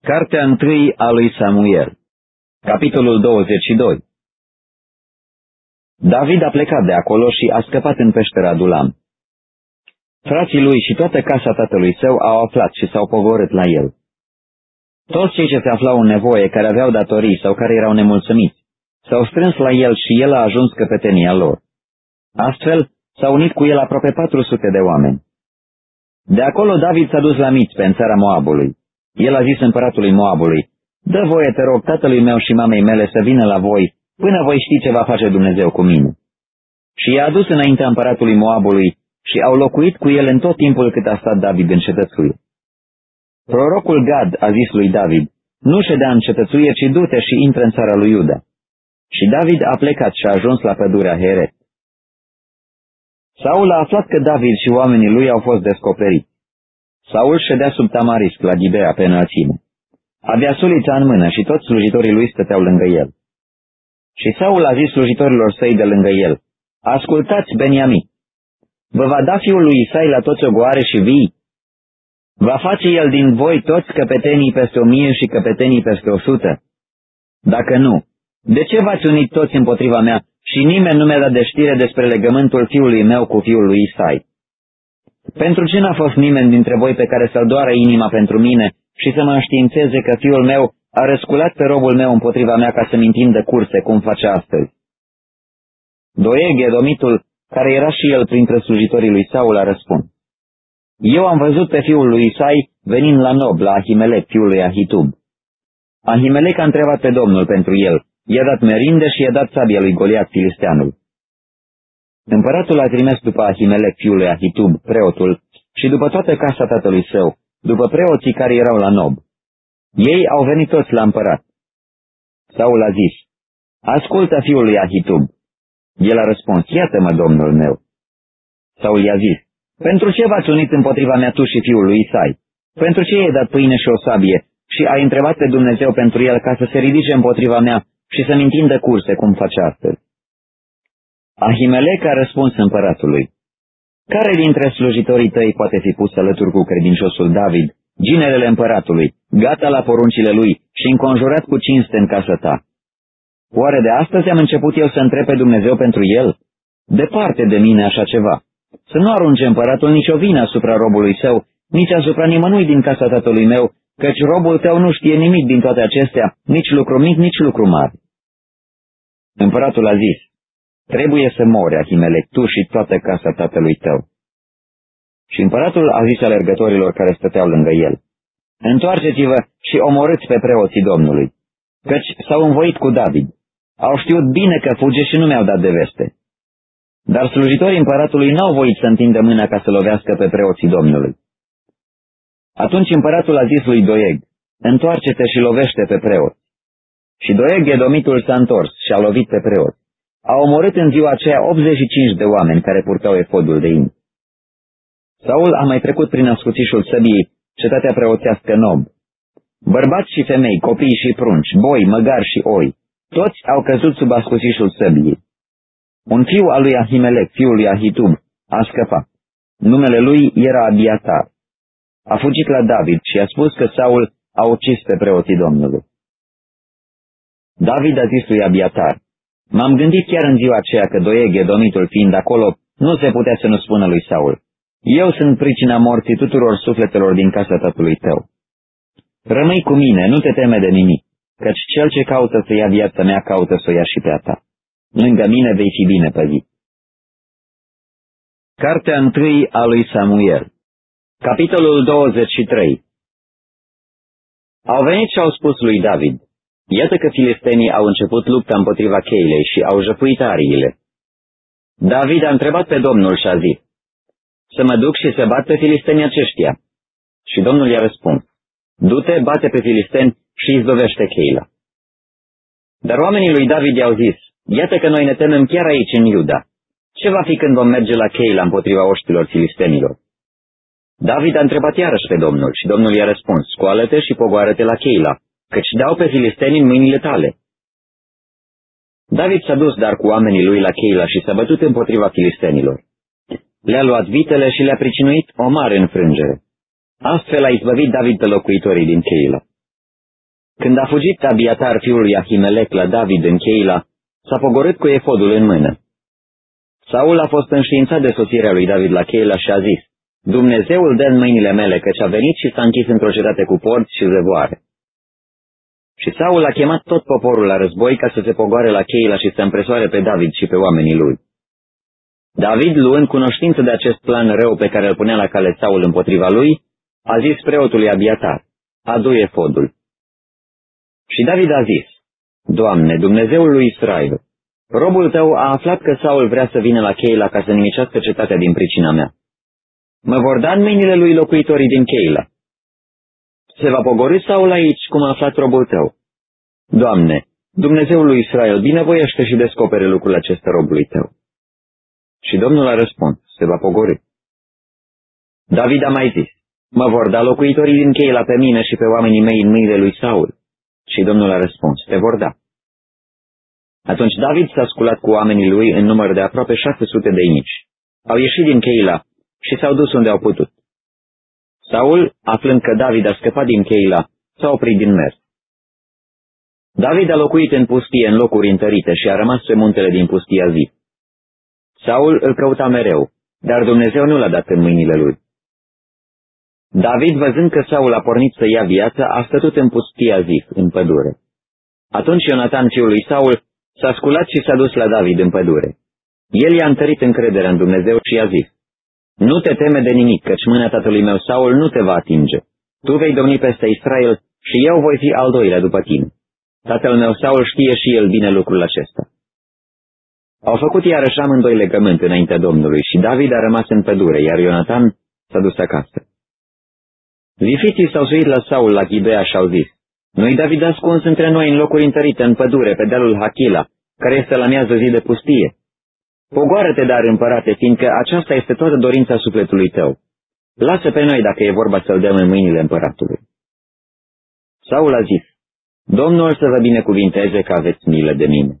Cartea întâi a lui Samuel Capitolul 22 David a plecat de acolo și a scăpat în peștera Dulam. Frații lui și toată casa tatălui său au aflat și s-au pogorât la el. Toți cei ce se aflau în nevoie, care aveau datorii sau care erau nemulțumiți, s-au strâns la el și el a ajuns căpetenia lor. Astfel, s-au unit cu el aproape 400 de oameni. De acolo David s-a dus la Miți, pe în țara Moabului. El a zis împăratului Moabului, Dă voie, te rog, tatălui meu și mamei mele să vină la voi, până voi ști ce va face Dumnezeu cu mine. Și i-a adus înaintea împăratului Moabului și au locuit cu el în tot timpul cât a stat David în cetățuie. Prorocul Gad a zis lui David, nu ședea în cetățuie, ci du-te și intră în țara lui Iuda. Și David a plecat și a ajuns la pădurea Heret. Saul a aflat că David și oamenii lui au fost descoperiți. Saul ședea sub tamarisc la Gibea pe înălțime. Avea sulița în mână și toți slujitorii lui stăteau lângă el. Și Saul a zis slujitorilor săi de lângă el, Ascultați, Beniamin! Vă va da fiul lui Isai la toți ogoare și vii, Va face el din voi toți căpetenii peste o mie și căpetenii peste o sută? Dacă nu, de ce v-ați unit toți împotriva mea și nimeni nu mi-a dat de știre despre legământul fiului meu cu fiul lui Isai? Pentru ce n-a fost nimeni dintre voi pe care să-l doară inima pentru mine și să mă înștiințeze că fiul meu a răsculat pe robul meu împotriva mea ca să-mi întindă curse, cum face astăzi? Doeg, domitul, care era și el printre slujitorii lui Saul, a răspuns. Eu am văzut pe fiul lui Isai venind la Nob, la Ahimelec, fiul lui Ahitub. Ahimelec a întrebat pe Domnul pentru el, i-a dat merinde și i-a dat sabia lui Goliat, filisteanul. Împăratul a trimis după Ahimelec, fiul lui Ahitub, preotul, și după toată casa tatălui său, după preoții care erau la Nob. Ei au venit toți la împărat. Saul a zis, Ascultă fiul lui Ahitub. El a răspuns, Iată-mă, domnul meu. Saul i-a zis, pentru ce v-ați unit împotriva mea tu și fiul lui Isai? Pentru ce i-ai dat pâine și o sabie și ai întrebat pe Dumnezeu pentru el ca să se ridice împotriva mea și să-mi întindă curse cum face astăzi? Ahimelec a răspuns împăratului. Care dintre slujitorii tăi poate fi pus alături cu credinciosul David, ginerele împăratului, gata la poruncile lui și înconjurat cu cinste în casa ta. Oare de astăzi am început eu să întreb pe Dumnezeu pentru el? Departe de mine așa ceva. Să nu arunce împăratul nicio vină asupra robului său, nici asupra nimănui din casa tatălui meu, căci robul tău nu știe nimic din toate acestea, nici lucru mic, nici lucru mare. Împăratul a zis, trebuie să mori, Ahimelec, tu și toată casa tatălui tău. Și împăratul a zis alergătorilor care stăteau lângă el, Întoarceți-vă și omorâți pe preoții Domnului, căci s-au învoit cu David. Au știut bine că fuge și nu mi-au dat de veste. Dar slujitorii împăratului n-au voit să întindă mâna ca să lovească pe preoții Domnului. Atunci împăratul a zis lui Doeg, întoarce-te și lovește pe preot. Și Doeg, edomitul, s-a întors și a lovit pe preot. A omorât în ziua aceea 85 de oameni care purtau efodul de in. Saul a mai trecut prin ascuțișul săbii cetatea preoțească Nob. Bărbați și femei, copii și prunci, boi, măgari și oi, toți au căzut sub ascuțișul săbii. Un fiu al lui Ahimelec, fiul lui Ahitub, a scăpat. Numele lui era Abiatar. A fugit la David și a spus că Saul a ucis pe preoții Domnului. David a zis lui Abiatar, M-am gândit chiar în ziua aceea că Doeg, domitul fiind acolo, nu se putea să nu spună lui Saul. Eu sunt pricina morții tuturor sufletelor din casa tatălui tău. Rămâi cu mine, nu te teme de nimic, căci cel ce caută să ia viața mea caută să o ia și pe a ta. Lângă mine vei fi bine păzit. Cartea întâi a lui Samuel Capitolul 23 Au venit și au spus lui David, Iată că filistenii au început lupta împotriva Cheilei și au jăpuit ariile. David a întrebat pe Domnul și a zis, Să mă duc și să bat pe filistenii aceștia. Și Domnul i-a răspuns, Du-te, bate pe filisteni și izdovește Cheila. Dar oamenii lui David i-au zis, Iată că noi ne temem chiar aici în Iuda. Ce va fi când vom merge la Cheila împotriva oștilor filistenilor? David a întrebat iarăși pe Domnul și Domnul i-a răspuns, scoală-te și pogoară-te la Cheila, căci dau pe filisteni în mâinile tale. David s-a dus dar cu oamenii lui la Cheila și s-a bătut împotriva filistenilor. Le-a luat vitele și le-a pricinuit o mare înfrângere. Astfel a izbăvit David pe locuitorii din Cheila. Când a fugit Abiatar fiul lui Ahimelec la David în Cheila, s-a pogorât cu efodul în mână. Saul a fost înștiințat de sosirea lui David la Cheila și a zis, Dumnezeul dă în mâinile mele, căci a venit și s-a închis într-o cetate cu porți și zăvoare. Și Saul a chemat tot poporul la război ca să se pogoare la Cheila și să împresoare pe David și pe oamenii lui. David, luând cunoștință de acest plan rău pe care îl punea la cale Saul împotriva lui, a zis preotului Abiatar, adu efodul. Și David a zis, Doamne, Dumnezeul lui Israel, robul tău a aflat că Saul vrea să vină la Cheila ca să nimicească cetatea din pricina mea. Mă vor da în mâinile lui locuitorii din Cheila. Se va pogori Saul aici, cum a aflat robul tău. Doamne, Dumnezeul lui Israel, binevoiește și descopere lucrul acesta robului tău. Și Domnul a răspuns, se va pogori. David a mai zis, mă vor da locuitorii din Cheila pe mine și pe oamenii mei în mâinile lui Saul. Și Domnul a răspuns, te vor da. Atunci David s-a sculat cu oamenii lui în număr de aproape 600 de inici. Au ieșit din Cheila și s-au dus unde au putut. Saul, aflând că David a scăpat din Cheila, s-a oprit din mers. David a locuit în pustie în locuri întărite și a rămas pe muntele din pustia zi. Saul îl căuta mereu, dar Dumnezeu nu l-a dat în mâinile lui. David, văzând că Saul a pornit să ia viața, a stătut în pustia zi, în pădure. Atunci Ionatan, fiul lui Saul, s-a sculat și s-a dus la David în pădure. El i-a întărit încrederea în Dumnezeu și i-a zis, Nu te teme de nimic, căci mâna tatălui meu Saul nu te va atinge. Tu vei domni peste Israel și eu voi fi al doilea după tine. Tatăl meu Saul știe și el bine lucrul acesta. Au făcut iarăși amândoi legământ înaintea Domnului și David a rămas în pădure, iar Ionatan s-a dus acasă. Zifiții s-au suit la Saul la Ghibea și au zis, Nu-i David ascuns între noi în locuri întărite, în pădure, pe dealul Hachila, care este la miază zi de pustie. Pogoară-te, dar, împărate, fiindcă aceasta este toată dorința sufletului tău. Lasă pe noi dacă e vorba să-l dăm în mâinile împăratului. Saul a zis, Domnul să vă binecuvinteze că aveți milă de mine.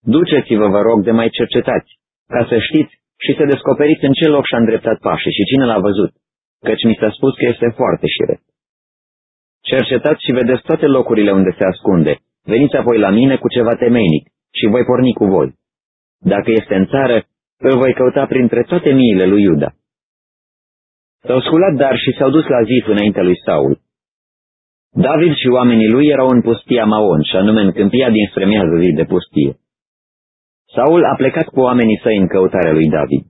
Duceți-vă, vă rog, de mai cercetați, ca să știți și să descoperiți în ce loc și-a îndreptat pașii și cine l-a văzut, căci mi s-a spus că este foarte șiret. cercetați și vedeți toate locurile unde se ascunde. Veniți apoi la mine cu ceva temeinic și voi porni cu voi. Dacă este în țară, îl voi căuta printre toate miile lui Iuda. S-au sculat dar și s-au dus la Zif înaintea lui Saul. David și oamenii lui erau în pustia Maon, și anume în câmpia din strămează zi de pustie. Saul a plecat cu oamenii săi în căutarea lui David.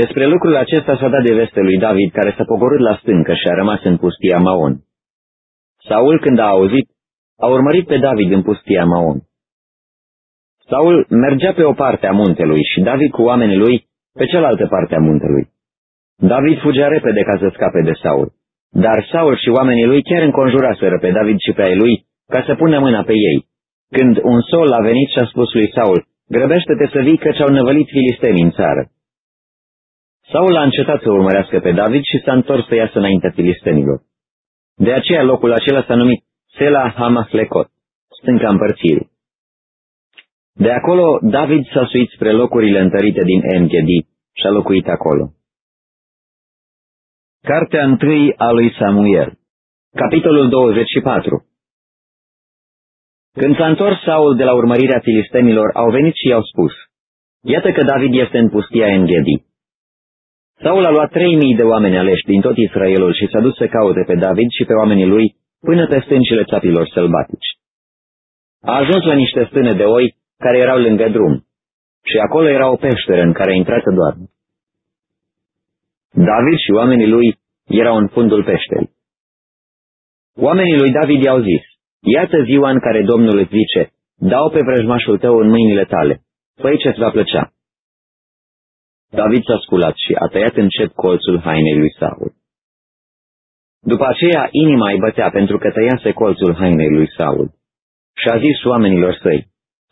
Despre lucrul acesta s-a dat de veste lui David, care s-a pogorât la stâncă și a rămas în pustia Maon. Saul, când a auzit, a urmărit pe David în pustia Maon. Saul mergea pe o parte a muntelui și David cu oamenii lui pe cealaltă parte a muntelui. David fugea repede ca să scape de Saul, dar Saul și oamenii lui chiar înconjuraseră pe David și pe ai lui ca să pună mâna pe ei. Când un sol a venit și a spus lui Saul, grăbește-te să vii căci au năvălit filisteni în țară. Saul a încetat să urmărească pe David și s-a întors să iasă înaintea filistenilor. De aceea locul acela s-a numit Sela Hamaflecot, stânca împărțirii. De acolo David s-a suit spre locurile întărite din Engedi și a locuit acolo. Cartea întâi a lui Samuel Capitolul 24 Când s-a întors Saul de la urmărirea filistenilor, au venit și i-au spus, Iată că David este în pustia Engedi. Saul a luat trei mii de oameni aleși din tot Israelul și s-a dus să caute pe David și pe oamenii lui până pe stâncile țapilor sălbatici. A ajuns la niște stâne de oi care erau lângă drum și acolo era o peșteră în care a intrat să doarmă. David și oamenii lui erau în fundul peșterii. Oamenii lui David i-au zis, iată ziua în care Domnul îți zice, dau pe vrăjmașul tău în mâinile tale, păi ce-ți va plăcea. David s-a sculat și a tăiat încet colțul hainei lui Saul. După aceea inima îi bătea pentru că tăiase colțul hainei lui Saul. Și a zis oamenilor săi,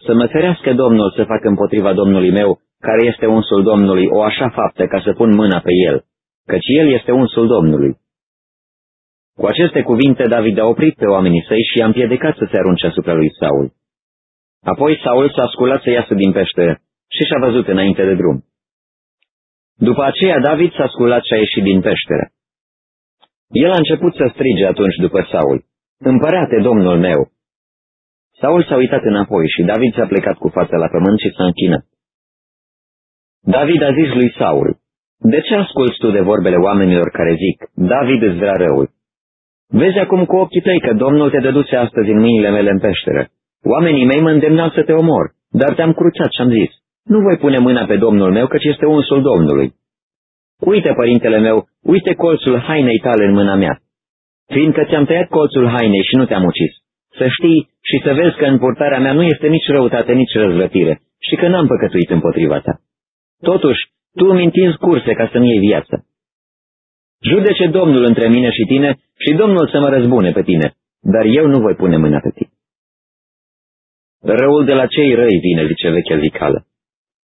să mă ferească Domnul să fac împotriva Domnului meu, care este unsul Domnului, o așa faptă ca să pun mâna pe el, căci el este unsul Domnului. Cu aceste cuvinte David a oprit pe oamenii săi și i-a împiedicat să se arunce asupra lui Saul. Apoi Saul s-a sculat să iasă din peșteră și și-a văzut înainte de drum. După aceea David s-a sculat și a ieșit din peșteră. El a început să strige atunci după Saul, Împărate, domnul meu! Saul s-a uitat înapoi și David s-a plecat cu fața la pământ și s-a închinat. David a zis lui Saul, De ce asculți tu de vorbele oamenilor care zic, David îți vrea răul? Vezi acum cu ochii tăi că Domnul te dăduse astăzi în mâinile mele în peșteră. Oamenii mei mă îndemnau să te omor, dar te-am cruțat și am zis, nu voi pune mâna pe Domnul meu, căci este unsul Domnului. Uite, părintele meu, uite colțul hainei tale în mâna mea. Fiindcă ți-am tăiat colțul hainei și nu te-am ucis, să știi și să vezi că în purtarea mea nu este nici răutate, nici răzvătire și că n-am păcătuit împotriva ta. Totuși, tu îmi întinzi curse ca să-mi iei viața. Judece Domnul între mine și tine și Domnul să mă răzbune pe tine, dar eu nu voi pune mâna pe tine. Răul de la cei răi vine, zice vechea zicală.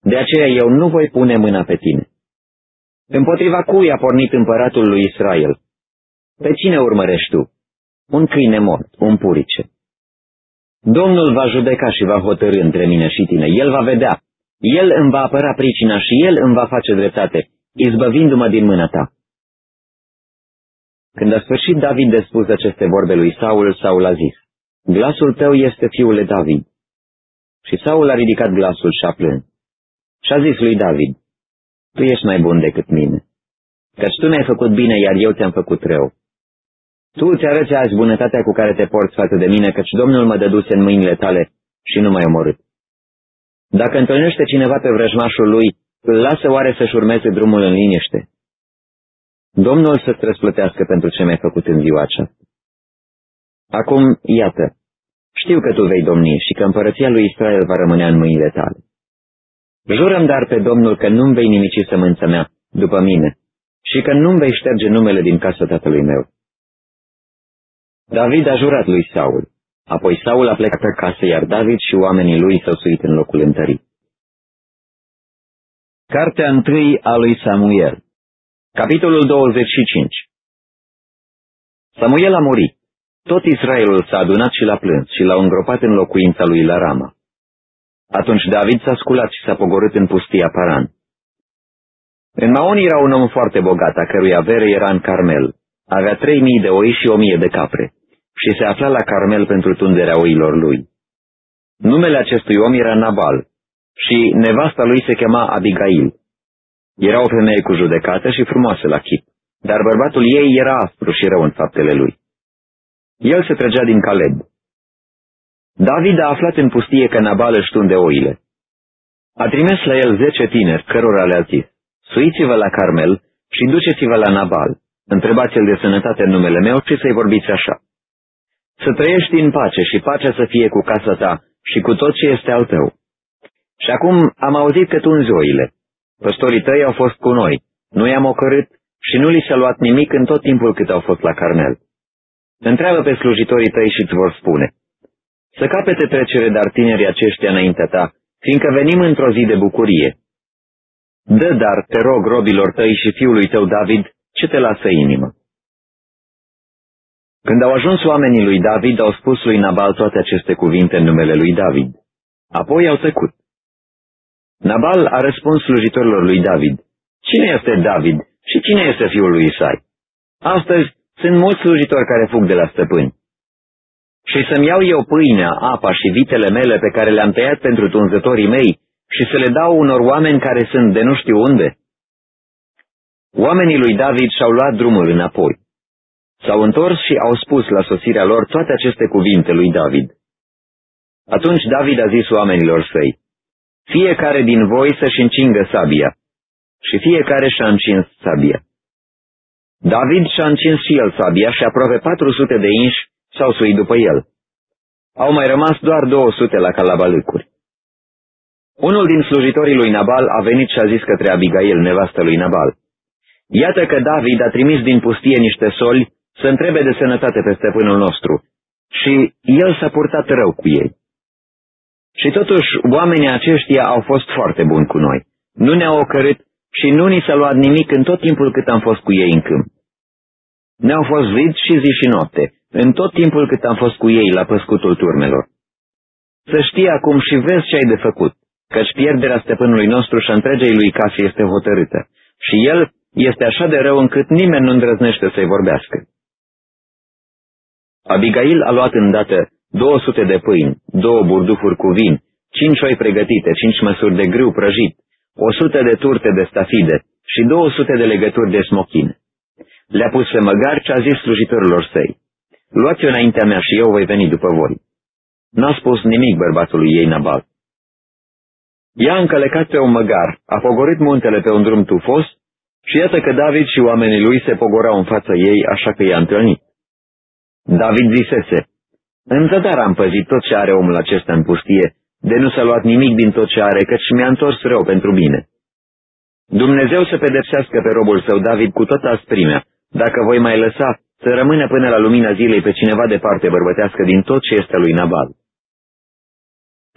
De aceea eu nu voi pune mâna pe tine. Împotriva cui a pornit împăratul lui Israel? Pe cine urmărești tu? Un câine mort, un purice. Domnul va judeca și va hotărâ între mine și tine. El va vedea. El îmi va apăra pricina și El îmi va face dreptate, izbăvindu-mă din mâna ta. Când a sfârșit David de spus aceste vorbe lui Saul, Saul a zis, Glasul tău este fiule David. Și Saul a ridicat glasul și a plâns. Și a zis lui David, Tu ești mai bun decât mine, căci tu mi-ai făcut bine, iar eu ți-am făcut rău. Tu îți arăți azi bunătatea cu care te porți față de mine, căci Domnul mă dăduse în mâinile tale și nu m-ai omorât. Dacă întâlnește cineva pe vrăjmașul lui, îl lasă oare să-și urmeze drumul în liniște? Domnul să-ți răsplătească pentru ce mi-ai făcut în ziua aceasta. Acum, iată, știu că tu vei domni și că împărăția lui Israel va rămâne în mâinile tale. Jurăm dar pe Domnul că nu-mi vei nimici sămânța mea după mine și că nu-mi vei șterge numele din casa tatălui meu. David a jurat lui Saul. Apoi Saul a plecat acasă, iar David și oamenii lui s-au suit în locul întărit. Cartea întâi a lui Samuel Capitolul 25 Samuel a murit. Tot Israelul s-a adunat și l-a plâns și l-au îngropat în locuința lui la Rama. Atunci David s-a sculat și s-a pogorât în pustia Paran. În Maon era un om foarte bogat, a cărui avere era în Carmel. Avea trei mii de oi și o mie de capre. și se afla la Carmel pentru tunderea oilor lui. Numele acestui om era Nabal și nevasta lui se chema Abigail. Era o femeie cu judecată și frumoasă la chip, dar bărbatul ei era aspru și rău în faptele lui. El se trăgea din Caleb. David a aflat în pustie că Nabal își tunde oile. A trimis la el zece tineri, cărora le-a zis, suiți-vă la Carmel și duceți-vă la Nabal, întrebați-l de sănătate în numele meu și să-i vorbiți așa. Să trăiești în pace și pacea să fie cu casa ta și cu tot ce este al tău. Și acum am auzit că tunzi oile. Păstorii tăi au fost cu noi, nu i-am ocărât și nu li s-a luat nimic în tot timpul cât au fost la Carmel. Întreabă pe slujitorii tăi și îți vor spune. Să capete trecere dar tinerii aceștia înaintea ta, fiindcă venim într-o zi de bucurie. Dă dar, te rog, robilor tăi și fiului tău David, ce te lasă inimă. Când au ajuns oamenii lui David, au spus lui Nabal toate aceste cuvinte în numele lui David. Apoi au tăcut. Nabal a răspuns slujitorilor lui David, Cine este David și cine este fiul lui Isai? Astăzi sunt mulți slujitori care fug de la stăpâni. Și să-mi iau eu pâinea, apa și vitele mele pe care le-am tăiat pentru tunzătorii mei și să le dau unor oameni care sunt de nu știu unde? Oamenii lui David și-au luat drumul înapoi. S-au întors și au spus la sosirea lor toate aceste cuvinte lui David. Atunci David a zis oamenilor săi, fiecare din voi să-și încingă sabia. Și fiecare și-a încins sabia. David și-a încins și el sabia și aproape 400 de inși s-au suit după el. Au mai rămas doar 200 la calabalâcuri. Unul din slujitorii lui Nabal a venit și a zis către Abigail, nevastă lui Nabal, Iată că David a trimis din pustie niște soli să întrebe de sănătate pe stăpânul nostru și el s-a purtat rău cu ei. Și totuși, oamenii aceștia au fost foarte buni cu noi. Nu ne-au ocărât și nu ni s-a luat nimic în tot timpul cât am fost cu ei în câmp. Ne-au fost vid și zi și noapte, în tot timpul cât am fost cu ei la păscutul turmelor. Să știi acum și vezi ce ai de făcut, căci pierderea stăpânului nostru și întregei lui casă este hotărâtă, și el este așa de rău încât nimeni nu îndrăznește să-i vorbească. Abigail a luat îndată 200 de pâini, două burdufuri cu vin, cinci oi pregătite, cinci măsuri de grâu prăjit, 100 de turte de stafide și 200 de legături de smochine. Le-a pus pe măgar și a zis slujitorilor săi, luați-o înaintea mea și eu voi veni după voi. N-a spus nimic bărbatului ei Nabal. Ea a încălecat pe un măgar, a pogorât muntele pe un drum tufos și iată că David și oamenii lui se pogorau în fața ei, așa că i-a întâlnit. David zisese, în zadar am păzit tot ce are omul acesta în pustie, de nu s-a luat nimic din tot ce are, căci mi-a întors rău pentru mine. Dumnezeu să pedepsească pe robul său David cu toată asprimea, dacă voi mai lăsa să rămână până la lumina zilei pe cineva de parte bărbătească din tot ce este lui Nabal.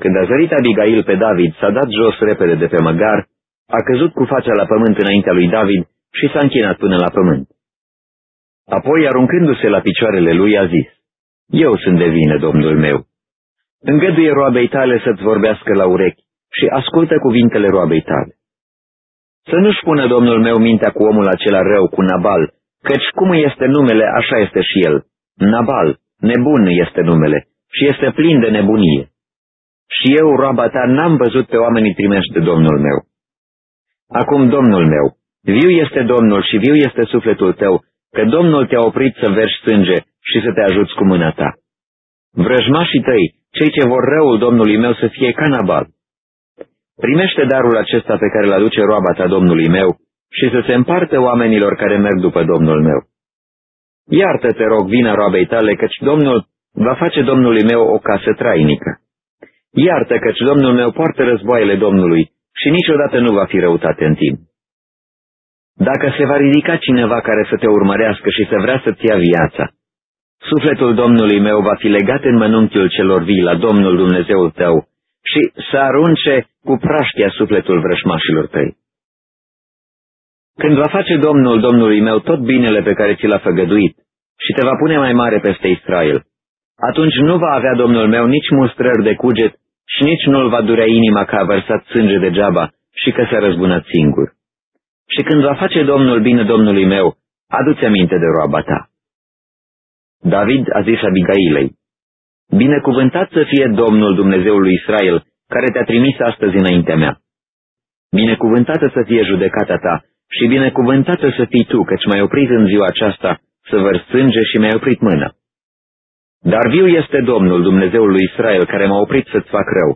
Când a zărit Abigail pe David, s-a dat jos repede de pe măgar, a căzut cu fața la pământ înaintea lui David și s-a închinat până la pământ. Apoi, aruncându-se la picioarele lui, a zis, Eu sunt de vină, domnul meu. Îngăduie roabei tale să-ți vorbească la urechi și ascultă cuvintele roabei tale. Să nu-și pună domnul meu mintea cu omul acela rău, cu Nabal, căci cum este numele, așa este și el. Nabal, nebun este numele și este plin de nebunie. Și eu, roaba ta, n-am văzut pe oamenii trimești de domnul meu. Acum, domnul meu, viu este Domnul și viu este sufletul tău, că Domnul te-a oprit să vergi sânge și să te ajuți cu mâna ta. Vrăjmașii tăi, cei ce vor răul Domnului meu să fie ca Nabal. Primește darul acesta pe care îl aduce roaba ta Domnului meu și să se împartă oamenilor care merg după Domnul meu. Iartă-te, rog, vina roabei tale, căci Domnul va face Domnului meu o casă trainică. Iartă, căci Domnul meu poartă războaiele Domnului și niciodată nu va fi răutate în timp. Dacă se va ridica cineva care să te urmărească și să vrea să-ți ia viața, sufletul Domnului meu va fi legat în mănunchiul celor vii la Domnul Dumnezeul tău și să arunce cu praștia sufletul vrășmașilor tăi. Când va face Domnul Domnului meu tot binele pe care ți l-a făgăduit și te va pune mai mare peste Israel, atunci nu va avea Domnul meu nici mustrări de cuget și nici nu-l va durea inima că a vărsat sânge degeaba și că s-a răzbunat singur. Și când va face Domnul bine Domnului meu, adu-ți aminte de roaba ta. David a zis Abigailei, Binecuvântat să fie Domnul Dumnezeul lui Israel, care te-a trimis astăzi înaintea mea. Binecuvântată să fie judecata ta și binecuvântată să fii tu, căci m-ai oprit în ziua aceasta să văr sânge și mi-ai oprit mâna. Dar viu este Domnul, Dumnezeul lui Israel, care m-a oprit să-ți fac rău,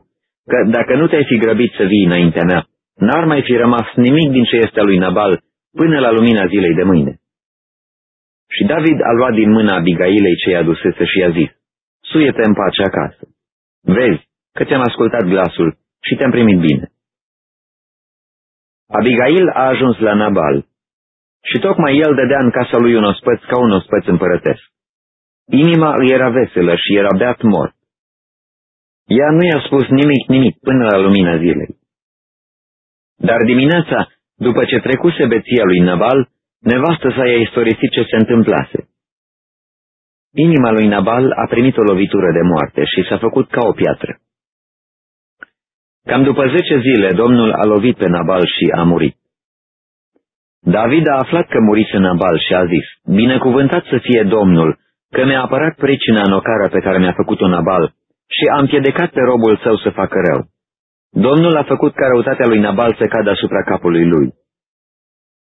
că dacă nu te-ai fi grăbit să vii înaintea mea, n-ar mai fi rămas nimic din ce este a lui Nabal până la lumina zilei de mâine. Și David a luat din mâna Abigailei ce i-a dusese și i-a zis, Suie-te în pace acasă. Vezi că ți-am ascultat glasul și te-am primit bine. Abigail a ajuns la Nabal și tocmai el dădea în casa lui un ospăț ca un ospăț împărătesc. Inima îi era veselă și era beat mort. Ea nu i-a spus nimic, nimic, până la lumina zilei. Dar dimineața, după ce trecuse beția lui Nabal, nevastă sa i-a istorisit ce se întâmplase. Inima lui Nabal a primit o lovitură de moarte și s-a făcut ca o piatră. Cam după zece zile, Domnul a lovit pe Nabal și a murit. David a aflat că murise Nabal și a zis, Binecuvântat să fie Domnul, că mi-a apărat pricina în ocara pe care mi-a făcut-o Nabal și am piedecat pe robul său să facă rău. Domnul a făcut ca răutatea lui Nabal să cadă asupra capului lui.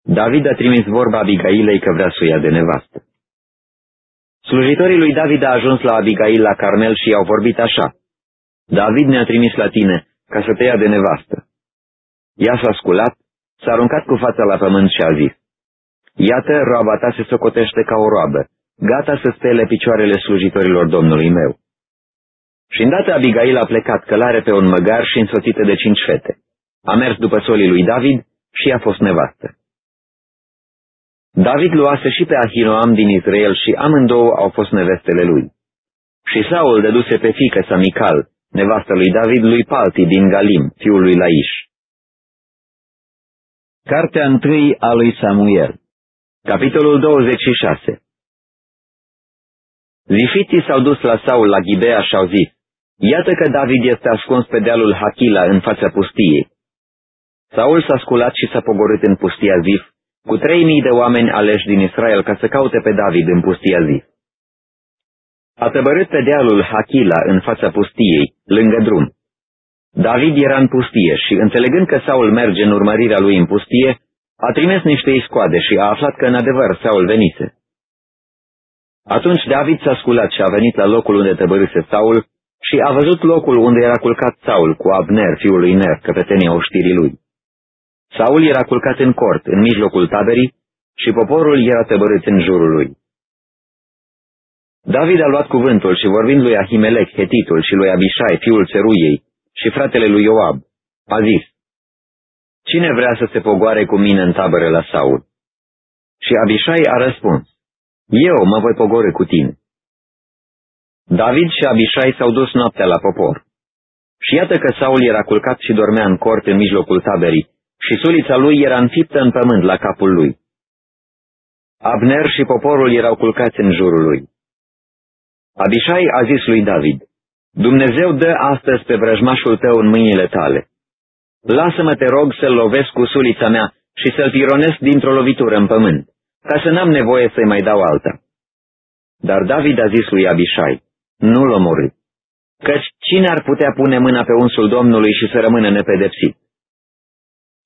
David a trimis vorba Abigailei că vrea să o ia de nevastă. Slujitorii lui David a ajuns la Abigail la Carmel și i-au vorbit așa. David ne-a trimis la tine ca să te ia de nevastă. Ea s-a sculat, s-a aruncat cu fața la pământ și a zis, Iată, roaba ta se socotește ca o roabă, gata să spele picioarele slujitorilor Domnului meu. Și îndată Abigail a plecat călare pe un măgar și însoțită de cinci fete. A mers după solii lui David și a fost nevastă. David luase și pe Ahinoam din Israel și amândouă au fost nevestele lui. Și Saul dăduse pe fică sa Mical, nevastă lui David, lui Palti din Galim, fiul lui Laiș. Cartea întâi a lui Samuel Capitolul 26 Zifiții s-au dus la Saul la Ghibea și au zis, Iată că David este ascuns pe dealul Hachila în fața pustiei. Saul s-a sculat și s-a pogorât în pustia Zif, cu trei mii de oameni aleși din Israel ca să caute pe David în pustia Zif. A tăbărât pe dealul Hachila în fața pustiei, lângă drum. David era în pustie și, înțelegând că Saul merge în urmărirea lui în pustie, a trimis niște iscoade și a aflat că în adevăr Saul venise. Atunci David s-a sculat și a venit la locul unde tăbărâse Saul și a văzut locul unde era culcat Saul cu Abner, fiul lui Ner, căpetenia oștirii lui. Saul era culcat în cort, în mijlocul taberii, și poporul era tăbărât în jurul lui. David a luat cuvântul și vorbind lui Ahimelech, hetitul, și lui Abishai, fiul țeruiei, și fratele lui Ioab, a zis, Cine vrea să se pogoare cu mine în tabără la Saul? Și Abishai a răspuns, Eu mă voi pogorâ cu tine. David și Abishai s-au dus noaptea la popor. Și iată că Saul era culcat și dormea în cort în mijlocul taberii, și sulița lui era înfiptă în pământ la capul lui. Abner și poporul erau culcați în jurul lui. Abishai a zis lui David, Dumnezeu dă astăzi pe vrăjmașul tău în mâinile tale. Lasă-mă, te rog, să-l lovesc cu sulița mea și să-l pironesc dintr-o lovitură în pământ, ca să n-am nevoie să-i mai dau alta. Dar David a zis lui Abishai, nu-l omorâ, căci cine ar putea pune mâna pe unsul Domnului și să rămână nepedepsit?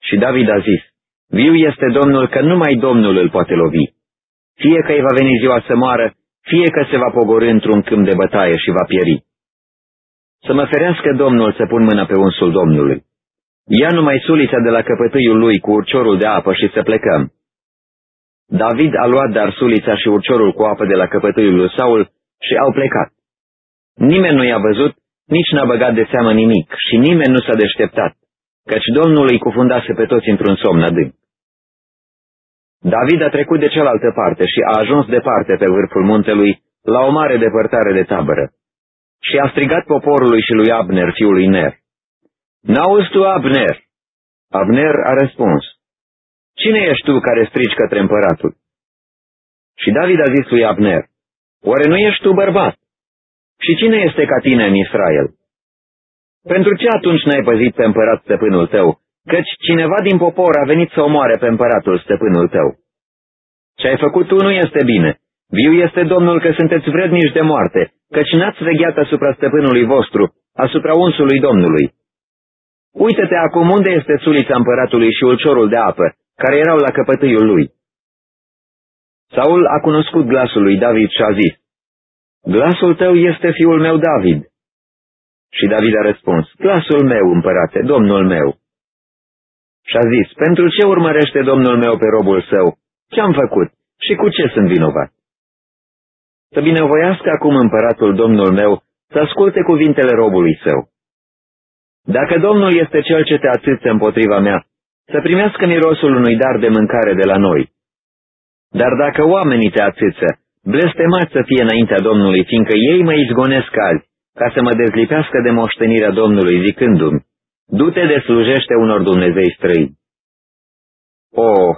Și David a zis, viu este Domnul că numai Domnul îl poate lovi. Fie că îi va veni ziua să moară, fie că se va pogorâ într-un câmp de bătaie și va pieri. Să mă ferească Domnul să pun mâna pe unsul Domnului. Ia numai sulița de la căpătâiul lui cu urciorul de apă și să plecăm. David a luat dar sulița și urciorul cu apă de la căpătâiul lui Saul și au plecat. Nimeni nu i-a văzut, nici n-a băgat de seamă nimic și nimeni nu s-a deșteptat, căci Domnul îi cufundase pe toți într-un somn adânc. David a trecut de cealaltă parte și a ajuns departe pe vârful muntelui, la o mare depărtare de tabără. Și a strigat poporului și lui Abner, fiul lui Ner. N-auzi tu, Abner? Abner a răspuns. Cine ești tu care strigi către împăratul? Și David a zis lui Abner, Oare nu ești tu bărbat? Și cine este ca tine în Israel? Pentru ce atunci n-ai păzit pe împărat stăpânul tău, căci cineva din popor a venit să omoare pe împăratul stăpânul tău? Ce ai făcut tu nu este bine, Viu este Domnul că sunteți vrednici de moarte, căci n-ați vegheat asupra stăpânului vostru, asupra unsului Domnului. Uită-te acum unde este sulița împăratului și ulciorul de apă, care erau la căpătâiul lui. Saul a cunoscut glasul lui David și a zis, Glasul tău este fiul meu David. Și David a răspuns, Glasul meu, împărate, domnul meu. Și a zis, pentru ce urmărește domnul meu pe robul său? Ce-am făcut? Și cu ce sunt vinovat? Să binevoiască acum împăratul domnul meu să asculte cuvintele robului său. Dacă Domnul este cel ce te atâță împotriva mea, să primească mirosul unui dar de mâncare de la noi. Dar dacă oamenii te atâță, blestemați să fie înaintea Domnului, fiindcă ei mă izgonesc azi, ca să mă dezlipească de moștenirea Domnului, zicându-mi, du-te de slujește unor Dumnezei străini. Oh,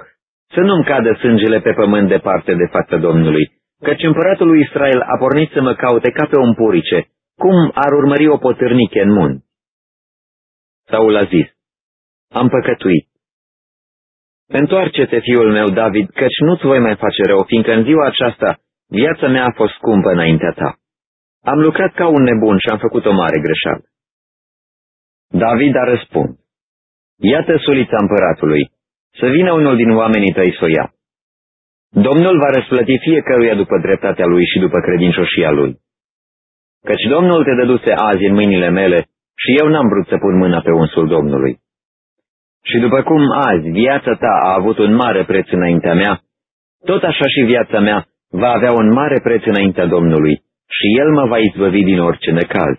să nu-mi cadă sângele pe pământ departe de fața Domnului, căci împăratul lui Israel a pornit să mă caute ca pe un purice, cum ar urmări o potârniche în munți. Saul a zis, am păcătuit. Întoarce-te, fiul meu, David, căci nu-ți voi mai face rău, fiindcă în ziua aceasta viața mea a fost scumpă înaintea ta. Am lucrat ca un nebun și am făcut o mare greșeală. David a răspuns, Iată sulița împăratului, să vină unul din oamenii tăi să o ia. Domnul va răsplăti fiecăruia după dreptatea lui și după credincioșia lui. Căci Domnul te dăduse azi în mâinile mele și eu n-am vrut să pun mâna pe unsul Domnului. Și după cum azi viața ta a avut un mare preț înaintea mea, tot așa și viața mea va avea un mare preț înaintea Domnului și El mă va izbăvi din orice necaz.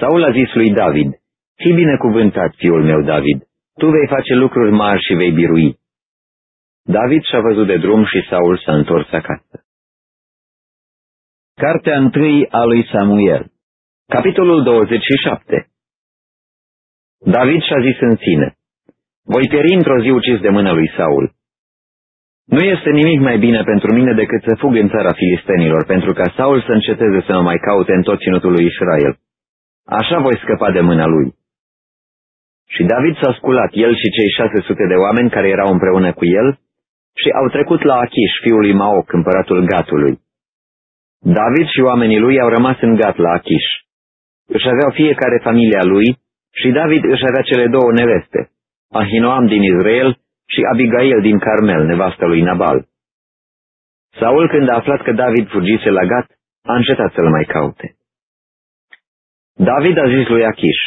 Saul a zis lui David, Fii binecuvântat, fiul meu David, tu vei face lucruri mari și vei birui. David și-a văzut de drum și Saul s-a întors acasă. Cartea întâi a lui Samuel Capitolul 27 David și-a zis în sine, Voi pieri într-o zi ucis de mâna lui Saul. Nu este nimic mai bine pentru mine decât să fug în țara filistenilor, pentru ca Saul să înceteze să mă mai caute în tot ținutul lui Israel. Așa voi scăpa de mâna lui. Și David s-a sculat, el și cei șase sute de oameni care erau împreună cu el, și au trecut la Achish, fiul lui Maoc, împăratul Gatului. David și oamenii lui au rămas în Gat la Achish. Își aveau fiecare familia lui și David își avea cele două neveste, Ahinoam din Israel și Abigail din Carmel, nevastă lui Nabal. Saul, când a aflat că David fugise la Gat, a încetat să-l mai caute. David a zis lui Achish,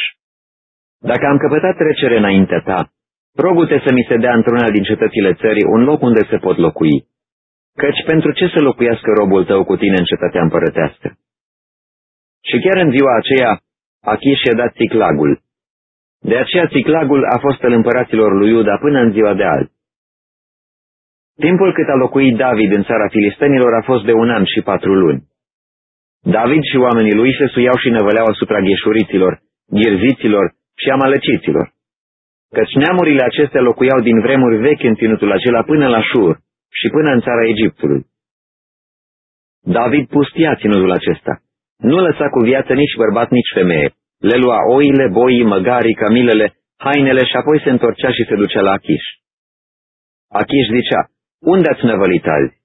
Dacă am căpătat trecere înaintea ta, rogu-te să mi se dea într-una din cetățile țării un loc unde se pot locui, căci pentru ce să locuiască robul tău cu tine în cetatea împărătească? Și chiar în ziua aceea, Achish i-a dat ticlagul. De aceea ticlagul a fost al împăraților lui Iuda până în ziua de azi. Timpul cât a locuit David în țara filistenilor a fost de un an și patru luni. David și oamenii lui se suiau și năvăleau asupra gheșuriților, ghirziților și amalăciților. Căci neamurile acestea locuiau din vremuri vechi în ținutul acela până la Șur și până în țara Egiptului. David pustia ținutul acesta. Nu lăsa cu viață nici bărbat, nici femeie. Le lua oile, boii, măgarii, camilele, hainele și apoi se întorcea și se ducea la Achiș. Achiș zicea, unde ați năvălit azi?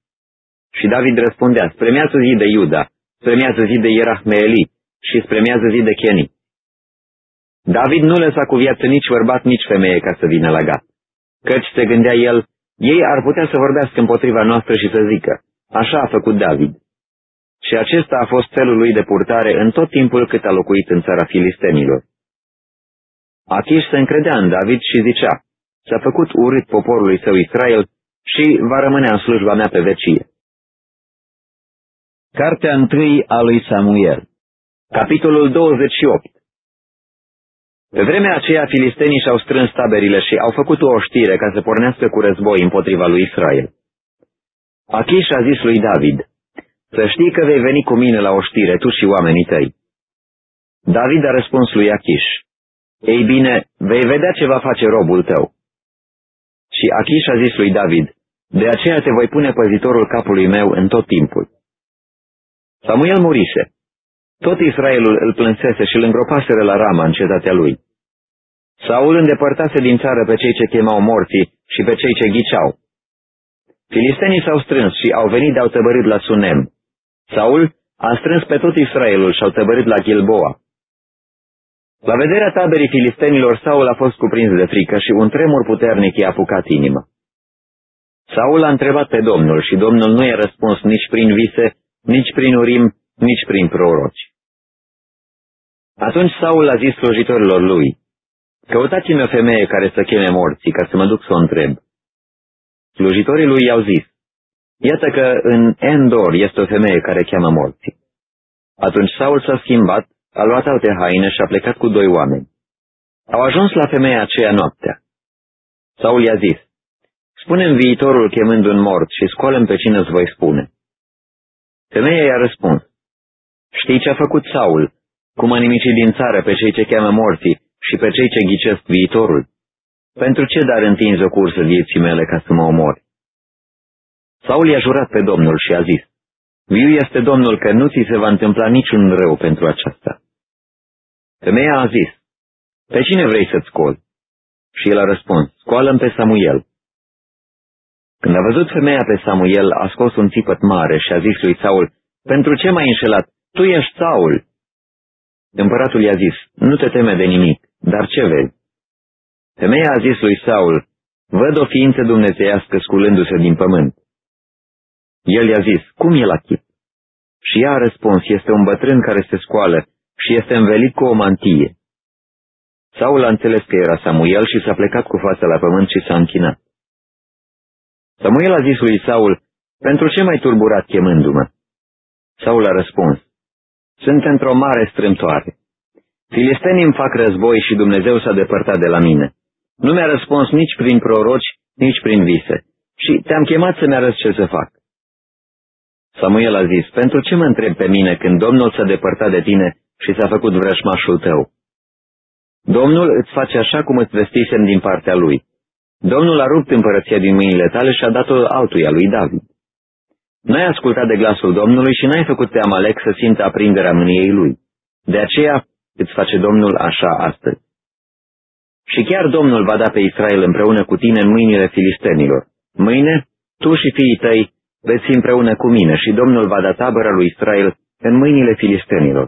Și David răspundea, spre miază zi de Iuda, spre miază zi de Ierahmeeli și spre miază zi de Cheni. David nu lăsa cu viață nici bărbat, nici femeie ca să vină la gat. Căci se gândea el, ei ar putea să vorbească împotriva noastră și să zică, așa a făcut David. Și acesta a fost felul lui de purtare în tot timpul cât a locuit în țara filistenilor. Achish se încredea în David și zicea, s-a făcut urât poporului său Israel și va rămâne în slujba mea pe vecie. Cartea întâi a lui Samuel Capitolul 28 Pe vremea aceea filistenii și-au strâns taberile și au făcut o oștire ca să pornească cu război împotriva lui Israel. Achish a zis lui David, să știi că vei veni cu mine la oștire, tu și oamenii tăi. David a răspuns lui Achish, Ei bine, vei vedea ce va face robul tău. Și Achish a zis lui David, De aceea te voi pune păzitorul capului meu în tot timpul. Samuel murise. Tot Israelul îl plânsese și îl îngropaseră la Rama în cetatea lui. Saul îndepărtase din țară pe cei ce chemau morții și pe cei ce ghiceau. Filistenii s-au strâns și au venit de-au tăbărit la Sunem. Saul a strâns pe tot Israelul și au tăbărit la Gilboa. La vederea taberii filistenilor, Saul a fost cuprins de frică și un tremur puternic i-a apucat inima. Saul a întrebat pe Domnul și Domnul nu i-a răspuns nici prin vise, nici prin urim, nici prin proroci. Atunci Saul a zis slujitorilor lui, Căutați-mi o femeie care să cheme morții, ca să mă duc să o întreb. Slujitorii lui i-au zis, Iată că în Endor este o femeie care cheamă morții. Atunci Saul s-a schimbat, a luat alte haine și a plecat cu doi oameni. Au ajuns la femeia aceea noaptea. Saul i-a zis, spune viitorul chemând un mort și scoală pe cine îți voi spune. Femeia i-a răspuns, știi ce a făcut Saul, cum a nimicit din țară pe cei ce cheamă morții și pe cei ce ghicesc viitorul? Pentru ce dar întinzi o cursă vieții mele ca să mă omori? Saul i-a jurat pe Domnul și a zis, Viu este Domnul că nu ți se va întâmpla niciun rău pentru aceasta. Femeia a zis, Pe cine vrei să-ți scol? Și el a răspuns, scoală pe Samuel. Când a văzut femeia pe Samuel, a scos un țipăt mare și a zis lui Saul, Pentru ce m-ai înșelat? Tu ești Saul. Împăratul i-a zis, Nu te teme de nimic, dar ce vezi? Femeia a zis lui Saul, Văd o ființă dumnezeiască sculându-se din pământ. El i-a zis, cum e la chip? Și ea a răspuns, este un bătrân care se scoală și este învelit cu o mantie. Saul a înțeles că era Samuel și s-a plecat cu fața la pământ și s-a închinat. Samuel a zis lui Saul, pentru ce mai turburat chemându-mă? Saul a răspuns, sunt într-o mare strâmtoare. Filistenii îmi fac război și Dumnezeu s-a depărtat de la mine. Nu mi-a răspuns nici prin proroci, nici prin vise. Și te-am chemat să-mi arăți ce să fac. Samuel a zis, pentru ce mă întreb pe mine când Domnul s-a depărtat de tine și s-a făcut vrășmașul tău? Domnul îți face așa cum îți vestisem din partea lui. Domnul a rupt împărăția din mâinile tale și a dat-o altuia lui David. N-ai ascultat de glasul Domnului și n-ai făcut pe Amalek să simtă aprinderea mâniei lui. De aceea îți face Domnul așa astăzi. Și chiar Domnul va da pe Israel împreună cu tine în mâinile filistenilor. Mâine, tu și fiii tăi veți fi împreună cu mine și Domnul va da tabăra lui Israel în mâinile filistenilor.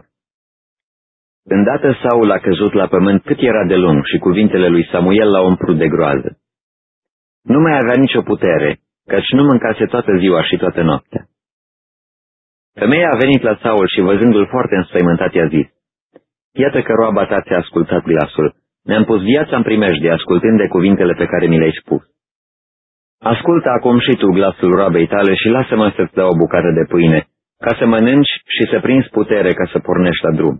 Îndată Saul a căzut la pământ cât era de lung și cuvintele lui Samuel l-au umplut de groază. Nu mai avea nicio putere, căci nu mâncase toată ziua și toată noaptea. Femeia a venit la Saul și văzându-l foarte înspăimântat i-a zis, Iată că roaba ta ți-a ascultat glasul, mi-am pus viața în primejdie ascultând de cuvintele pe care mi le-ai spus. Ascultă acum și tu glasul roabei tale și lasă-mă să-ți dau o bucată de pâine, ca să mănânci și să prinzi putere ca să pornești la drum.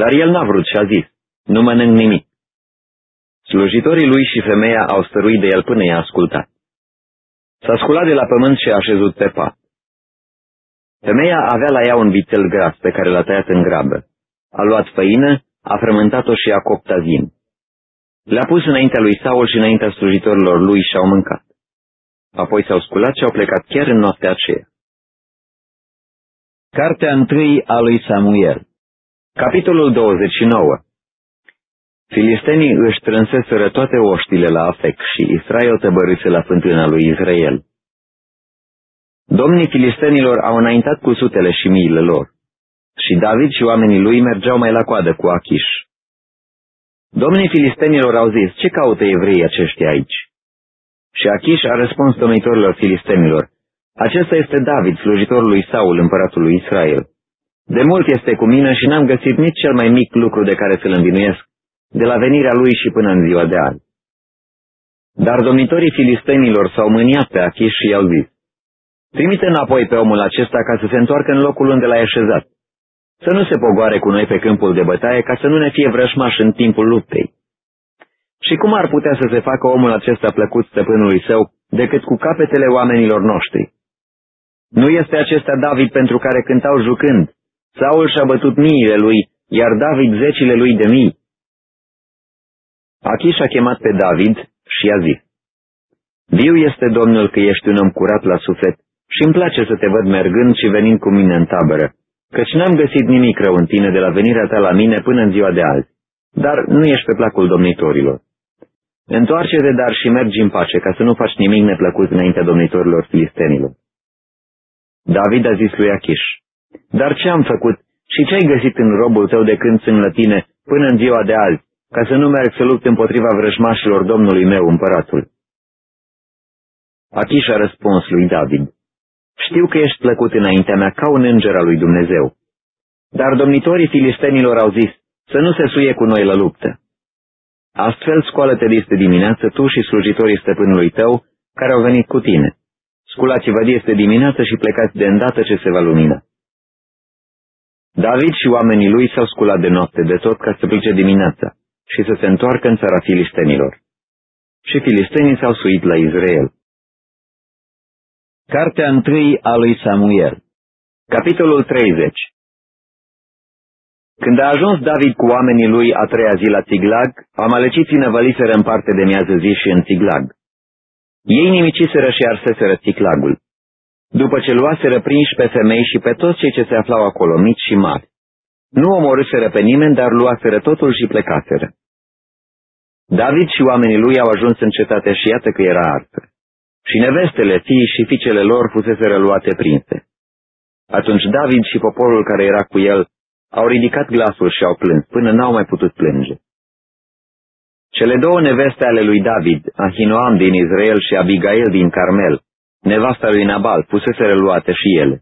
Dar el n-a vrut și a zis, nu mănânc nimic. Slujitorii lui și femeia au stăruit de el până i-a ascultat. S-a sculat de la pământ și a așezut pe pat. Femeia avea la ea un vițel gras pe care l-a tăiat în grabă. A luat făină, a frământat-o și a copt azin. Le-a pus înaintea lui Saul și înaintea slujitorilor lui și au mâncat. Apoi s-au sculat și au plecat chiar în noaptea aceea. Cartea întâi a lui Samuel Capitolul 29 Filistenii își trânseseră toate oștile la Afec și Israel tăbărâse la fântâna lui Israel. Domnii filistenilor au înaintat cu sutele și miile lor. Și David și oamenii lui mergeau mai la coadă cu Achish. Domnii filistenilor au zis, ce caută evreii aceștia aici? Și Achish a răspuns domnitorilor filistenilor, acesta este David, slujitorul lui Saul, împăratul lui Israel. De mult este cu mine și n-am găsit nici cel mai mic lucru de care să-l învinuiesc, de la venirea lui și până în ziua de azi. Dar domnitorii filistenilor s-au mâniat pe Achish și i-au zis, Trimite înapoi pe omul acesta ca să se întoarcă în locul unde l-ai așezat să nu se pogoare cu noi pe câmpul de bătaie ca să nu ne fie vrășmaș în timpul luptei. Și cum ar putea să se facă omul acesta plăcut stăpânului său decât cu capetele oamenilor noștri? Nu este acesta David pentru care cântau jucând. Saul și-a bătut miile lui, iar David zecile lui de mii. Achish a chemat pe David și i-a zis, Viu este Domnul că ești un om curat la suflet și îmi place să te văd mergând și venind cu mine în tabără căci n-am găsit nimic rău în tine de la venirea ta la mine până în ziua de azi, dar nu ești pe placul domnitorilor. Întoarce-te dar și mergi în pace, ca să nu faci nimic neplăcut înaintea domnitorilor filistenilor. David a zis lui Achiș, Dar ce am făcut și ce ai găsit în robul tău de când sunt la tine până în ziua de azi, ca să nu merg să lupt împotriva vrăjmașilor domnului meu, împăratul? Achiș a răspuns lui David, Știu că ești plăcut înaintea mea ca un înger al lui Dumnezeu. Dar domnitorii filistenilor au zis, să nu se suie cu noi la luptă. Astfel scoală-te de dimineață tu și slujitorii stăpânului tău, care au venit cu tine. Sculați-vă de este dimineață și plecați de îndată ce se va lumina. David și oamenii lui s-au sculat de noapte de tot ca să plece dimineața și să se întoarcă în țara filistenilor. Și filistenii s-au suit la Israel. Cartea întâi a lui Samuel Capitolul 30 Când a ajuns David cu oamenii lui a treia zi la Tiglag, amaleciții năvăliseră în parte de miază zi și în Tiglag. Ei nimiciseră și arseseră Tiglagul. După ce luaseră prinși pe femei și pe toți cei ce se aflau acolo, mici și mari. Nu omorâseră pe nimeni, dar luaseră totul și plecaseră. David și oamenii lui au ajuns în cetate și iată că era arsă. Și nevestele, fiii și fiicele lor fusese luate prinse. Atunci David și poporul care era cu el au ridicat glasul și au plâns, până n-au mai putut plânge. Cele două neveste ale lui David, Ahinoam din Israel și Abigail din Carmel, nevasta lui Nabal, fusese reluate și ele.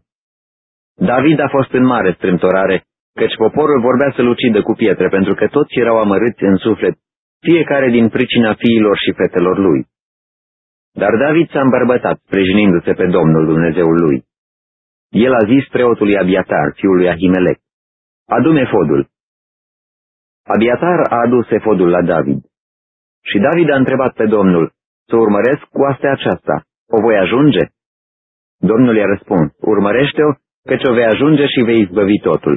David a fost în mare strâmtorare, căci poporul vorbea să-l ucidă cu pietre, pentru că toți erau amărâți în suflet, fiecare din pricina fiilor și fetelor lui. Dar David s-a îmbărbătat, sprijinindu-se pe Domnul Dumnezeul lui. El a zis preotului Abiatar, fiul lui Ahimelec, Adu-me fodul. Abiatar a adus efodul la David. Și David a întrebat pe Domnul, să urmăresc astea aceasta, o voi ajunge? Domnul i-a răspuns, urmărește-o, căci o vei ajunge și vei izbăvi totul.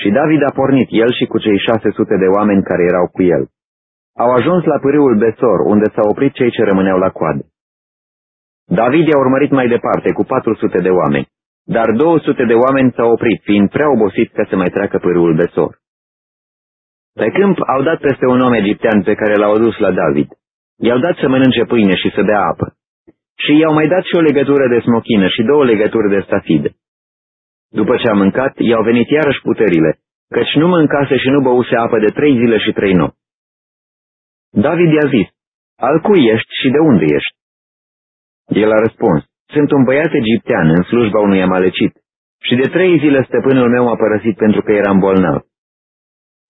Și David a pornit el și cu cei șase sute de oameni care erau cu el. Au ajuns la pârâul Besor, unde s-au oprit cei ce rămâneau la coadă. David i-a urmărit mai departe cu patru sute de oameni, dar două sute de oameni s-au oprit, fiind prea obosiți ca să mai treacă pârâul Besor. Pe câmp au dat peste un om egiptean pe care l-au adus la David. I-au dat să mănânce pâine și să bea apă. Și i-au mai dat și o legătură de smochină și două legături de stafide. După ce a mâncat, i-au venit iarăși puterile, căci nu mâncase și nu băuse apă de trei zile și trei nopți. David i-a zis, Al cui ești și de unde ești? El a răspuns, Sunt un băiat egiptean în slujba unui amalecit și de trei zile stăpânul meu a părăsit pentru că eram bolnav.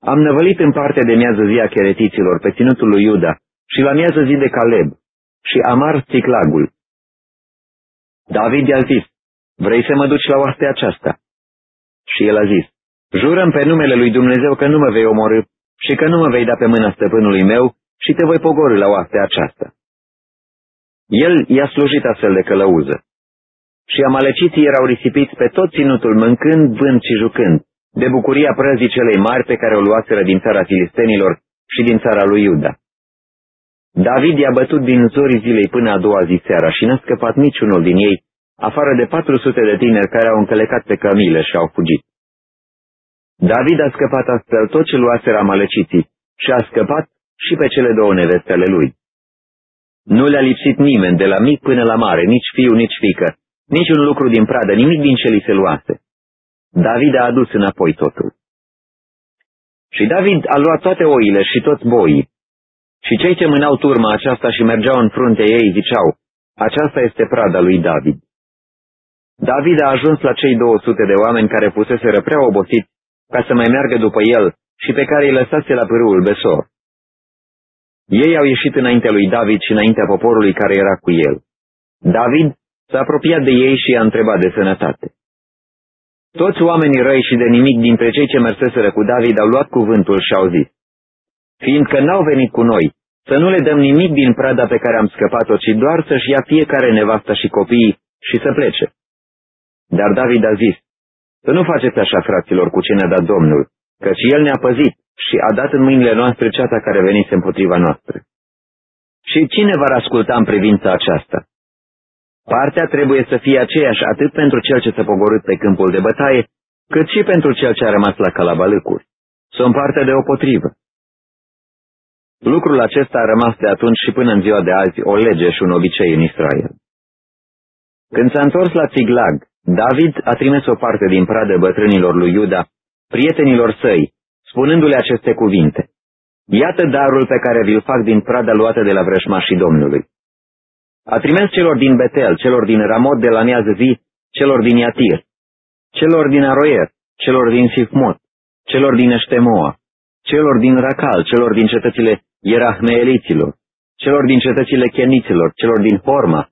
Am năvălit în partea de miază zi a cheretiților pe ținutul lui Iuda și la miază zi de Caleb și amar țiclagul. David i-a zis, vrei să mă duci la oastea aceasta? Și el a zis, jurăm pe numele lui Dumnezeu că nu mă vei omorâ și că nu mă vei da pe mâna stăpânului meu și te voi pogorâ la oastea aceasta. El i-a slujit astfel de călăuză. Și amaleciții erau risipiți pe tot ținutul, mâncând, vând și jucând, de bucuria prăzii celei mari pe care o luaseră din țara filistenilor și din țara lui Iuda. David i-a bătut din zorii zilei până a doua zi seara și n-a scăpat niciunul din ei, afară de 400 de tineri care au încălecat pe cămile și au fugit. David a scăpat astfel tot ce luaseră amaleciții și a scăpat și pe cele două neveste ale lui. Nu le-a lipsit nimeni, de la mic până la mare, nici fiu, nici fică, nici un lucru din pradă, nimic din ce li se luase. David a adus înapoi totul. Și David a luat toate oile și toți boii. Și cei ce mânau turma aceasta și mergeau în fruntea ei ziceau, aceasta este prada lui David. David a ajuns la cei 200 de oameni care fuseseră prea obosiți ca să mai meargă după el și pe care îi lăsase la pârâul Besor. Ei au ieșit înaintea lui David și înaintea poporului care era cu el. David s-a apropiat de ei și i-a întrebat de sănătate. Toți oamenii răi și de nimic dintre cei ce merseseră cu David au luat cuvântul și au zis, Fiindcă n-au venit cu noi, să nu le dăm nimic din prada pe care am scăpat-o, ci doar să-și ia fiecare nevasta și copiii și să plece. Dar David a zis, să nu faceți așa, fraților, cu ce ne-a dat Domnul, căci El ne-a păzit și a dat în mâinile noastre ceata care venise împotriva noastră. Și cine va asculta în privința aceasta? Partea trebuie să fie aceeași atât pentru cel ce s-a pogorât pe câmpul de bătaie, cât și pentru cel ce a rămas la calabalâcuri. Sunt partea de o potrivă. Lucrul acesta a rămas de atunci și până în ziua de azi o lege și un obicei în Israel. Când s-a întors la Țiglag, David a trimis o parte din pradă bătrânilor lui Iuda, prietenilor săi, spunându-le aceste cuvinte. Iată darul pe care vi-l fac din prada luată de la vrășmașii Domnului. A trimis celor din Betel, celor din Ramot de la Neazzi, celor din Iatir, celor din Aroer, celor din Sifmot, celor din Eștemoa, celor din Racal, celor din cetățile Ierahmeeliților, celor din cetățile Cheniților, celor din Horma,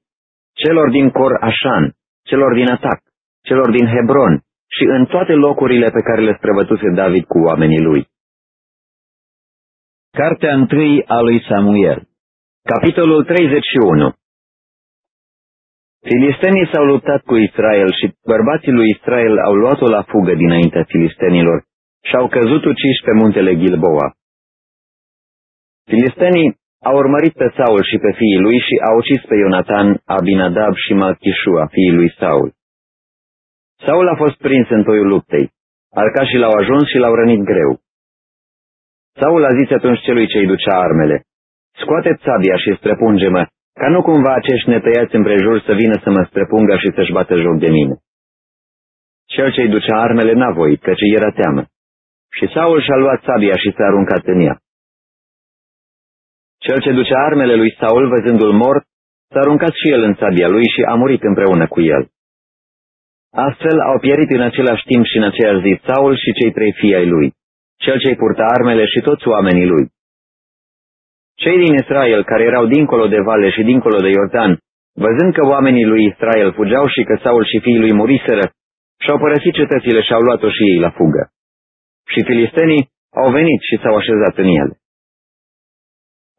celor din Cor Așan, celor din Atac, celor din Hebron și în toate locurile pe care le străbătuse David cu oamenii lui. Cartea întâi a lui Samuel Capitolul 31 Filistenii s-au luptat cu Israel și bărbații lui Israel au luat-o la fugă dinaintea filistenilor și au căzut uciși pe muntele Gilboa. Filistenii au urmărit pe Saul și pe fiii lui și au ucis pe Ionatan, Abinadab și Malchishua, fiii lui Saul. Saul a fost prins în toiul luptei. Arcașii l-au ajuns și l-au rănit greu. Saul a zis atunci celui ce-i ducea armele, Scoateți sabia și străpunge-mă, ca nu cumva acești netăiați împrejur să vină să mă străpungă și să-și bată joc de mine. Cel ce-i ducea armele n-a voit, căci era teamă. Și Saul și-a luat sabia și s-a aruncat în ea. Cel ce ducea armele lui Saul, văzându-l mort, s-a aruncat și el în sabia lui și a murit împreună cu el. Astfel au pierit în același timp și în aceeași zi Saul și cei trei fii ai lui, cel ce-i purta armele și toți oamenii lui. Cei din Israel, care erau dincolo de vale și dincolo de Iordan, văzând că oamenii lui Israel fugeau și că Saul și fiii lui muriseră, și-au părăsit cetățile și au luat-o și ei la fugă. Și filistenii au venit și s-au așezat în ele.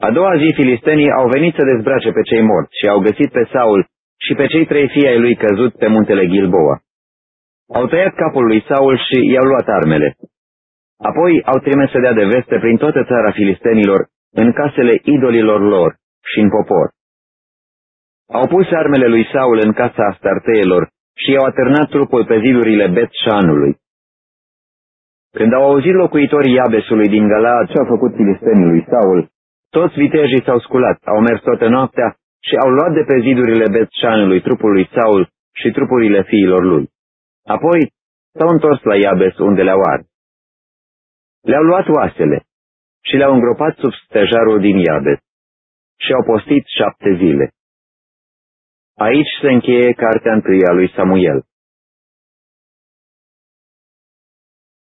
A doua zi filistenii au venit să dezbrace pe cei morți și au găsit pe Saul și pe cei trei fii ai lui căzut pe muntele Gilboa. Au tăiat capul lui Saul și i-au luat armele. Apoi au trimis să dea de veste prin toată țara filistenilor, în casele idolilor lor și în popor. Au pus armele lui Saul în casa astarteelor și i-au atârnat trupul pe zidurile bet Când au auzit locuitorii Iabesului din Galaad ce au făcut filistenii lui Saul, toți vitejii s-au sculat, au mers toată noaptea și au luat de pe zidurile Betșanului trupul lui Saul și trupurile fiilor lui. Apoi s-au întors la Iabes unde le-au ars. Le-au luat oasele și le-au îngropat sub stejarul din Iabes și au postit șapte zile. Aici se încheie cartea întâia lui Samuel.